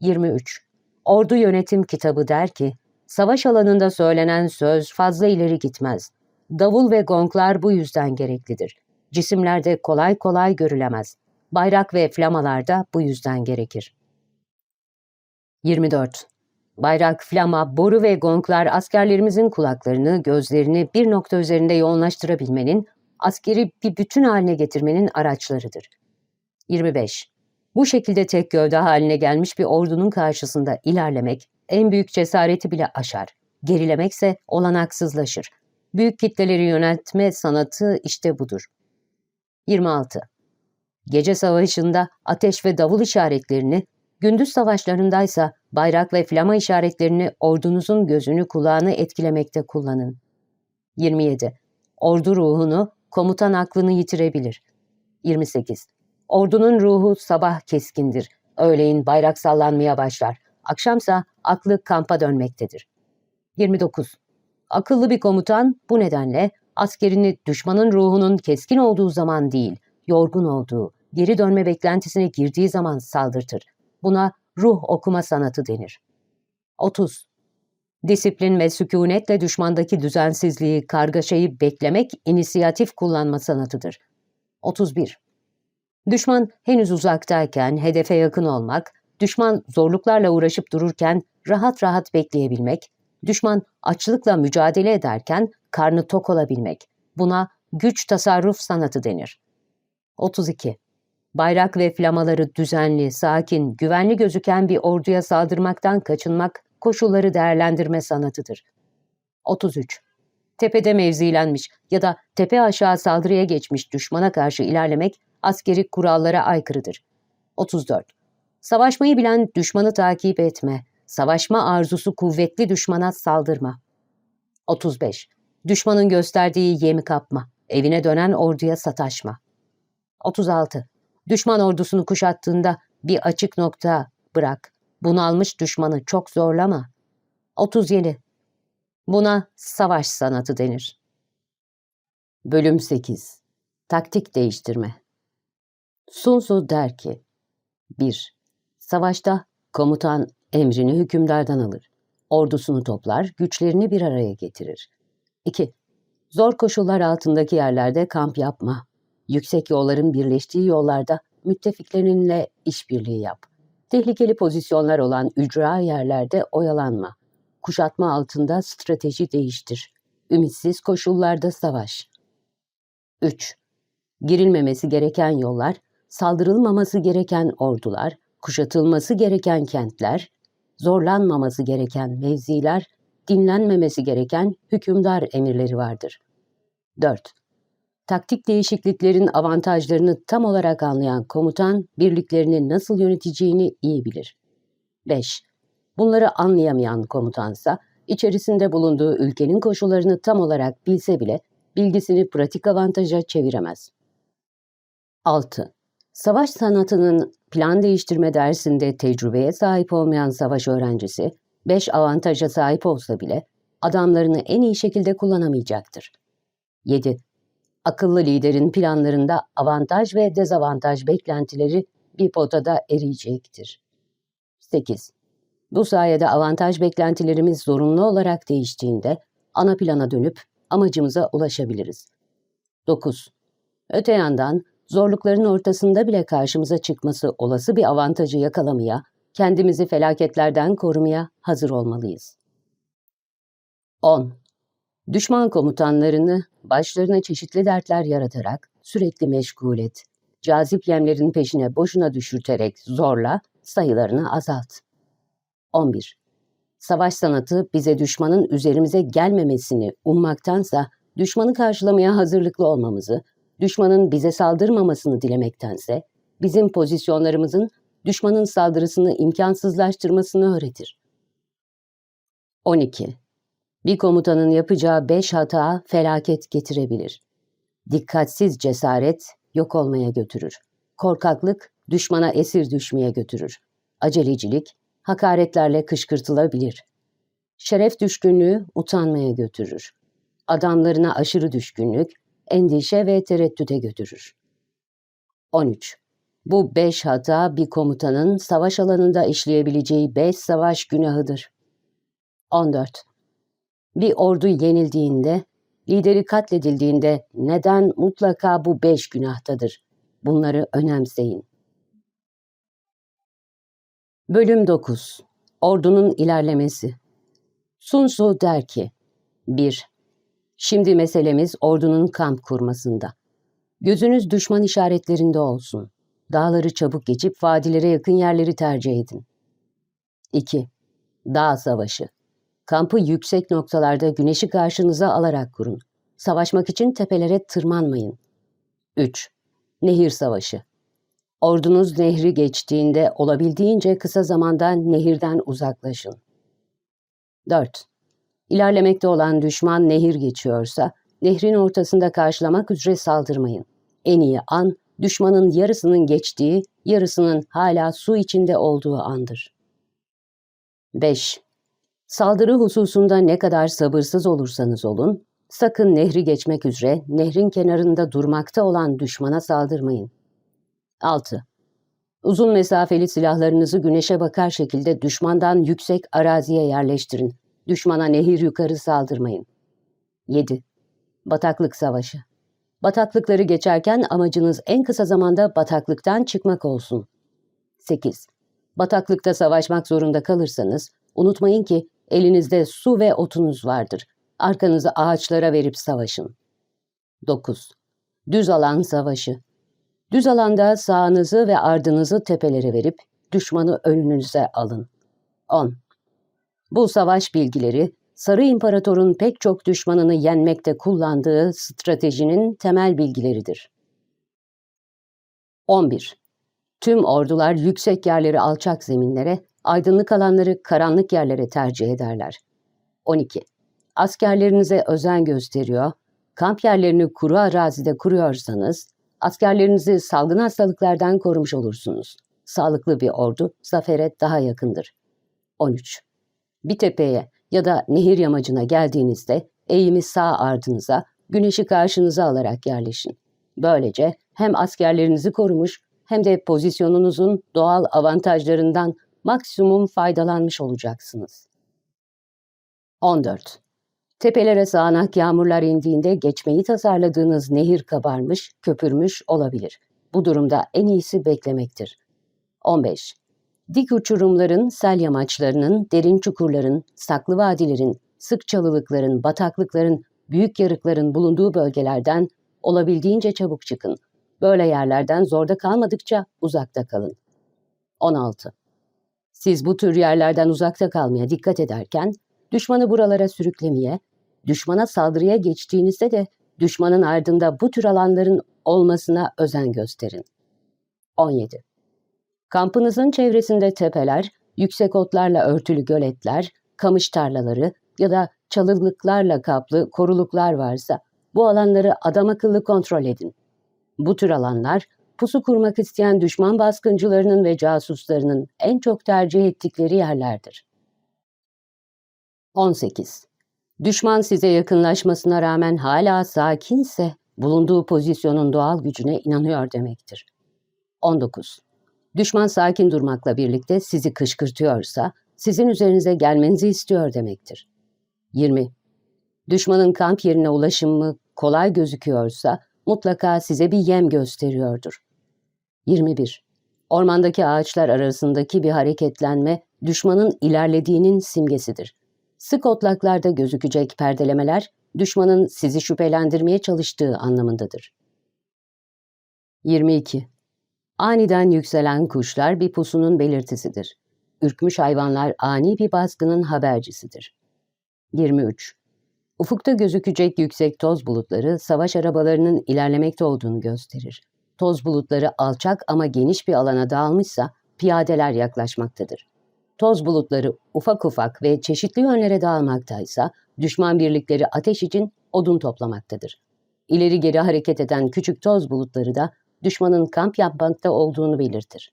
23. Ordu Yönetim Kitabı der ki, savaş alanında söylenen söz fazla ileri gitmez. Davul ve gonglar bu yüzden gereklidir. Cisimlerde kolay kolay görülemez. Bayrak ve flamalar da bu yüzden gerekir. 24. Bayrak, flama, boru ve gonglar askerlerimizin kulaklarını, gözlerini bir nokta üzerinde yoğunlaştırabilmenin, askeri bir bütün haline getirmenin araçlarıdır. 25. Bu şekilde tek gövde haline gelmiş bir ordunun karşısında ilerlemek en büyük cesareti bile aşar. Gerilemekse olanaksızlaşır. Büyük kitleleri yöneltme sanatı işte budur. 26. Gece savaşında ateş ve davul işaretlerini, gündüz savaşlarındaysa bayrak ve flama işaretlerini ordunuzun gözünü kulağını etkilemekte kullanın. 27. Ordu ruhunu, komutan aklını yitirebilir. 28. Ordunun ruhu sabah keskindir. Öğleyin bayrak sallanmaya başlar. Akşamsa aklı kampa dönmektedir. 29. Akıllı bir komutan bu nedenle askerini düşmanın ruhunun keskin olduğu zaman değil, yorgun olduğu, geri dönme beklentisine girdiği zaman saldırtır. Buna ruh okuma sanatı denir. 30. Disiplin ve sükunetle düşmandaki düzensizliği, kargaşayı beklemek inisiyatif kullanma sanatıdır. 31. Düşman henüz uzaktayken hedefe yakın olmak, düşman zorluklarla uğraşıp dururken rahat rahat bekleyebilmek, düşman açlıkla mücadele ederken karnı tok olabilmek. Buna güç tasarruf sanatı denir. 32. Bayrak ve flamaları düzenli, sakin, güvenli gözüken bir orduya saldırmaktan kaçınmak koşulları değerlendirme sanatıdır. 33. Tepede mevzilenmiş ya da tepe aşağı saldırıya geçmiş düşmana karşı ilerlemek askeri kurallara aykırıdır. 34. Savaşmayı bilen düşmanı takip etme, savaşma arzusu kuvvetli düşmana saldırma. 35. Düşmanın gösterdiği yemi kapma, evine dönen orduya sataşma. 36. Düşman ordusunu kuşattığında bir açık nokta bırak. Bunalmış düşmanı çok zorlama. 37. Buna savaş sanatı denir. Bölüm 8 Taktik değiştirme Sun Tzu der ki 1. Savaşta komutan emrini hükümdardan alır. Ordusunu toplar, güçlerini bir araya getirir. 2. Zor koşullar altındaki yerlerde kamp yapma. Yüksek yolların birleştiği yollarda müttefiklerinle işbirliği yap. Tehlikeli pozisyonlar olan ücra yerlerde oyalanma. Kuşatma altında strateji değiştir. Ümitsiz koşullarda savaş. 3. Girilmemesi gereken yollar, saldırılmaması gereken ordular, kuşatılması gereken kentler, zorlanmaması gereken mevziler, dinlenmemesi gereken hükümdar emirleri vardır. 4. Taktik değişikliklerin avantajlarını tam olarak anlayan komutan, birliklerini nasıl yöneteceğini iyi bilir. 5. Bunları anlayamayan komutansa, içerisinde bulunduğu ülkenin koşullarını tam olarak bilse bile, bilgisini pratik avantaja çeviremez. 6. Savaş sanatının plan değiştirme dersinde tecrübeye sahip olmayan savaş öğrencisi, 5 avantaja sahip olsa bile adamlarını en iyi şekilde kullanamayacaktır. 7. Akıllı liderin planlarında avantaj ve dezavantaj beklentileri bir potada eriyecektir. 8. Bu sayede avantaj beklentilerimiz zorunlu olarak değiştiğinde ana plana dönüp amacımıza ulaşabiliriz. 9. Öte yandan zorlukların ortasında bile karşımıza çıkması olası bir avantajı yakalamaya, kendimizi felaketlerden korumaya hazır olmalıyız. 10. Düşman komutanlarını başlarına çeşitli dertler yaratarak sürekli meşgul et. Cazip yemlerin peşine boşuna düşürterek zorla sayılarını azalt. 11. Savaş sanatı bize düşmanın üzerimize gelmemesini ummaktansa düşmanı karşılamaya hazırlıklı olmamızı, düşmanın bize saldırmamasını dilemektense bizim pozisyonlarımızın düşmanın saldırısını imkansızlaştırmasını öğretir. 12. Bir komutanın yapacağı beş hata felaket getirebilir. Dikkatsiz cesaret yok olmaya götürür. Korkaklık düşmana esir düşmeye götürür. Acelecilik hakaretlerle kışkırtılabilir. Şeref düşkünlüğü utanmaya götürür. Adamlarına aşırı düşkünlük endişe ve tereddüte götürür. 13. Bu beş hata bir komutanın savaş alanında işleyebileceği beş savaş günahıdır. 14. Bir ordu yenildiğinde, lideri katledildiğinde neden mutlaka bu beş günahtadır? Bunları önemseyin. Bölüm 9 Ordunun ilerlemesi Sun Tzu der ki 1. Şimdi meselemiz ordunun kamp kurmasında. Gözünüz düşman işaretlerinde olsun. Dağları çabuk geçip vadilere yakın yerleri tercih edin. 2. Dağ Savaşı Kampı yüksek noktalarda güneşi karşınıza alarak kurun. Savaşmak için tepelere tırmanmayın. 3. Nehir Savaşı Ordunuz nehri geçtiğinde olabildiğince kısa zamanda nehirden uzaklaşın. 4. İlerlemekte olan düşman nehir geçiyorsa, nehrin ortasında karşılamak üzere saldırmayın. En iyi an, düşmanın yarısının geçtiği, yarısının hala su içinde olduğu andır. 5. Saldırı hususunda ne kadar sabırsız olursanız olun, sakın nehri geçmek üzere nehrin kenarında durmakta olan düşmana saldırmayın. 6. Uzun mesafeli silahlarınızı güneşe bakar şekilde düşmandan yüksek araziye yerleştirin. Düşmana nehir yukarı saldırmayın. 7. Bataklık Savaşı Bataklıkları geçerken amacınız en kısa zamanda bataklıktan çıkmak olsun. 8. Bataklıkta savaşmak zorunda kalırsanız, unutmayın ki elinizde su ve otunuz vardır. Arkanızı ağaçlara verip savaşın. 9. Düz alan savaşı Düz alanda sağınızı ve ardınızı tepelere verip düşmanı önünüze alın. 10. Bu savaş bilgileri Sarı İmparator'un pek çok düşmanını yenmekte kullandığı stratejinin temel bilgileridir. 11. Tüm ordular yüksek yerleri alçak zeminlere, aydınlık alanları karanlık yerlere tercih ederler. 12. Askerlerinize özen gösteriyor, kamp yerlerini kuru arazide kuruyorsanız, askerlerinizi salgın hastalıklardan korumuş olursunuz. Sağlıklı bir ordu zafere daha yakındır. 13. Bir tepeye ya da nehir yamacına geldiğinizde eğimi sağ ardınıza, güneşi karşınıza alarak yerleşin. Böylece hem askerlerinizi korumuş hem de pozisyonunuzun doğal avantajlarından maksimum faydalanmış olacaksınız. 14. Tepelere sağanak yağmurlar indiğinde geçmeyi tasarladığınız nehir kabarmış, köpürmüş olabilir. Bu durumda en iyisi beklemektir. 15. Dik uçurumların, sel yamaçlarının, derin çukurların, saklı vadilerin, sık çalılıkların, bataklıkların, büyük yarıkların bulunduğu bölgelerden olabildiğince çabuk çıkın. Böyle yerlerden zorda kalmadıkça uzakta kalın. 16. Siz bu tür yerlerden uzakta kalmaya dikkat ederken, düşmanı buralara sürüklemeye, düşmana saldırıya geçtiğinizde de düşmanın ardında bu tür alanların olmasına özen gösterin. 17. Kampınızın çevresinde tepeler, yüksek otlarla örtülü göletler, kamış tarlaları ya da çalılıklarla kaplı koruluklar varsa bu alanları adam akıllı kontrol edin. Bu tür alanlar pusu kurmak isteyen düşman baskıncılarının ve casuslarının en çok tercih ettikleri yerlerdir. 18. Düşman size yakınlaşmasına rağmen hala sakinse bulunduğu pozisyonun doğal gücüne inanıyor demektir. 19. Düşman sakin durmakla birlikte sizi kışkırtıyorsa, sizin üzerinize gelmenizi istiyor demektir. 20. Düşmanın kamp yerine ulaşımı kolay gözüküyorsa, mutlaka size bir yem gösteriyordur. 21. Ormandaki ağaçlar arasındaki bir hareketlenme, düşmanın ilerlediğinin simgesidir. Sık otlaklarda gözükecek perdelemeler, düşmanın sizi şüphelendirmeye çalıştığı anlamındadır. 22. Aniden yükselen kuşlar bir pusunun belirtisidir. Ürkmüş hayvanlar ani bir baskının habercisidir. 23. Ufukta gözükecek yüksek toz bulutları savaş arabalarının ilerlemekte olduğunu gösterir. Toz bulutları alçak ama geniş bir alana dağılmışsa piyadeler yaklaşmaktadır. toz bulutları ufak ufak ve çeşitli yönlere dağılmaktaysa, düşman birlikleri ateş için odun toplamaktadır. İleri geri hareket eden küçük toz bulutları da düşmanın kamp yapmakta olduğunu belirtir.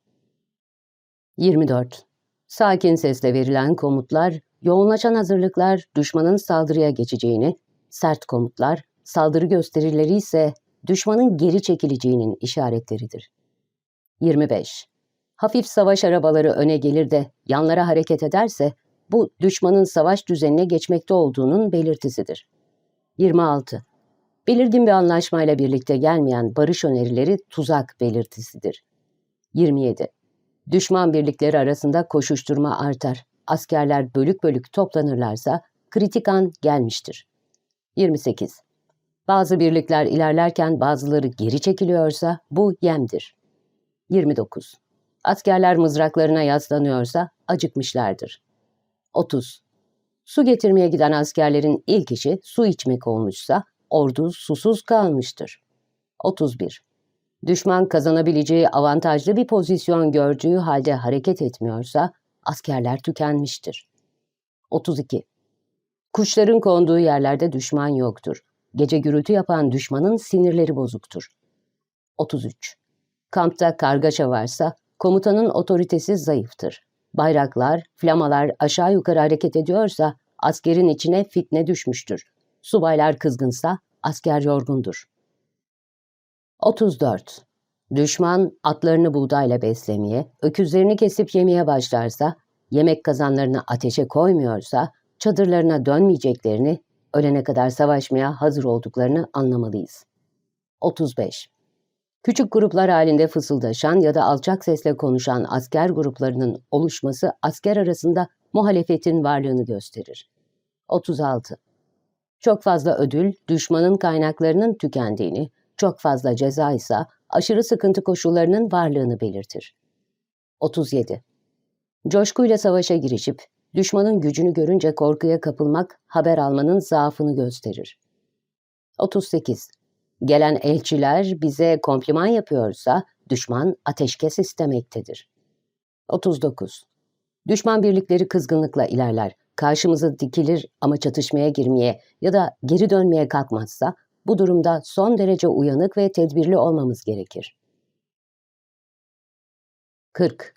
24. Sakin sesle verilen komutlar, yoğunlaşan hazırlıklar düşmanın saldırıya geçeceğini, sert komutlar, saldırı gösterileri ise düşmanın geri çekileceğinin işaretleridir. 25. Hafif savaş arabaları öne gelir de yanlara hareket ederse bu düşmanın savaş düzenine geçmekte olduğunun belirtisidir. 26. Belirgin bir anlaşmayla birlikte gelmeyen barış önerileri tuzak belirtisidir. 27. Düşman birlikleri arasında koşuşturma artar. Askerler bölük bölük toplanırlarsa kritik an gelmiştir. 28. Bazı birlikler ilerlerken bazıları geri çekiliyorsa bu yemdir. 29. Askerler mızraklarına yaslanıyorsa acıkmışlardır. 30. Su getirmeye giden askerlerin ilk işi su içmek olmuşsa ordu susuz kalmıştır. 31. Düşman kazanabileceği avantajlı bir pozisyon gördüğü halde hareket etmiyorsa askerler tükenmiştir. 32. Kuşların konduğu yerlerde düşman yoktur. Gece gürültü yapan düşmanın sinirleri bozuktur. 33. Kampta kargaşa varsa komutanın otoritesi zayıftır. Bayraklar, flamalar aşağı yukarı hareket ediyorsa askerin içine fitne düşmüştür. Subaylar kızgınsa asker yorgundur. 34. Düşman atlarını buğdayla beslemeye, öküzlerini kesip yemeye başlarsa, yemek kazanlarını ateşe koymuyorsa, çadırlarına dönmeyeceklerini, ölene kadar savaşmaya hazır olduklarını anlamalıyız. 35. Küçük gruplar halinde fısıldaşan ya da alçak sesle konuşan asker gruplarının oluşması asker arasında muhalefetin varlığını gösterir. 36. Çok fazla ödül, düşmanın kaynaklarının tükendiğini, çok fazla ceza ise aşırı sıkıntı koşullarının varlığını belirtir. 37. Coşkuyla savaşa girişip, düşmanın gücünü görünce korkuya kapılmak, haber almanın zaafını gösterir. 38. Gelen elçiler bize kompliman yapıyorsa, düşman ateşkes istemektedir. 39. Düşman birlikleri kızgınlıkla ilerler, karşımıza dikilir ama çatışmaya girmeye ya da geri dönmeye kalkmazsa, bu durumda son derece uyanık ve tedbirli olmamız gerekir. 40.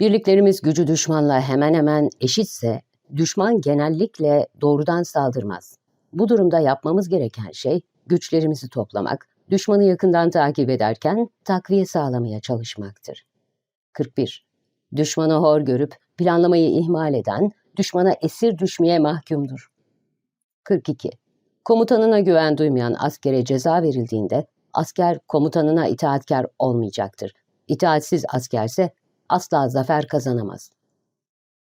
Birliklerimiz gücü düşmanla hemen hemen eşitse, düşman genellikle doğrudan saldırmaz. Bu durumda yapmamız gereken şey, güçlerimizi toplamak, düşmanı yakından takip ederken takviye sağlamaya çalışmaktır. 41. Düşmanı hor görüp planlamayı ihmal eden, düşmana esir düşmeye mahkumdur. 42. Komutanına güven duymayan askere ceza verildiğinde asker komutanına itaatkar olmayacaktır. İtaatsiz askerse asla zafer kazanamaz.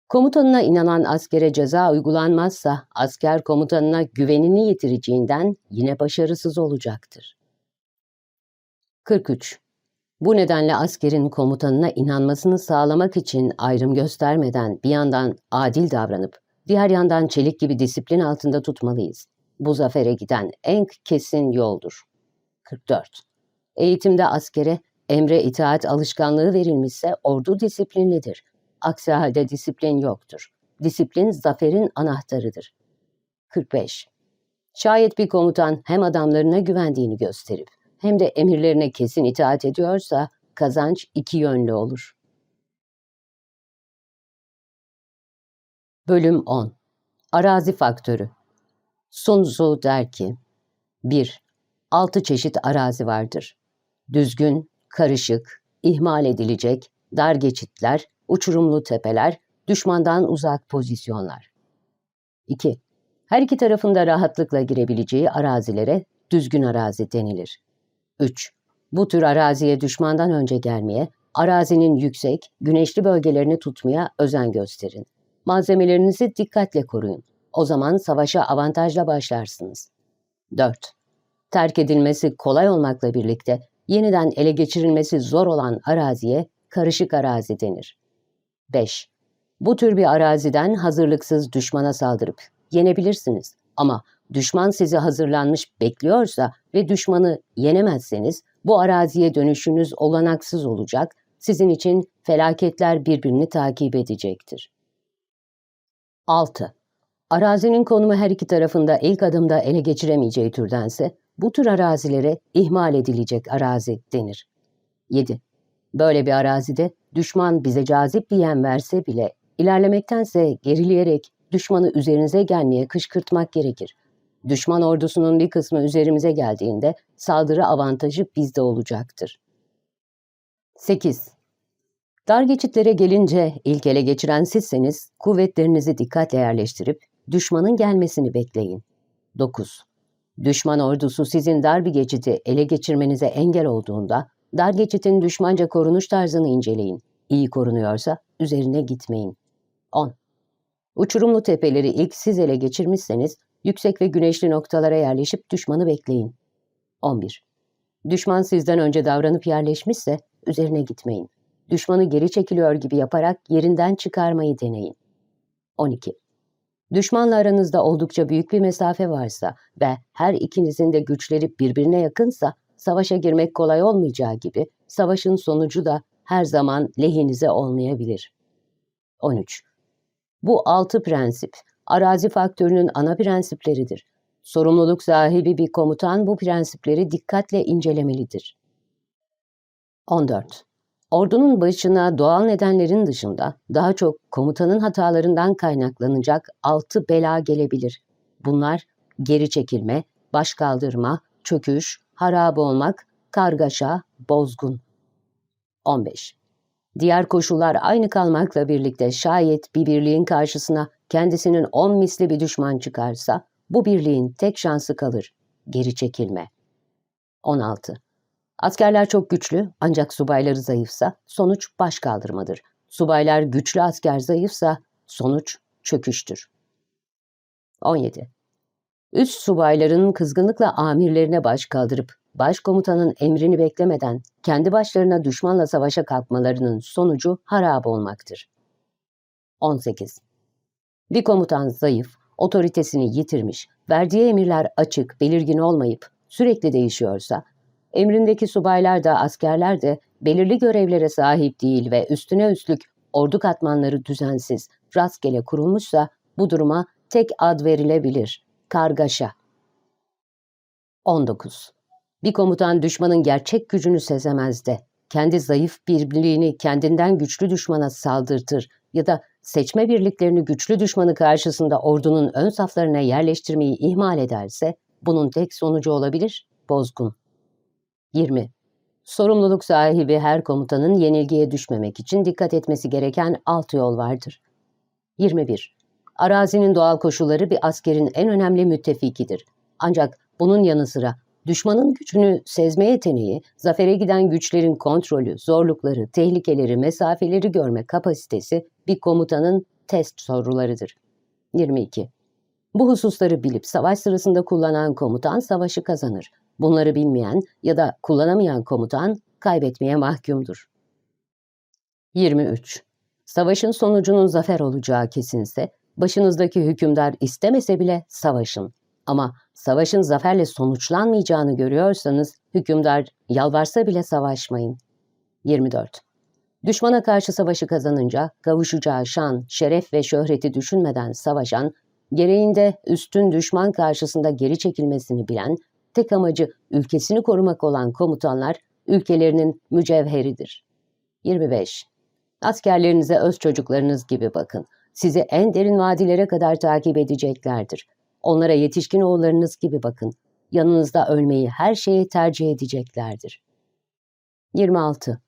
Komutanına inanan askere ceza uygulanmazsa asker komutanına güvenini yitireceğinden yine başarısız olacaktır. 43. Bu nedenle askerin komutanına inanmasını sağlamak için ayrım göstermeden bir yandan adil davranıp diğer yandan çelik gibi disiplin altında tutmalıyız. Bu zafere giden en kesin yoldur. 44. Eğitimde askere emre itaat alışkanlığı verilmişse ordu disiplinlidir. Aksi halde disiplin yoktur. Disiplin zaferin anahtarıdır. 45. Şayet bir komutan hem adamlarına güvendiğini gösterip hem de emirlerine kesin itaat ediyorsa kazanç iki yönlü olur. Bölüm 10 Arazi faktörü Sun Tzu der ki, 1. Altı çeşit arazi vardır. Düzgün, karışık, ihmal edilecek, dar geçitler, uçurumlu tepeler, düşmandan uzak pozisyonlar. 2. Her iki tarafında rahatlıkla girebileceği arazilere düzgün arazi denilir. 3. Bu tür araziye düşmandan önce gelmeye, arazinin yüksek, güneşli bölgelerini tutmaya özen gösterin. Malzemelerinizi dikkatle koruyun. O zaman savaşa avantajla başlarsınız. 4. Terk edilmesi kolay olmakla birlikte yeniden ele geçirilmesi zor olan araziye karışık arazi denir. 5. Bu tür bir araziden hazırlıksız düşmana saldırıp yenebilirsiniz ama düşman sizi hazırlanmış bekliyorsa ve düşmanı yenemezseniz bu araziye dönüşünüz olanaksız olacak, sizin için felaketler birbirini takip edecektir. 6. Arazinin konumu her iki tarafında ilk adımda ele geçiremeyeceği türdense, bu tür arazilere ihmal edilecek arazi denir. 7. Böyle bir arazide düşman bize cazip bir yem verse bile ilerlemektense gerileyerek düşmanı üzerinize gelmeye kışkırtmak gerekir. Düşman ordusunun bir kısmı üzerimize geldiğinde saldırı avantajı bizde olacaktır. 8. Dar geçitlere gelince ilk ele geçiren sizseniz kuvvetlerinizi dikkatle yerleştirip düşmanın gelmesini bekleyin. 9. Düşman ordusu sizin dar bir geçiti ele geçirmenize engel olduğunda dar geçitin düşmanca korunuş tarzını inceleyin. İyi korunuyorsa üzerine gitmeyin. 10. Uçurumlu tepeleri ilk siz ele geçirmişseniz yüksek ve güneşli noktalara yerleşip düşmanı bekleyin. 11. Düşman sizden önce davranıp yerleşmişse üzerine gitmeyin. Düşmanı geri çekiliyor gibi yaparak yerinden çıkarmayı deneyin. 12. Düşmanla aranızda oldukça büyük bir mesafe varsa ve her ikinizin de güçleri birbirine yakınsa savaşa girmek kolay olmayacağı gibi savaşın sonucu da her zaman lehinize olmayabilir. 13. Bu altı prensip, arazi faktörünün ana prensipleridir. Sorumluluk sahibi bir komutan bu prensipleri dikkatle incelemelidir. 14. Ordunun başına doğal nedenlerin dışında daha çok komutanın hatalarından kaynaklanacak altı bela gelebilir. Bunlar geri çekilme, baş kaldırma, çöküş, harap olmak, kargaşa, bozgun. 15. Diğer koşullar aynı kalmakla birlikte şayet bir birliğin karşısına kendisinin on misli bir düşman çıkarsa, bu birliğin tek şansı kalır, geri çekilme. 16. Askerler çok güçlü ancak subayları zayıfsa sonuç baş kaldırmadır. Subaylar güçlü asker zayıfsa sonuç çöküştür. 17. Üst subayların kızgınlıkla amirlerine baş kaldırıp başkomutanın emrini beklemeden kendi başlarına düşmanla savaşa kalkmalarının sonucu harap olmaktır. 18. Bir komutan zayıf, otoritesini yitirmiş, verdiği emirler açık, belirgin olmayıp sürekli değişiyorsa, emrindeki subaylar da askerler de belirli görevlere sahip değil ve üstüne üstlük ordu katmanları düzensiz, rastgele kurulmuşsa bu duruma tek ad verilebilir. Kargaşa. 19. Bir komutan düşmanın gerçek gücünü sezemez de, kendi zayıf birliğini kendinden güçlü düşmana saldırtır ya da seçme birliklerini güçlü düşmanı karşısında ordunun ön saflarına yerleştirmeyi ihmal ederse, bunun tek sonucu olabilir, bozgun. 20. Sorumluluk sahibi her komutanın yenilgiye düşmemek için dikkat etmesi gereken alt yol vardır. 21. Arazinin doğal koşulları bir askerin en önemli müttefikidir. Ancak bunun yanı sıra düşmanın gücünü sezme yeteneği, zafere giden güçlerin kontrolü, zorlukları, tehlikeleri, mesafeleri görme kapasitesi bir komutanın test sorularıdır. 22. Bu hususları bilip savaş sırasında kullanan komutan savaşı kazanır. Bunları bilmeyen ya da kullanamayan komutan kaybetmeye mahkumdur. 23. Savaşın sonucunun zafer olacağı kesinse, başınızdaki hükümdar istemese bile savaşın. Ama savaşın zaferle sonuçlanmayacağını görüyorsanız, hükümdar yalvarsa bile savaşmayın. 24. Düşmana karşı savaşı kazanınca kavuşacağı şan, şeref ve şöhreti düşünmeden savaşan, gereğinde üstün düşman karşısında geri çekilmesini bilen, tek amacı ülkesini korumak olan komutanlar ülkelerinin mücevheridir. 25. Askerlerinize öz çocuklarınız gibi bakın. Sizi en derin vadilere kadar takip edeceklerdir. Onlara yetişkin oğullarınız gibi bakın. Yanınızda ölmeyi her şeye tercih edeceklerdir. 26.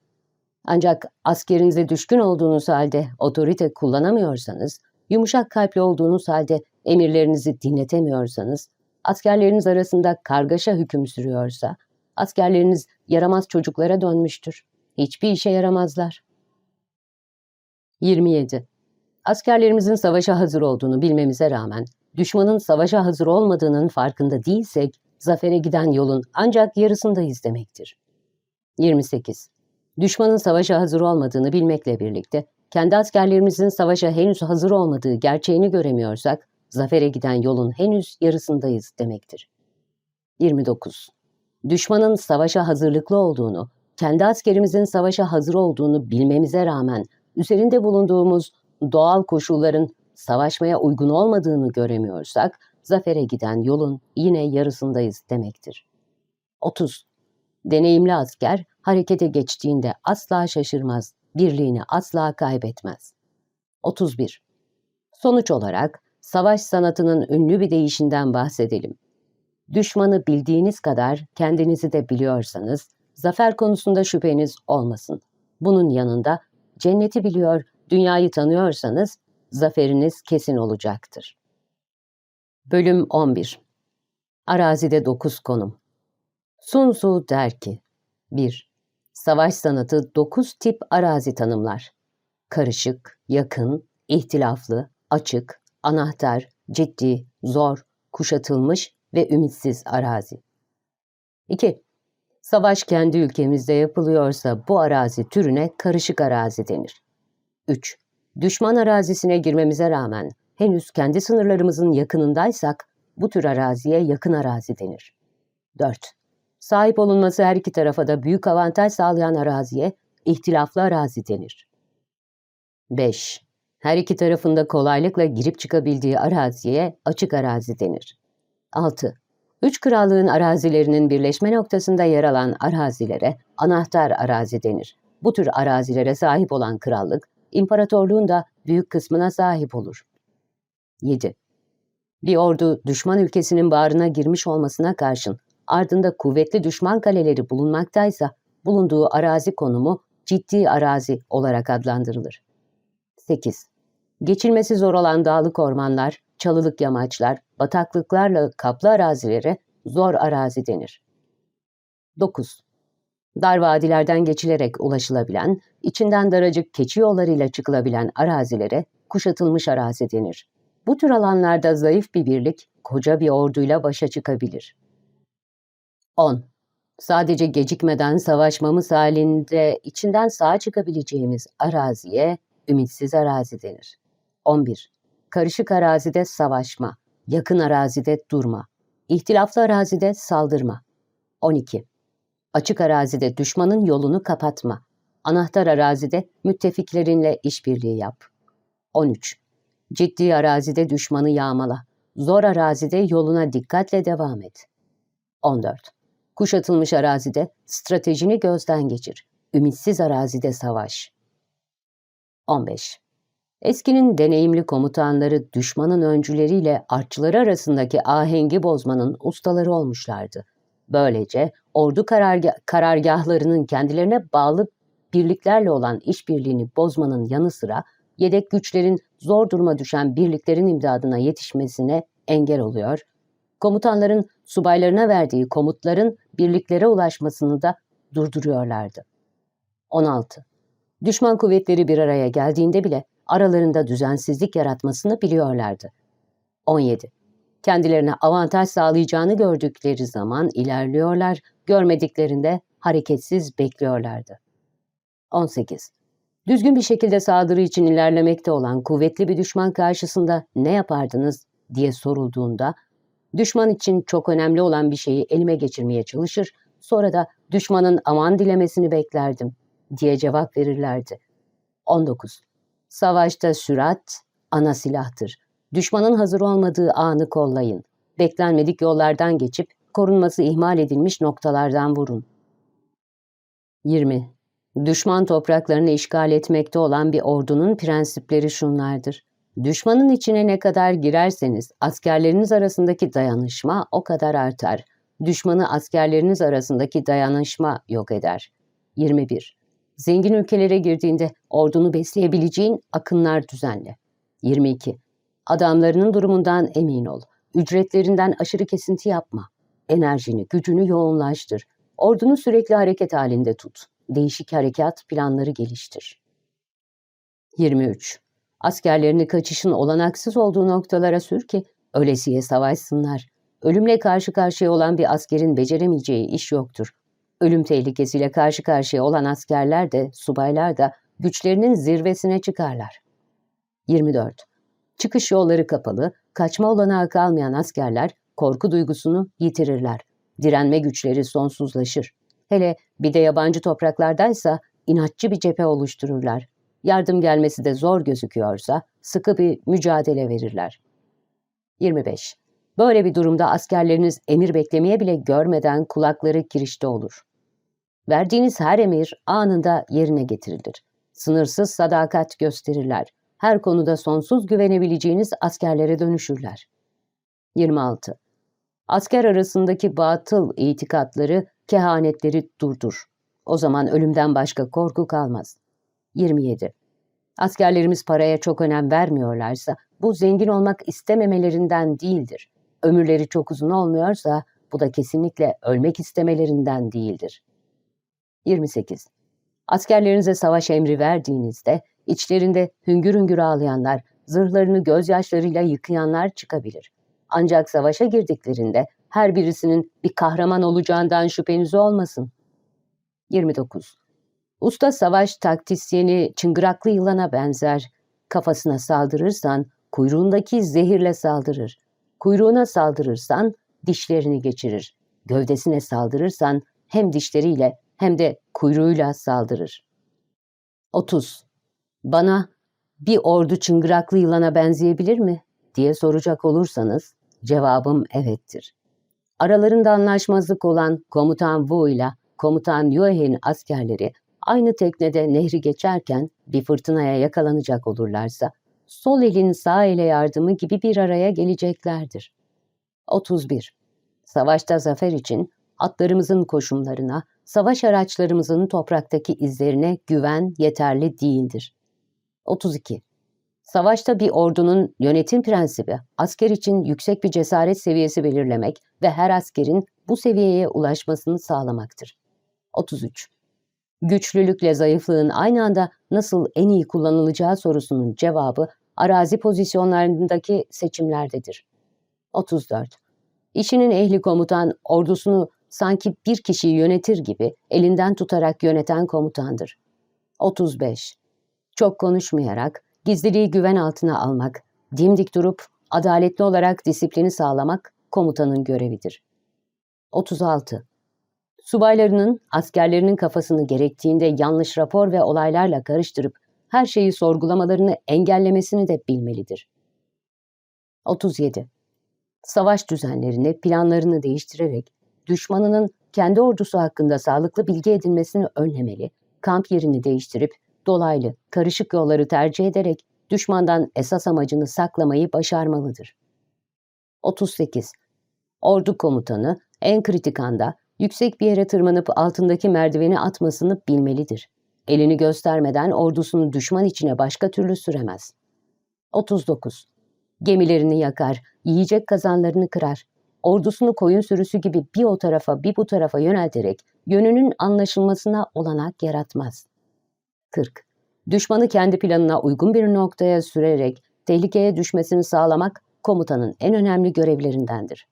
Ancak askerinize düşkün olduğunuz halde otorite kullanamıyorsanız, yumuşak kalpli olduğunuz halde emirlerinizi dinletemiyorsanız, askerleriniz arasında kargaşa hüküm sürüyorsa, askerleriniz yaramaz çocuklara dönmüştür. Hiçbir işe yaramazlar. 27. Askerlerimizin savaşa hazır olduğunu bilmemize rağmen, düşmanın savaşa hazır olmadığının farkında değilsek, zafere giden yolun ancak yarısındayız demektir. 28. Düşmanın savaşa hazır olmadığını bilmekle birlikte, kendi askerlerimizin savaşa henüz hazır olmadığı gerçeğini göremiyorsak, zafere giden yolun henüz yarısındayız demektir. 29. Düşmanın savaşa hazırlıklı olduğunu, kendi askerimizin savaşa hazır olduğunu bilmemize rağmen üzerinde bulunduğumuz doğal koşulların savaşmaya uygun olmadığını göremiyorsak, zafere giden yolun yine yarısındayız demektir. 30. Deneyimli asker harekete geçtiğinde asla şaşırmaz, birliğini asla kaybetmez. 31. Sonuç olarak savaş sanatının ünlü bir deyişinden bahsedelim. Düşmanı bildiğiniz kadar kendinizi de biliyorsanız, zafer konusunda şüpheniz olmasın. Bunun yanında cenneti biliyor, dünyayı tanıyorsanız zaferiniz kesin olacaktır. Bölüm 11 Arazide 9 konum Sun Tzu der ki 1. Savaş sanatı 9 tip arazi tanımlar. Karışık, yakın, ihtilaflı, açık, anahtar, ciddi, zor, kuşatılmış ve ümitsiz arazi. 2. Savaş kendi ülkemizde yapılıyorsa bu arazi türüne karışık arazi denir. 3. Düşman arazisine girmemize rağmen henüz kendi sınırlarımızın yakınındaysak bu tür araziye yakın arazi denir. 4. Sahip olunması her iki tarafa da büyük avantaj sağlayan araziye ihtilaflı arazi denir. 5. Her iki tarafında kolaylıkla girip çıkabildiği araziye açık arazi denir. 6. Üç krallığın arazilerinin birleşme noktasında yer alan arazilere anahtar arazi denir. Bu tür arazilere sahip olan krallık, imparatorluğun da büyük kısmına sahip olur. 7. Bir ordu düşman ülkesinin bağrına girmiş olmasına karşın ardında kuvvetli düşman kaleleri bulunmaktaysa bulunduğu arazi konumu ciddi arazi olarak adlandırılır. 8. Geçilmesi zor olan dağlık ormanlar, çalılık yamaçlar, bataklıklarla kaplı arazilere zor arazi denir. 9. Dar vadilerden geçilerek ulaşılabilen, içinden daracık keçi yollarıyla çıkılabilen arazilere kuşatılmış arazi denir. Bu tür alanlarda zayıf bir birlik, koca bir orduyla başa çıkabilir. 10. Sadece gecikmeden savaşmamız halinde içinden sağ çıkabileceğimiz araziye ümitsiz arazi denir. 11. Karışık arazide savaşma, yakın arazide durma, ihtilaflı arazide saldırma. 12. Açık arazide düşmanın yolunu kapatma, anahtar arazide müttefiklerinle işbirliği yap. 13. Ciddi arazide düşmanı yağmala, zor arazide yoluna dikkatle devam et. 14. Kuşatılmış arazide stratejini gözden geçir, ümitsiz arazide savaş. 15. Eskinin deneyimli komutanları düşmanın öncüleriyle artçıları arasındaki ahengi bozmanın ustaları olmuşlardı. Böylece ordu kararga karargahlarının kendilerine bağlı birliklerle olan işbirliğini bozmanın yanı sıra yedek güçlerin zor duruma düşen birliklerin imdadına yetişmesine engel oluyor, komutanların subaylarına verdiği komutların birliklere ulaşmasını da durduruyorlardı. 16. Düşman kuvvetleri bir araya geldiğinde bile aralarında düzensizlik yaratmasını biliyorlardı. 17. Kendilerine avantaj sağlayacağını gördükleri zaman ilerliyorlar, görmediklerinde hareketsiz bekliyorlardı. 18. Düzgün bir şekilde saldırı için ilerlemekte olan kuvvetli bir düşman karşısında ne yapardınız diye sorulduğunda, düşman için çok önemli olan bir şeyi elime geçirmeye çalışır, sonra da düşmanın aman dilemesini beklerdim diye cevap verirlerdi. 19. Savaşta sürat ana silahtır. Düşmanın hazır olmadığı anı kollayın. Beklenmedik yollardan geçip korunması ihmal edilmiş noktalardan vurun. 20. Düşman topraklarını işgal etmekte olan bir ordunun prensipleri şunlardır. Düşmanın içine ne kadar girerseniz askerleriniz arasındaki dayanışma o kadar artar. Düşmanı askerleriniz arasındaki dayanışma yok eder. 21. Zengin ülkelere girdiğinde ordunu besleyebileceğin akınlar düzenle. 22. Adamlarının durumundan emin ol. Ücretlerinden aşırı kesinti yapma. Enerjini, gücünü yoğunlaştır. Ordunu sürekli hareket halinde tut. Değişik harekat planları geliştir. 23. Askerlerini kaçışın olanaksız olduğu noktalara sür ki ölesiye savaşsınlar. Ölümle karşı karşıya olan bir askerin beceremeyeceği iş yoktur. Ölüm tehlikesiyle karşı karşıya olan askerler de, subaylar da güçlerinin zirvesine çıkarlar. 24. Çıkış yolları kapalı, kaçma olanağı kalmayan askerler korku duygusunu yitirirler. Direnme güçleri sonsuzlaşır. Hele bir de yabancı topraklardaysa inatçı bir cephe oluştururlar. yardım gelmesi de zor gözüküyorsa sıkı bir mücadele verirler. 25. Böyle bir durumda askerleriniz emir beklemeye bile görmeden kulakları kirişte olur. Verdiğiniz her emir anında yerine getirilir. Sınırsız sadakat gösterirler. Her konuda sonsuz güvenebileceğiniz askerlere dönüşürler. 26. Asker arasındaki batıl itikatları, kehanetleri durdur. O zaman ölümden başka korku kalmaz. 27. Askerlerimiz paraya çok önem vermiyorlarsa bu zengin olmak istememelerinden değildir. Ömürleri çok uzun olmuyorsa bu da kesinlikle ölmek istemelerinden değildir. 28. Askerlerinize savaş emri verdiğinizde içlerinde hüngür hüngür ağlayanlar, zırhlarını gözyaşlarıyla yıkayanlar çıkabilir. Ancak savaşa girdiklerinde her birisinin bir kahraman olacağından şüpheniz olmasın. 29. Usta savaş taktisyeni çıngıraklı yılana benzer. Kafasına saldırırsan kuyruğundaki zehirle saldırır. Kuyruğuna saldırırsan dişlerini geçirir. Gövdesine saldırırsan hem dişleriyle hem de kuyruğuyla saldırır. 30. Bana bir ordu çıngıraklı yılana benzeyebilir mi diye soracak olursanız cevabım evettir. Aralarında anlaşmazlık olan komutan Wu ile komutan Yue'nin askerleri aynı teknede nehri geçerken bir fırtınaya yakalanacak olurlarsa sol elin sağ ele yardımı gibi bir araya geleceklerdir. 31. Savaşta zafer için atlarımızın koşumlarına, savaş araçlarımızın topraktaki izlerine güven yeterli değildir. 32. Savaşta bir ordunun yönetim prensibi, asker için yüksek bir cesaret seviyesi belirlemek ve her askerin bu seviyeye ulaşmasını sağlamaktır. 33. Güçlülükle zayıflığın aynı anda nasıl en iyi kullanılacağı sorusunun cevabı arazi pozisyonlarındaki seçimlerdedir. 34. İşinin ehli komutan ordusunu sanki bir kişiyi yönetir gibi elinden tutarak yöneten komutandır. 35. Çok konuşmayarak, gizliliği güven altına almak, dimdik durup adaletli olarak disiplini sağlamak komutanın görevidir. 36. Subaylarının, askerlerinin kafasını gerektiğinde yanlış rapor ve olaylarla karıştırıp her şeyi sorgulamalarını engellemesini de bilmelidir. 37. Savaş düzenlerini, planlarını değiştirerek düşmanının kendi ordusu hakkında sağlıklı bilgi edinmesini önlemeli, kamp yerini değiştirip dolaylı, karışık yolları tercih ederek düşmandan esas amacını saklamayı başarmalıdır. 38. Ordu komutanı en kritik anda yüksek bir yere tırmanıp altındaki merdiveni atmasını bilmelidir. Elini göstermeden ordusunu düşman içine başka türlü süremez. 39. Gemilerini yakar, yiyecek kazanlarını kırar. Ordusunu koyun sürüsü gibi bir o tarafa bir bu tarafa yönelterek yönünün anlaşılmasına olanak yaratmaz. 40. Düşmanı kendi planına uygun bir noktaya sürerek tehlikeye düşmesini sağlamak komutanın en önemli görevlerindendir.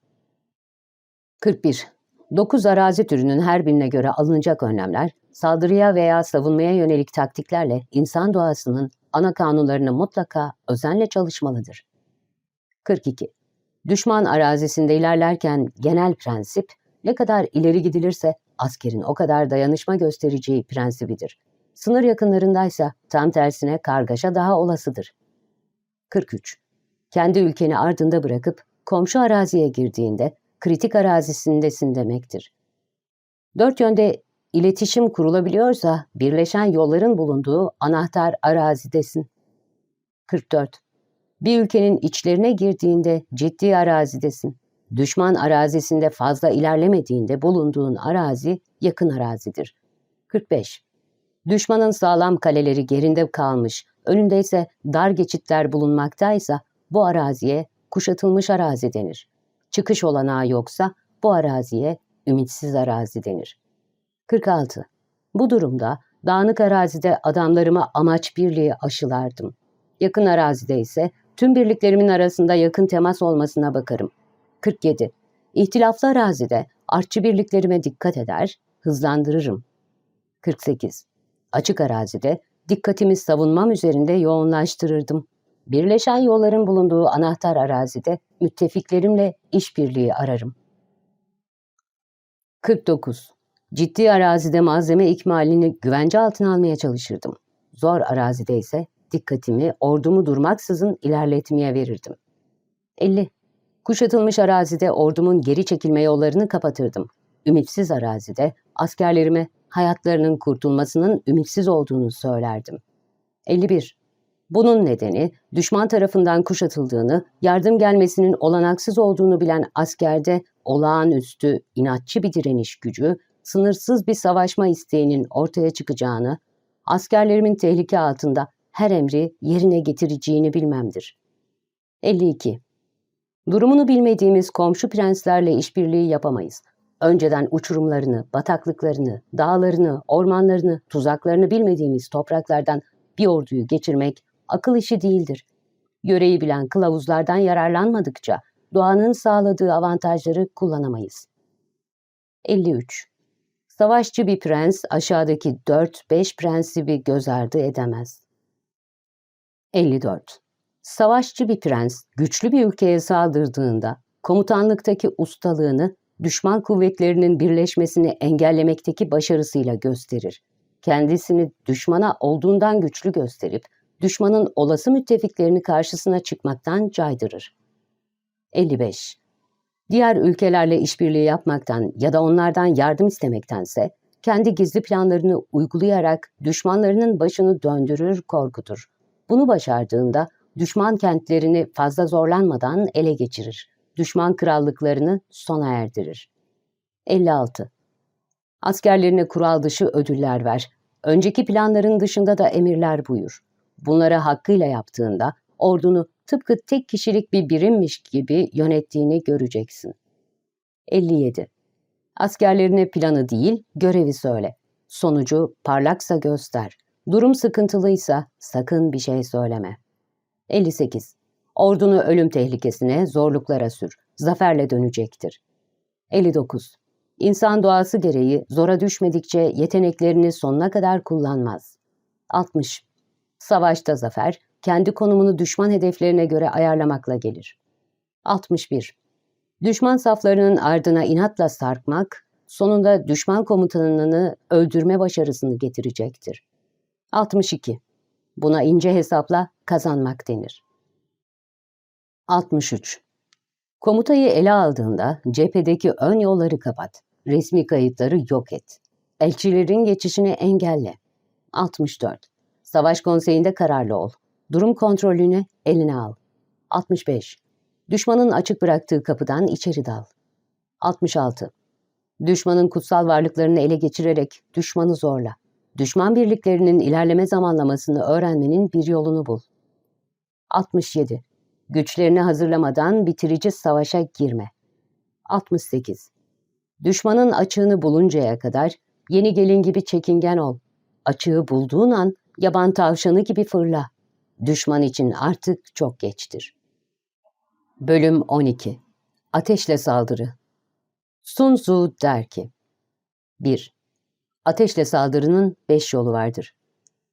41. 9 arazi türünün her birine göre alınacak önlemler, saldırıya veya savunmaya yönelik taktiklerle insan doğasının ana kanunlarını mutlaka özenle çalışmalıdır. 42. Düşman arazisinde ilerlerken genel prensip, ne kadar ileri gidilirse askerin o kadar dayanışma göstereceği prensibidir. Sınır yakınlarındaysa tam tersine kargaşa daha olasıdır. 43. Kendi ülkeni ardında bırakıp komşu araziye girdiğinde kritik arazisindesin demektir. Dört yönde iletişim kurulabiliyorsa birleşen yolların bulunduğu anahtar arazidesin. 44. Bir ülkenin içlerine girdiğinde ciddi arazidesin. Düşman arazisinde fazla ilerlemediğinde bulunduğun arazi yakın arazidir. 45. Düşmanın sağlam kaleleri gerinde kalmış, önünde ise dar geçitler bulunmaktaysa bu araziye kuşatılmış arazi denir. Çıkış olanağı yoksa bu araziye ümitsiz arazi denir. 46. Bu durumda dağınık arazide adamlarıma amaç birliği aşılardım. Yakın arazide ise tüm birliklerimin arasında yakın temas olmasına bakarım. 47. İhtilaflı arazide artçı birliklerime dikkat eder, hızlandırırım. 48. Açık arazide dikkatimi savunmam üzerinde yoğunlaştırırdım. Birleşen yolların bulunduğu anahtar arazide müttefiklerimle işbirliği ararım. 49. Ciddi arazide malzeme ikmalini güvence altına almaya çalışırdım. zor arazide ise dikkatimi ordumu durmaksızın ilerletmeye verirdim. 50. Kuşatılmış arazide ordumun geri çekilme yollarını kapatırdım. Ümitsiz arazide askerlerime hayatlarının kurtulmasının ümitsiz olduğunu söylerdim. 51. Bunun nedeni düşman tarafından kuşatıldığını, yardım gelmesinin olanaksız olduğunu bilen askerde olağanüstü, inatçı bir direniş gücü, sınırsız bir savaşma isteğinin ortaya çıkacağını, askerlerimin tehlike altında her emri yerine getireceğini bilmemdir. 52. Durumunu bilmediğimiz komşu prenslerle işbirliği yapamayız. Önceden uçurumlarını, bataklıklarını, dağlarını, ormanlarını, tuzaklarını bilmediğimiz topraklardan bir orduyu geçirmek akıl işi değildir. Yöreyi bilen kılavuzlardan yararlanmadıkça doğanın sağladığı avantajları kullanamayız. 53. Savaşçı bir prens aşağıdaki 4-5 prensibi göz ardı edemez. 54. Savaşçı bir prens güçlü bir ülkeye saldırdığında komutanlıktaki ustalığını düşman kuvvetlerinin birleşmesini engellemekteki başarısıyla gösterir. Kendisini düşmana olduğundan güçlü gösterip düşmanın olası müttefiklerini karşısına çıkmaktan caydırır. 55. Diğer ülkelerle işbirliği yapmaktan ya da onlardan yardım istemektense kendi gizli planlarını uygulayarak düşmanlarının başını döndürür, korkutur. Bunu başardığında düşman kentlerini fazla zorlanmadan ele geçirir. Düşman krallıklarını sona erdirir. 56. Askerlerine kural dışı ödüller ver. Önceki planların dışında da emirler buyur. Bunları hakkıyla yaptığında ordunu tıpkı tek kişilik bir birimmiş gibi yönettiğini göreceksin. 57. Askerlerine planı değil, görevi söyle. Sonucu parlaksa göster. Durum sıkıntılıysa sakın bir şey söyleme. 58. Ordunu ölüm tehlikesine, zorluklara sür. Zaferle dönecektir. 59. İnsan doğası gereği zora düşmedikçe yeteneklerini sonuna kadar kullanmaz. 60. Savaşta zafer, kendi konumunu düşman hedeflerine göre ayarlamakla gelir. 61. Düşman saflarının ardına inatla sarkmak, sonunda düşman komutanını öldürme başarısını getirecektir. 62. Buna ince hesapla kazanmak denir. 63. Komutayı ele aldığında cephedeki ön yolları kapat. Resmi kayıtları yok et. Elçilerin geçişini engelle. 64. Savaş konseyinde kararlı ol. Durum kontrolünü eline al. 65. Düşmanın açık bıraktığı kapıdan içeri dal. 66. Düşmanın kutsal varlıklarını ele geçirerek düşmanı zorla. Düşman birliklerinin ilerleme zamanlamasını öğrenmenin bir yolunu bul. 67. Güçlerini hazırlamadan bitirici savaşa girme. 68. Düşmanın açığını buluncaya kadar yeni gelin gibi çekingen ol. Açığı bulduğun an yaban tavşanı gibi fırla. Düşman için artık çok geçtir. Bölüm 12 Ateşle Saldırı Sun Tzu der ki 1. Ateşle saldırının beş yolu vardır.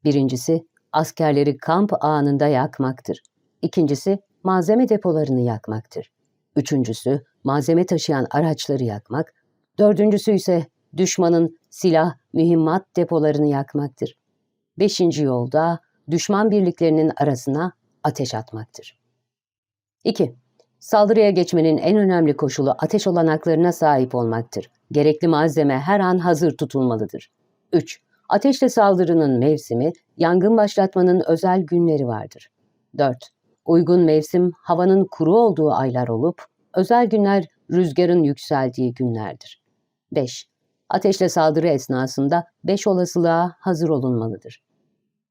Birincisi, askerleri kamp anında yakmaktır. İkincisi, malzeme depolarını yakmaktır. Üçüncüsü, malzeme taşıyan araçları yakmak. Dördüncüsü ise düşmanın silah, mühimmat depolarını yakmaktır. Beşinci yolda düşman birliklerinin arasına ateş atmaktır. 2. Saldırıya geçmenin en önemli koşulu ateş olanaklarına sahip olmaktır. Gerekli malzeme her an hazır tutulmalıdır. 3. Ateşle saldırının mevsimi, yangın başlatmanın özel günleri vardır. 4. Uygun mevsim, havanın kuru olduğu aylar olup, özel günler rüzgarın yükseldiği günlerdir. 5. Ateşle saldırı esnasında 5 olasılığa hazır olunmalıdır.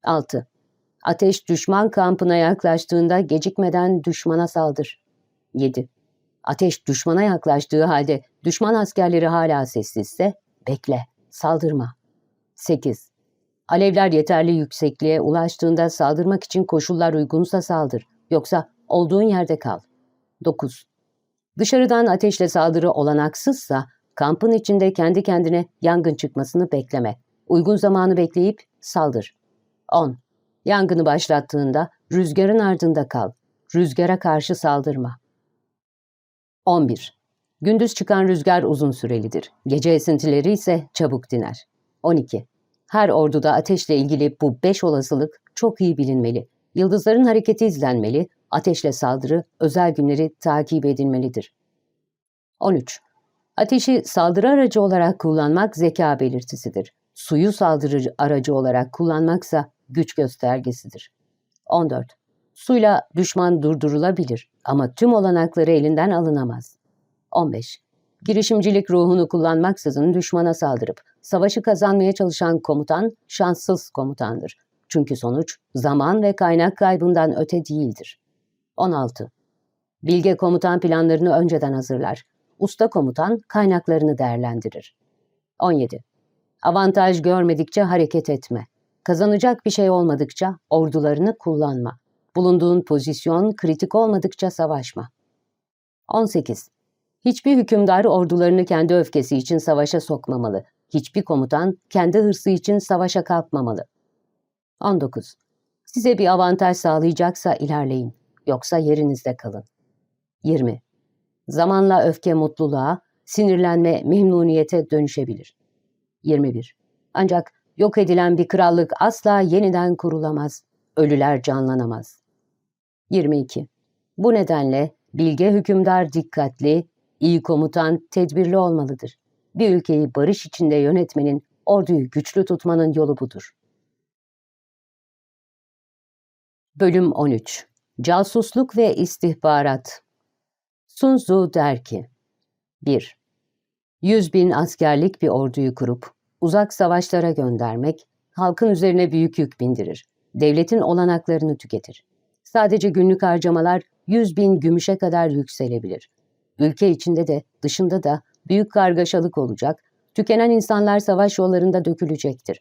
6. Ateş düşman kampına yaklaştığında gecikmeden düşmana saldır. 7. Ateş düşmana yaklaştığı halde düşman askerleri hala sessizse bekle, saldırma. 8. Alevler yeterli yüksekliğe ulaştığında saldırmak için koşullar uygunsa saldır, yoksa olduğun yerde kal. 9. Dışarıdan ateşle saldırı olanaksızsa kampın içinde kendi kendine yangın çıkmasını bekleme. Uygun zamanı bekleyip saldır. 10. Yangını başlattığında rüzgarın ardında kal. Rüzgara karşı saldırma. 11. Gündüz çıkan rüzgar uzun sürelidir. Gece esintileri ise çabuk diner. 12. Her orduda ateşle ilgili bu beş olasılık çok iyi bilinmeli. Yıldızların hareketi izlenmeli, ateşle saldırı, özel günleri takip edilmelidir. 13. Ateşi saldırı aracı olarak kullanmak zeka belirtisidir. Suyu saldırı aracı olarak kullanmaksa güç göstergesidir. 14. Suyla düşman durdurulabilir ama tüm olanakları elinden alınamaz. 15. Girişimcilik ruhunu kullanmaksızın düşmana saldırıp savaşı kazanmaya çalışan komutan şanssız komutandır. Çünkü sonuç zaman ve kaynak kaybından öte değildir. 16. Bilge komutan planlarını önceden hazırlar. Usta komutan kaynaklarını değerlendirir. 17. Avantaj görmedikçe hareket etme. Kazanacak bir şey olmadıkça ordularını kullanma. Bulunduğun pozisyon kritik olmadıkça savaşma. 18. Hiçbir hükümdar ordularını kendi öfkesi için savaşa sokmamalı. Hiçbir komutan kendi hırsı için savaşa kalkmamalı. 19. Size bir avantaj sağlayacaksa ilerleyin, yoksa yerinizde kalın. 20. Zamanla öfke mutluluğa, sinirlenme memnuniyete dönüşebilir. 21. Ancak yok edilen bir krallık asla yeniden kurulamaz, ölüler canlanamaz. 22. Bu nedenle bilge hükümdar dikkatli, iyi komutan tedbirli olmalıdır. Bir ülkeyi barış içinde yönetmenin, orduyu güçlü tutmanın yolu budur. Bölüm 13 Casusluk ve istihbarat Sun Tzu der ki 1. Yüz bin askerlik bir orduyu kurup uzak savaşlara göndermek, halkın üzerine büyük yük bindirir. Devletin olanaklarını tüketir. Sadece günlük harcamalar yüz bin gümüşe kadar yükselebilir. Ülke içinde de dışında da büyük kargaşalık olacak, tükenen insanlar savaş yollarında dökülecektir.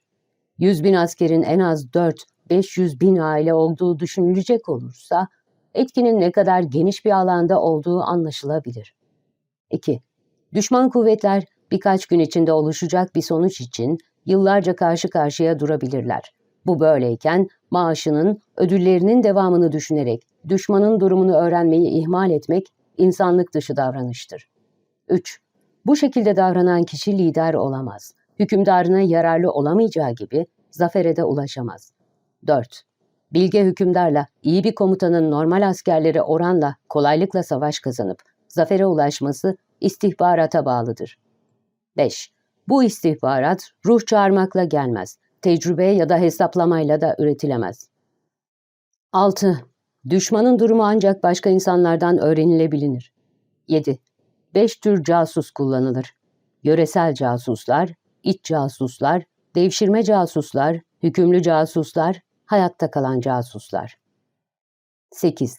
Yüz bin askerin en az dört, beş yüz bin aile olduğu düşünülecek olursa, etkinin ne kadar geniş bir alanda olduğu anlaşılabilir. 2. Düşman kuvvetler birkaç gün içinde oluşacak bir sonuç için yıllarca karşı karşıya durabilirler. Bu böyleyken maaşının, ödüllerinin devamını düşünerek düşmanın durumunu öğrenmeyi ihmal etmek insanlık dışı davranıştır. 3. Bu şekilde davranan kişi lider olamaz. Hükümdarına yararlı olamayacağı gibi zafere de ulaşamaz. 4. Bilge hükümdarla iyi bir komutanın normal askerlere oranla kolaylıkla savaş kazanıp zafere ulaşması istihbarata bağlıdır. 5. Bu istihbarat ruh çağırmakla gelmez, tecrübe ya da hesaplamayla da üretilemez. 6. Düşmanın durumu ancak başka insanlardan öğrenilebilir. 7. Beş tür casus kullanılır. Yöresel casuslar, iç casuslar, devşirme casuslar, hükümlü casuslar, hayatta kalan casuslar. 8.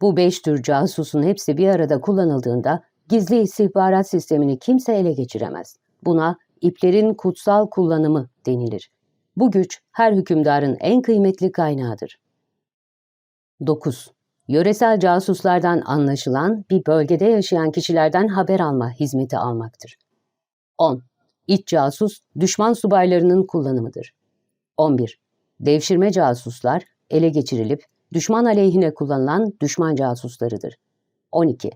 Bu beş tür casusun hepsi bir arada kullanıldığında gizli istihbarat sistemini kimse ele geçiremez. Buna iplerin kutsal kullanımı denilir. Bu güç her hükümdarın en kıymetli kaynağıdır. 9. Yöresel casuslardan anlaşılan bir bölgede yaşayan kişilerden haber alma hizmeti almaktır. 10. İç casus, düşman subaylarının kullanımıdır. 11. Devşirme casuslar, ele geçirilip düşman aleyhine kullanılan düşman casuslarıdır. 12.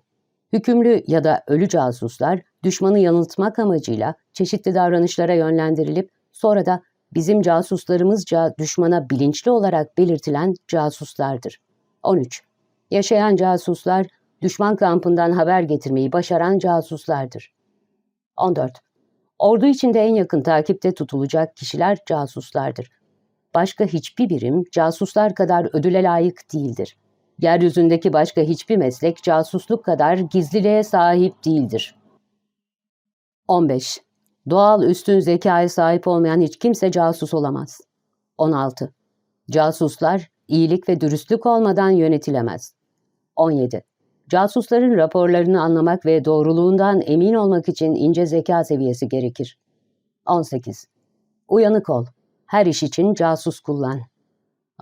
Hükümlü ya da ölü casuslar, düşmanı yanıltmak amacıyla çeşitli davranışlara yönlendirilip sonra da bizim casuslarımızca düşmana bilinçli olarak belirtilen casuslardır. 13. Yaşayan casuslar, düşman kampından haber getirmeyi başaran casuslardır. 14. Ordu içinde en yakın takipte tutulacak kişiler casuslardır. Başka hiçbir birim casuslar kadar ödüle layık değildir. Yeryüzündeki başka hiçbir meslek casusluk kadar gizliliğe sahip değildir. 15. Doğal üstün zekaya sahip olmayan hiç kimse casus olamaz. 16. Casuslar iyilik ve dürüstlük olmadan yönetilemez. 17. Casusların raporlarını anlamak ve doğruluğundan emin olmak için ince zeka seviyesi gerekir. 18. Uyanık ol. Her iş için casus kullan.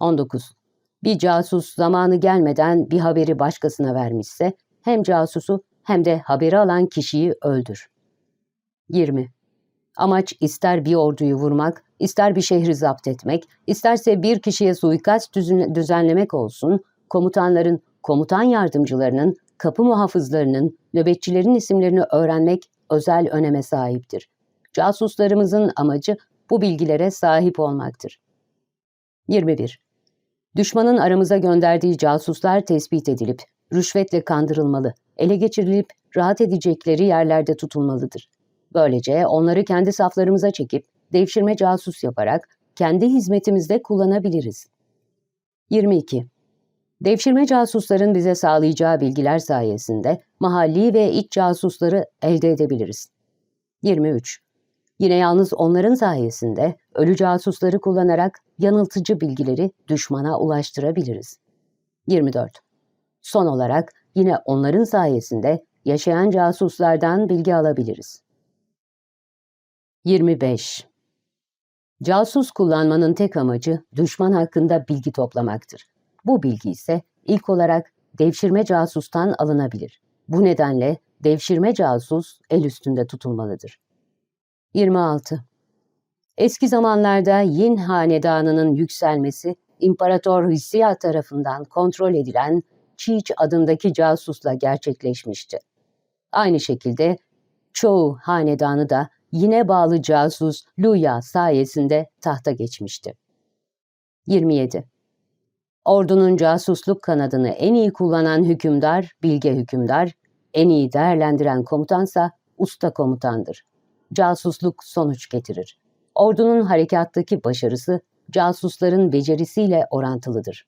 19. Bir casus zamanı gelmeden bir haberi başkasına vermişse hem casusu hem de haberi alan kişiyi öldür. 20. Amaç ister bir orduyu vurmak, ister bir şehri zapt etmek, isterse bir kişiye suikast düzenlemek olsun, komutanların, komutan yardımcılarının, kapı muhafızlarının, nöbetçilerin isimlerini öğrenmek özel öneme sahiptir. Casuslarımızın amacı bu bilgilere sahip olmaktır. 21. Düşmanın aramıza gönderdiği casuslar tespit edilip, rüşvetle kandırılmalı, ele geçirilip rahat edecekleri yerlerde tutulmalıdır. Böylece onları kendi saflarımıza çekip devşirme casus yaparak kendi hizmetimizde kullanabiliriz. 22. Devşirme casusların bize sağlayacağı bilgiler sayesinde mahalli ve iç casusları elde edebiliriz. 23. Yine yalnız onların sayesinde ölü casusları kullanarak yanıltıcı bilgileri düşmana ulaştırabiliriz. 24. Son olarak yine onların sayesinde yaşayan casuslardan bilgi alabiliriz. 25. Casus kullanmanın tek amacı düşman hakkında bilgi toplamaktır. Bu bilgi ise ilk olarak devşirme casustan alınabilir. Bu nedenle devşirme casus el üstünde tutulmalıdır. 26. Eski zamanlarda Yin hanedanının yükselmesi İmparator Hısya tarafından kontrol edilen Çiğç adındaki casusla gerçekleşmişti. Aynı şekilde çoğu hanedanı da yine bağlı casus Luya sayesinde tahta geçmişti. 27. Ordunun casusluk kanadını en iyi kullanan hükümdar, bilge hükümdar, en iyi değerlendiren komutansa usta komutandır. Casusluk sonuç getirir. Ordunun harekattaki başarısı casusların becerisiyle orantılıdır.